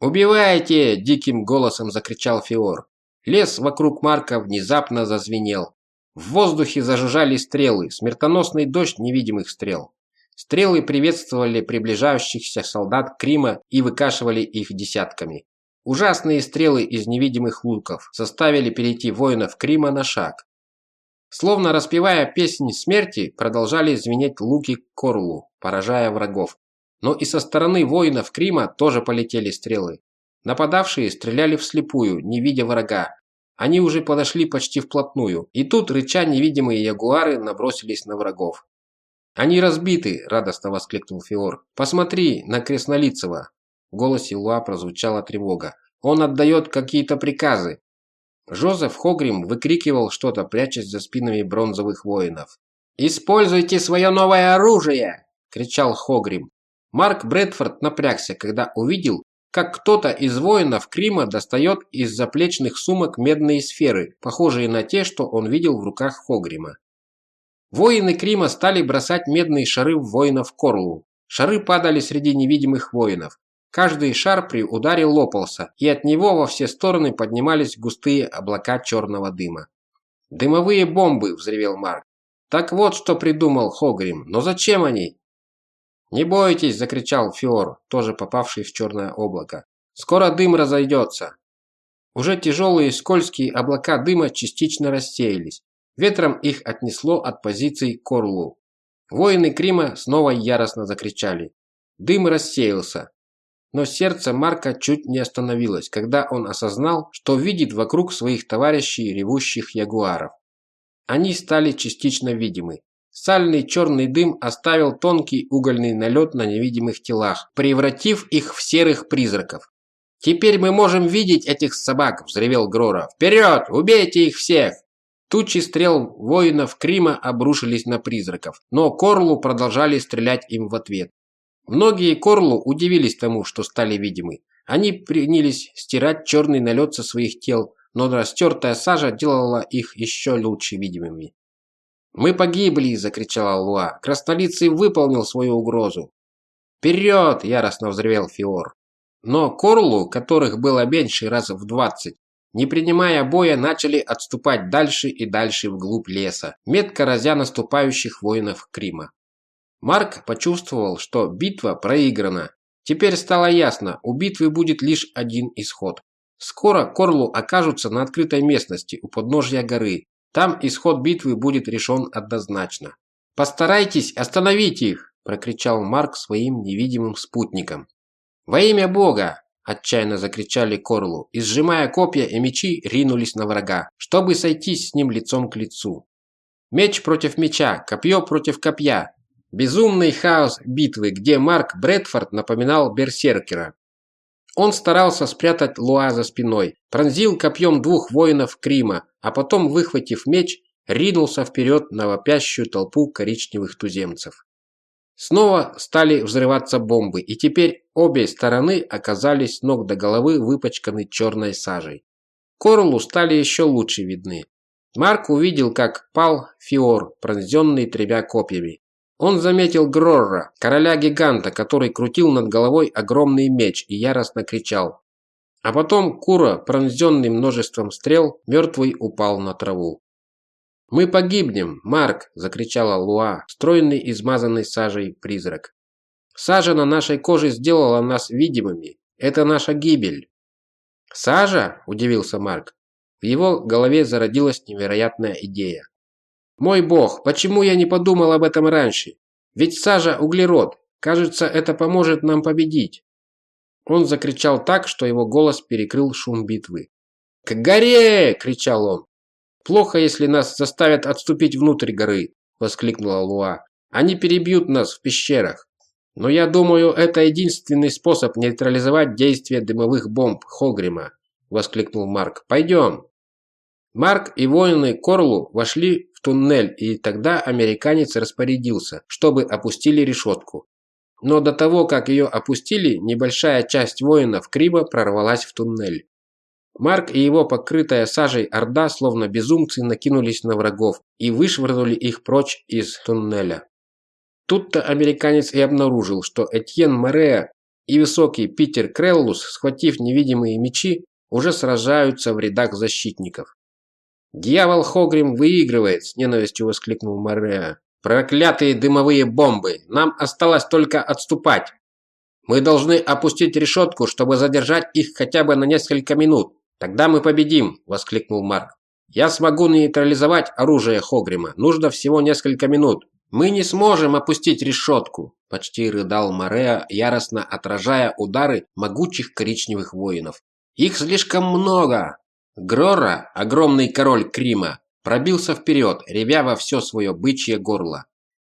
«Убивайте!» – диким голосом закричал Фиор. Лес вокруг Марка внезапно зазвенел. В воздухе зажужжали стрелы, смертоносный дождь невидимых стрел. Стрелы приветствовали приближающихся солдат Крима и выкашивали их десятками. Ужасные стрелы из невидимых луков заставили перейти воинов Крима на шаг. Словно распевая песнь смерти, продолжали звенеть луки Корлу, поражая врагов. Но и со стороны воинов Крима тоже полетели стрелы. Нападавшие стреляли вслепую, не видя врага. Они уже подошли почти вплотную, и тут, рыча невидимые ягуары, набросились на врагов. «Они разбиты!» – радостно воскликнул Фиор. «Посмотри на Краснолицева!» В голосе Луа прозвучала тревога. «Он отдает какие-то приказы!» Жозеф Хогрим выкрикивал что-то, прячась за спинами бронзовых воинов. «Используйте свое новое оружие!» – кричал Хогрим. Марк Брэдфорд напрягся, когда увидел, как кто-то из воинов Крима достает из заплечных сумок медные сферы, похожие на те, что он видел в руках Хогрима. Воины Крима стали бросать медные шары в воинов Корлу. Шары падали среди невидимых воинов. Каждый шар при ударе лопался, и от него во все стороны поднимались густые облака черного дыма. «Дымовые бомбы!» – взревел Марк. «Так вот, что придумал Хогрим. Но зачем они?» «Не бойтесь!» – закричал Фиор, тоже попавший в черное облако. «Скоро дым разойдется!» Уже тяжелые скользкие облака дыма частично рассеялись. Ветром их отнесло от позиций к Орлу. Воины Крима снова яростно закричали. Дым рассеялся. Но сердце Марка чуть не остановилось, когда он осознал, что видит вокруг своих товарищей ревущих ягуаров. Они стали частично видимы. Сальный черный дым оставил тонкий угольный налет на невидимых телах, превратив их в серых призраков. «Теперь мы можем видеть этих собак!» – взревел Грора. «Вперед! Убейте их всех!» Тучи стрел воинов Крима обрушились на призраков, но Корлу продолжали стрелять им в ответ. Многие Корлу удивились тому, что стали видимы. Они принялись стирать черный налет со своих тел, но растертая сажа делала их еще лучше видимыми. «Мы погибли!» – закричала Луа. «Краснолицый выполнил свою угрозу!» «Вперед!» – яростно взревел Фиор. Но Корлу, которых было меньше раз в двадцать, не принимая боя, начали отступать дальше и дальше вглубь леса, метко разя наступающих воинов Крима. Марк почувствовал, что битва проиграна. Теперь стало ясно, у битвы будет лишь один исход. Скоро Корлу окажутся на открытой местности у подножья горы. Там исход битвы будет решен однозначно. «Постарайтесь остановить их!» – прокричал Марк своим невидимым спутникам. «Во имя Бога! Отчаянно закричали Корлу и, сжимая копья и мечи, ринулись на врага, чтобы сойтись с ним лицом к лицу. Меч против меча, копье против копья. Безумный хаос битвы, где Марк Брэдфорд напоминал берсеркера. Он старался спрятать Луа за спиной, пронзил копьем двух воинов Крима, а потом, выхватив меч, ринулся вперед на вопящую толпу коричневых туземцев. Снова стали взрываться бомбы, и теперь обе стороны оказались ног до головы выпачканы черной сажей. Корлу стали еще лучше видны. Марк увидел, как пал Фиор, пронзенный тремя копьями. Он заметил Грорра, короля-гиганта, который крутил над головой огромный меч и яростно кричал. А потом Кура, пронзенный множеством стрел, мертвый упал на траву. «Мы погибнем, Марк!» – закричала Луа, стройный, измазанный сажей призрак. «Сажа на нашей коже сделала нас видимыми. Это наша гибель». «Сажа?» – удивился Марк. В его голове зародилась невероятная идея. «Мой бог, почему я не подумал об этом раньше? Ведь сажа – углерод. Кажется, это поможет нам победить». Он закричал так, что его голос перекрыл шум битвы. «К горе!» – кричал он. «Плохо, если нас заставят отступить внутрь горы», – воскликнула Луа. «Они перебьют нас в пещерах». «Но я думаю, это единственный способ нейтрализовать действие дымовых бомб Хогрима», – воскликнул Марк. «Пойдем». Марк и воины Корлу вошли туннель, и тогда американец распорядился, чтобы опустили решетку. Но до того, как ее опустили, небольшая часть воинов Крима прорвалась в туннель. Марк и его покрытая сажей орда, словно безумцы, накинулись на врагов и вышвырнули их прочь из туннеля. Тут-то американец и обнаружил, что Этьен Мореа и высокий Питер Креллус, схватив невидимые мечи, уже сражаются в рядах защитников. «Дьявол Хогрим выигрывает!» – с ненавистью воскликнул Мореа. «Проклятые дымовые бомбы! Нам осталось только отступать! Мы должны опустить решетку, чтобы задержать их хотя бы на несколько минут. Тогда мы победим!» – воскликнул Марк. «Я смогу нейтрализовать оружие Хогрима. Нужно всего несколько минут. Мы не сможем опустить решетку!» – почти рыдал Мореа, яростно отражая удары могучих коричневых воинов. «Их слишком много!» Грора, огромный король Крима, пробился вперед, ревя во все свое бычье горло.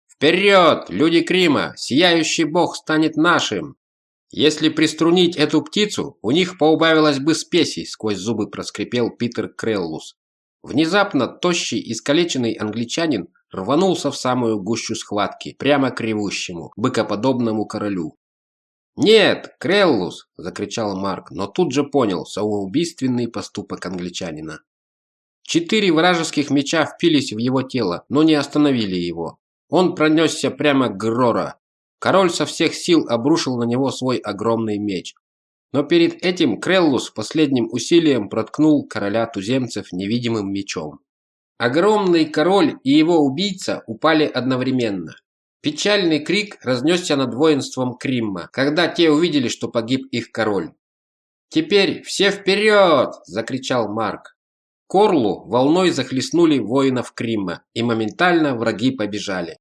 «Вперед, люди Крима! Сияющий бог станет нашим!» «Если приструнить эту птицу, у них поубавилось бы спеси», – сквозь зубы проскрипел Питер Креллус. Внезапно тощий, искалеченный англичанин рванулся в самую гущу схватки, прямо к ревущему, быкоподобному королю. «Нет, Креллус!» – закричал Марк, но тут же понял самоубийственный поступок англичанина. Четыре вражеских меча впились в его тело, но не остановили его. Он пронесся прямо к Грора. Король со всех сил обрушил на него свой огромный меч. Но перед этим Креллус последним усилием проткнул короля туземцев невидимым мечом. Огромный король и его убийца упали одновременно. Печальный крик разнесся над воинством Кримма, когда те увидели, что погиб их король. «Теперь все вперед!» – закричал Марк. Корлу волной захлестнули воинов Кримма, и моментально враги побежали.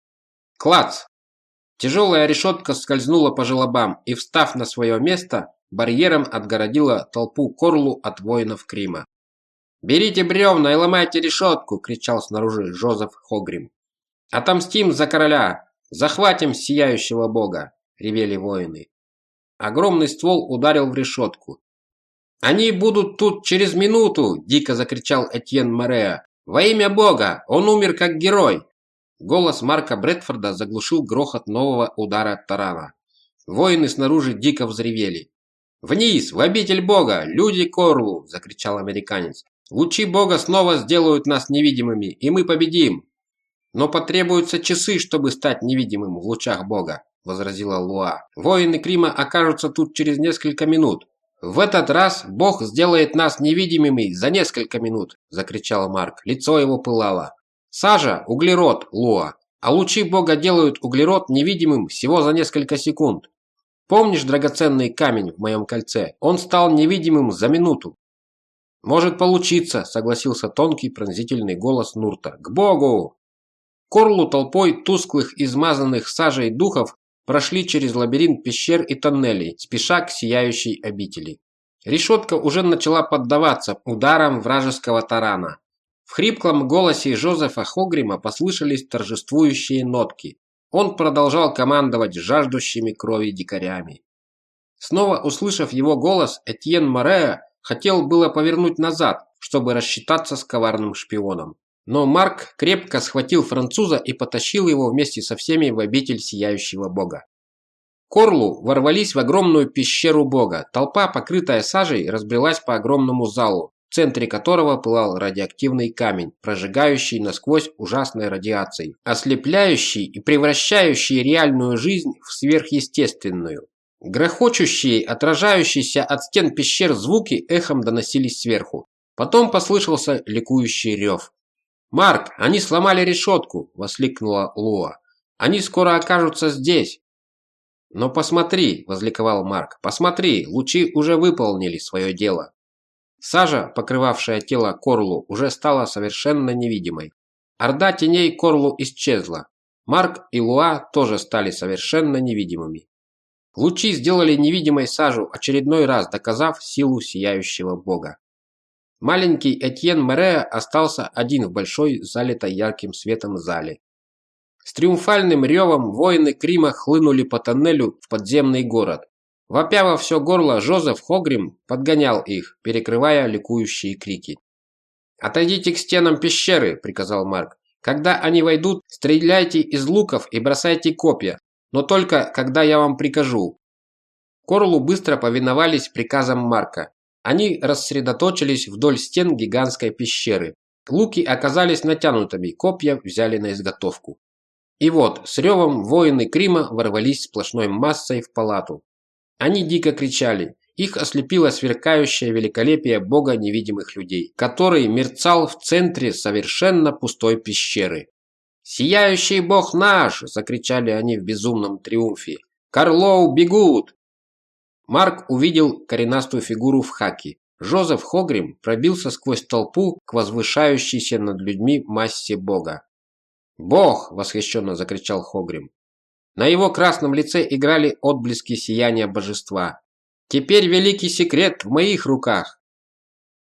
Клац! Тяжелая решетка скользнула по желобам и, встав на свое место, барьером отгородила толпу Корлу от воинов Крима. «Берите бревна и ломайте решетку!» – кричал снаружи Жозеф Хогрим. «Отомстим за короля! «Захватим сияющего бога!» – ревели воины. Огромный ствол ударил в решетку. «Они будут тут через минуту!» – дико закричал Этьен Мореа. «Во имя бога! Он умер как герой!» Голос Марка Брэдфорда заглушил грохот нового удара тарана. Воины снаружи дико взревели. «Вниз! В обитель бога! Люди Корлу!» – закричал американец. «Лучи бога снова сделают нас невидимыми, и мы победим!» «Но потребуются часы, чтобы стать невидимым в лучах Бога», – возразила Луа. «Воины Крима окажутся тут через несколько минут». «В этот раз Бог сделает нас невидимыми за несколько минут», – закричал Марк. Лицо его пылало. «Сажа – углерод, Луа, а лучи Бога делают углерод невидимым всего за несколько секунд. Помнишь драгоценный камень в моем кольце? Он стал невидимым за минуту. «Может получиться», – согласился тонкий пронзительный голос Нурта. «К Богу!» Корлу толпой тусклых, измазанных сажей духов прошли через лабиринт пещер и тоннелей, спеша к сияющей обители. Решетка уже начала поддаваться ударам вражеского тарана. В хриплом голосе Жозефа Хогрима послышались торжествующие нотки. Он продолжал командовать жаждущими крови дикарями. Снова услышав его голос, Этьен Мореа хотел было повернуть назад, чтобы рассчитаться с коварным шпионом. Но Марк крепко схватил француза и потащил его вместе со всеми в обитель сияющего бога. Корлу ворвались в огромную пещеру бога. Толпа, покрытая сажей, разбрелась по огромному залу, в центре которого пылал радиоактивный камень, прожигающий насквозь ужасной радиацией, ослепляющий и превращающий реальную жизнь в сверхъестественную. Грохочущие, отражающиеся от стен пещер звуки эхом доносились сверху. Потом послышался ликующий рев. «Марк, они сломали решетку!» – воскликнула Луа. «Они скоро окажутся здесь!» «Но посмотри!» – возликовал Марк. «Посмотри! Лучи уже выполнили свое дело!» Сажа, покрывавшая тело Корлу, уже стала совершенно невидимой. Орда теней Корлу исчезла. Марк и Луа тоже стали совершенно невидимыми. Лучи сделали невидимой Сажу очередной раз, доказав силу сияющего бога. Маленький Этьен Мереа остался один в большой, залитой ярким светом зале. С триумфальным ревом воины Крима хлынули по тоннелю в подземный город. Вопя во все горло, Жозеф Хогрим подгонял их, перекрывая ликующие крики. «Отойдите к стенам пещеры», – приказал Марк. «Когда они войдут, стреляйте из луков и бросайте копья, но только когда я вам прикажу». Корлу быстро повиновались приказам Марка. Они рассредоточились вдоль стен гигантской пещеры. Луки оказались натянутыми, копья взяли на изготовку. И вот, с ревом воины Крима ворвались сплошной массой в палату. Они дико кричали. Их ослепило сверкающее великолепие бога невидимых людей, который мерцал в центре совершенно пустой пещеры. «Сияющий бог наш!» – закричали они в безумном триумфе. «Карлоу бегут!» Марк увидел коренастую фигуру в хаке. Жозеф Хогрим пробился сквозь толпу к возвышающейся над людьми массе бога. «Бог!» – восхищенно закричал Хогрим. На его красном лице играли отблески сияния божества. «Теперь великий секрет в моих руках!»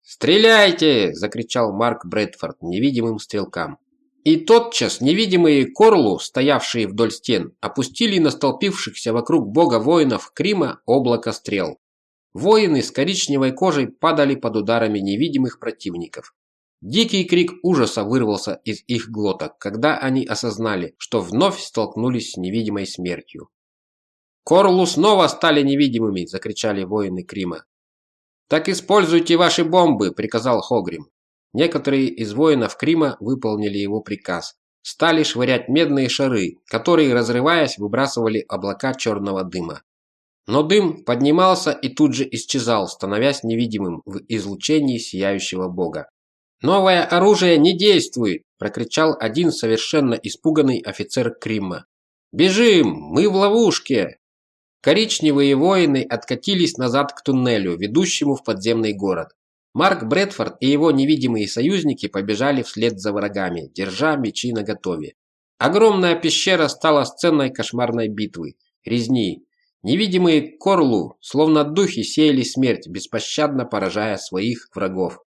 «Стреляйте!» – закричал Марк Брэдфорд невидимым стрелкам. И тотчас невидимые Корлу, стоявшие вдоль стен, опустили на столпившихся вокруг бога воинов Крима облако стрел. Воины с коричневой кожей падали под ударами невидимых противников. Дикий крик ужаса вырвался из их глоток, когда они осознали, что вновь столкнулись с невидимой смертью. «Корлу снова стали невидимыми!» – закричали воины Крима. «Так используйте ваши бомбы!» – приказал Хогрим. Некоторые из воинов Крима выполнили его приказ. Стали швырять медные шары, которые, разрываясь, выбрасывали облака черного дыма. Но дым поднимался и тут же исчезал, становясь невидимым в излучении сияющего бога. «Новое оружие не действует!» – прокричал один совершенно испуганный офицер Крима. «Бежим! Мы в ловушке!» Коричневые воины откатились назад к туннелю, ведущему в подземный город. Марк Брэдфорд и его невидимые союзники побежали вслед за врагами, держа мечи наготове. Огромная пещера стала сценой кошмарной битвы, резни. Невидимые Корлу, словно духи, сеяли смерть, беспощадно поражая своих врагов.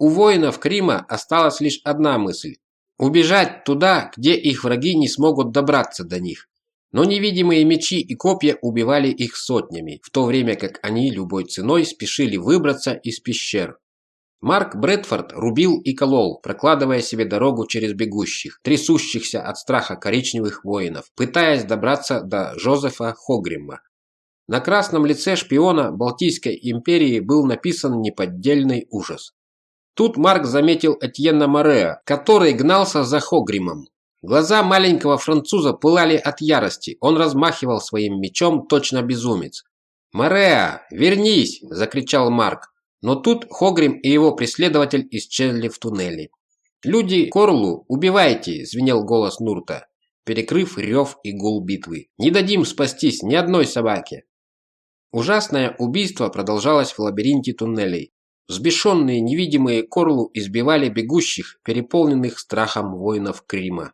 У воинов Крима осталась лишь одна мысль – убежать туда, где их враги не смогут добраться до них. Но невидимые мечи и копья убивали их сотнями, в то время как они любой ценой спешили выбраться из пещер. Марк Брэдфорд рубил и колол, прокладывая себе дорогу через бегущих, трясущихся от страха коричневых воинов, пытаясь добраться до Жозефа Хогрима. На красном лице шпиона Балтийской империи был написан неподдельный ужас. Тут Марк заметил Этьена Мореа, который гнался за Хогримом. Глаза маленького француза пылали от ярости, он размахивал своим мечом точно безумец. «Мореа, вернись!» – закричал Марк. Но тут Хогрим и его преследователь исчезли в туннеле. «Люди Корлу, убивайте!» – звенел голос Нурта, перекрыв рев и гул битвы. «Не дадим спастись ни одной собаке!» Ужасное убийство продолжалось в лабиринте туннелей. Взбешенные невидимые Корлу избивали бегущих, переполненных страхом воинов Крима.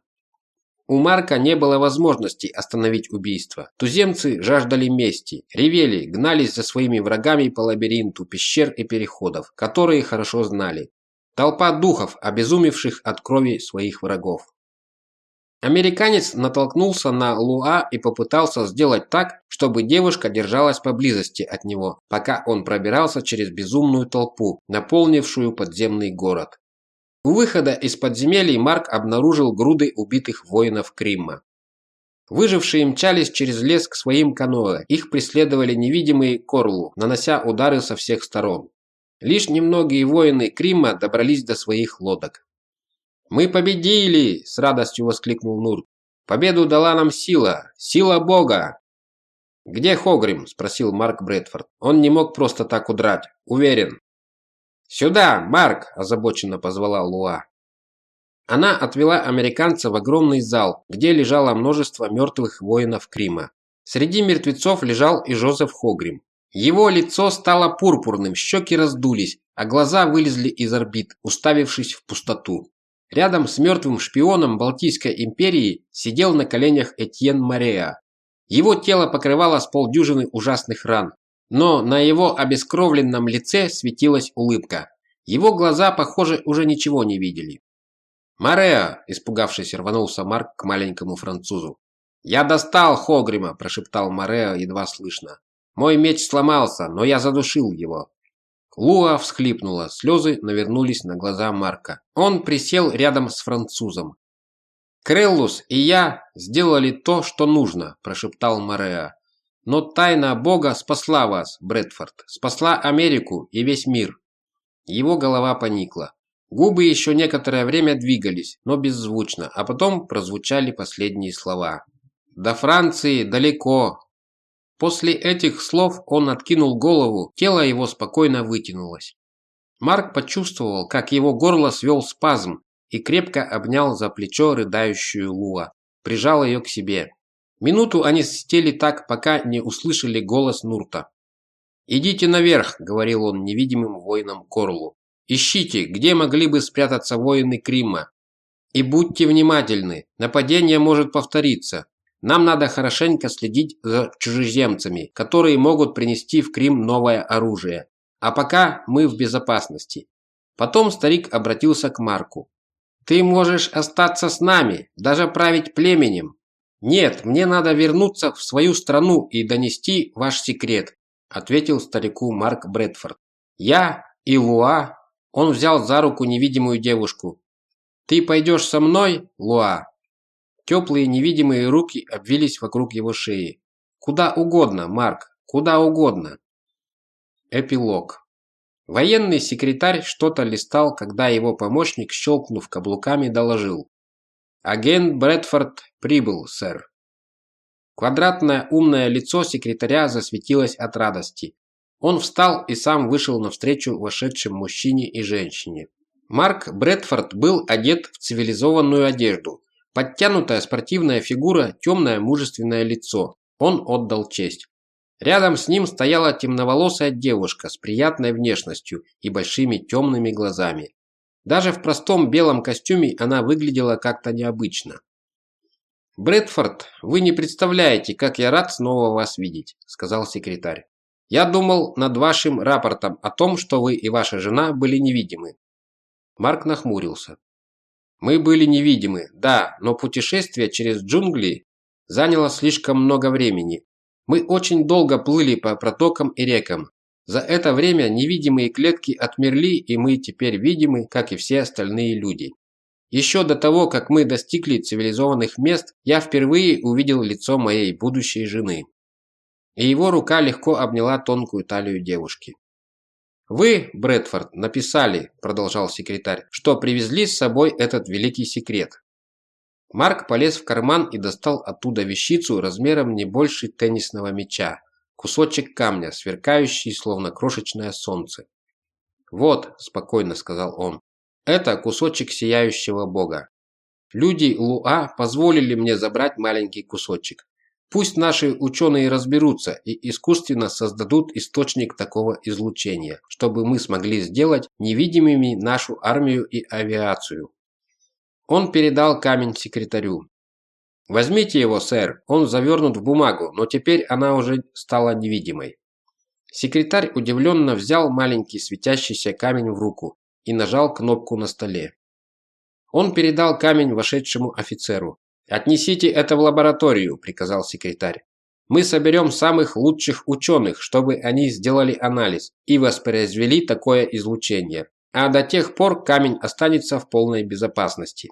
У Марка не было возможности остановить убийство. Туземцы жаждали мести, ревели, гнались за своими врагами по лабиринту пещер и переходов, которые хорошо знали. Толпа духов, обезумевших от крови своих врагов. Американец натолкнулся на Луа и попытался сделать так, чтобы девушка держалась поблизости от него, пока он пробирался через безумную толпу, наполнившую подземный город. У выхода из подземелий Марк обнаружил груды убитых воинов Кримма. Выжившие мчались через лес к своим каноэ, их преследовали невидимые Корлу, нанося удары со всех сторон. Лишь немногие воины Кримма добрались до своих лодок. «Мы победили!» – с радостью воскликнул Нур. «Победу дала нам сила! Сила Бога!» «Где Хогрим?» – спросил Марк Брэдфорд. «Он не мог просто так удрать. Уверен». «Сюда, Марк!» – озабоченно позвала Луа. Она отвела американца в огромный зал, где лежало множество мертвых воинов Крима. Среди мертвецов лежал и Жозеф Хогрим. Его лицо стало пурпурным, щеки раздулись, а глаза вылезли из орбит, уставившись в пустоту. Рядом с мертвым шпионом Балтийской империи сидел на коленях Этьен Мареа. Его тело покрывало с полдюжины ужасных ран, но на его обескровленном лице светилась улыбка. Его глаза, похоже, уже ничего не видели. «Мареа!» – испугавшись, рванулся Марк к маленькому французу. «Я достал Хогрима!» – прошептал Мареа едва слышно. «Мой меч сломался, но я задушил его. Луа всхлипнула, слезы навернулись на глаза Марка. Он присел рядом с французом. «Креллус и я сделали то, что нужно», – прошептал Мореа. «Но тайна Бога спасла вас, Брэдфорд, спасла Америку и весь мир». Его голова поникла. Губы еще некоторое время двигались, но беззвучно, а потом прозвучали последние слова. «До Франции далеко». После этих слов он откинул голову, тело его спокойно вытянулось. Марк почувствовал, как его горло свел спазм, и крепко обнял за плечо рыдающую Луа, прижал ее к себе. Минуту они сидели так, пока не услышали голос Нурта. «Идите наверх», — говорил он невидимым воинам Корлу. «Ищите, где могли бы спрятаться воины Крима. И будьте внимательны, нападение может повториться. Нам надо хорошенько следить за чужеземцами, которые могут принести в Крим новое оружие. А пока мы в безопасности». Потом старик обратился к Марку. Ты можешь остаться с нами, даже править племенем. Нет, мне надо вернуться в свою страну и донести ваш секрет, ответил старику Марк Брэдфорд. Я и Луа. Он взял за руку невидимую девушку. Ты пойдешь со мной, Луа? Теплые невидимые руки обвились вокруг его шеи. Куда угодно, Марк, куда угодно. Эпилог. Военный секретарь что-то листал, когда его помощник, щелкнув каблуками, доложил. «Агент Брэдфорд прибыл, сэр». Квадратное умное лицо секретаря засветилось от радости. Он встал и сам вышел навстречу вошедшим мужчине и женщине. Марк Брэдфорд был одет в цивилизованную одежду. Подтянутая спортивная фигура, темное мужественное лицо. Он отдал честь. Рядом с ним стояла темноволосая девушка с приятной внешностью и большими темными глазами. Даже в простом белом костюме она выглядела как-то необычно. «Брэдфорд, вы не представляете, как я рад снова вас видеть», – сказал секретарь. «Я думал над вашим рапортом о том, что вы и ваша жена были невидимы». Марк нахмурился. «Мы были невидимы, да, но путешествие через джунгли заняло слишком много времени, мы очень долго плыли по протокам и рекам. За это время невидимые клетки отмерли, и мы теперь видимы, как и все остальные люди. Еще до того, как мы достигли цивилизованных мест, я впервые увидел лицо моей будущей жены. И его рука легко обняла тонкую талию девушки. «Вы, Брэдфорд, написали, – продолжал секретарь, – что привезли с собой этот великий секрет. Марк полез в карман и достал оттуда вещицу размером не больше теннисного мяча. Кусочек камня, сверкающий, словно крошечное солнце. «Вот», – спокойно сказал он, – «это кусочек сияющего бога. Люди Луа позволили мне забрать маленький кусочек. Пусть наши ученые разберутся и искусственно создадут источник такого излучения, чтобы мы смогли сделать невидимыми нашу армию и авиацию. Он передал камень секретарю. «Возьмите его, сэр, он завернут в бумагу, но теперь она уже стала невидимой». Секретарь удивленно взял маленький светящийся камень в руку и нажал кнопку на столе. Он передал камень вошедшему офицеру. «Отнесите это в лабораторию», – приказал секретарь. «Мы соберем самых лучших ученых, чтобы они сделали анализ и воспроизвели такое излучение. А до тех пор камень останется в полной безопасности».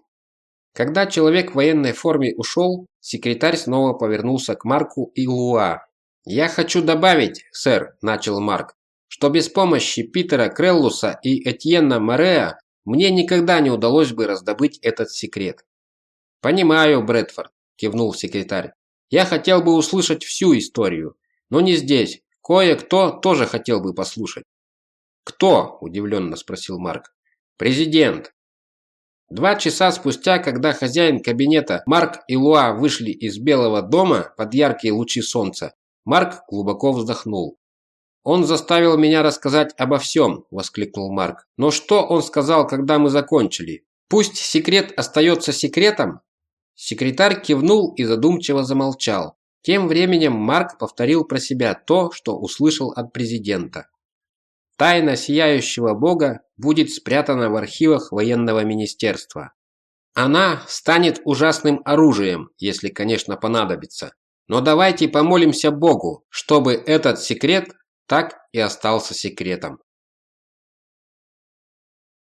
Когда человек в военной форме ушел, секретарь снова повернулся к Марку и Луа. «Я хочу добавить, сэр», – начал Марк, – «что без помощи Питера Креллуса и Этьена Мореа мне никогда не удалось бы раздобыть этот секрет». «Понимаю, Брэдфорд», – кивнул секретарь. «Я хотел бы услышать всю историю, но не здесь. Кое-кто тоже хотел бы послушать». «Кто?» – удивленно спросил Марк. «Президент», Два часа спустя, когда хозяин кабинета Марк и Луа вышли из Белого дома под яркие лучи солнца, Марк глубоко вздохнул. «Он заставил меня рассказать обо всем», – воскликнул Марк. «Но что он сказал, когда мы закончили? Пусть секрет остается секретом?» Секретарь кивнул и задумчиво замолчал. Тем временем Марк повторил про себя то, что услышал от президента. Тайна сияющего бога будет спрятана в архивах военного министерства. Она станет ужасным оружием, если, конечно, понадобится. Но давайте помолимся Богу, чтобы этот секрет так и остался секретом.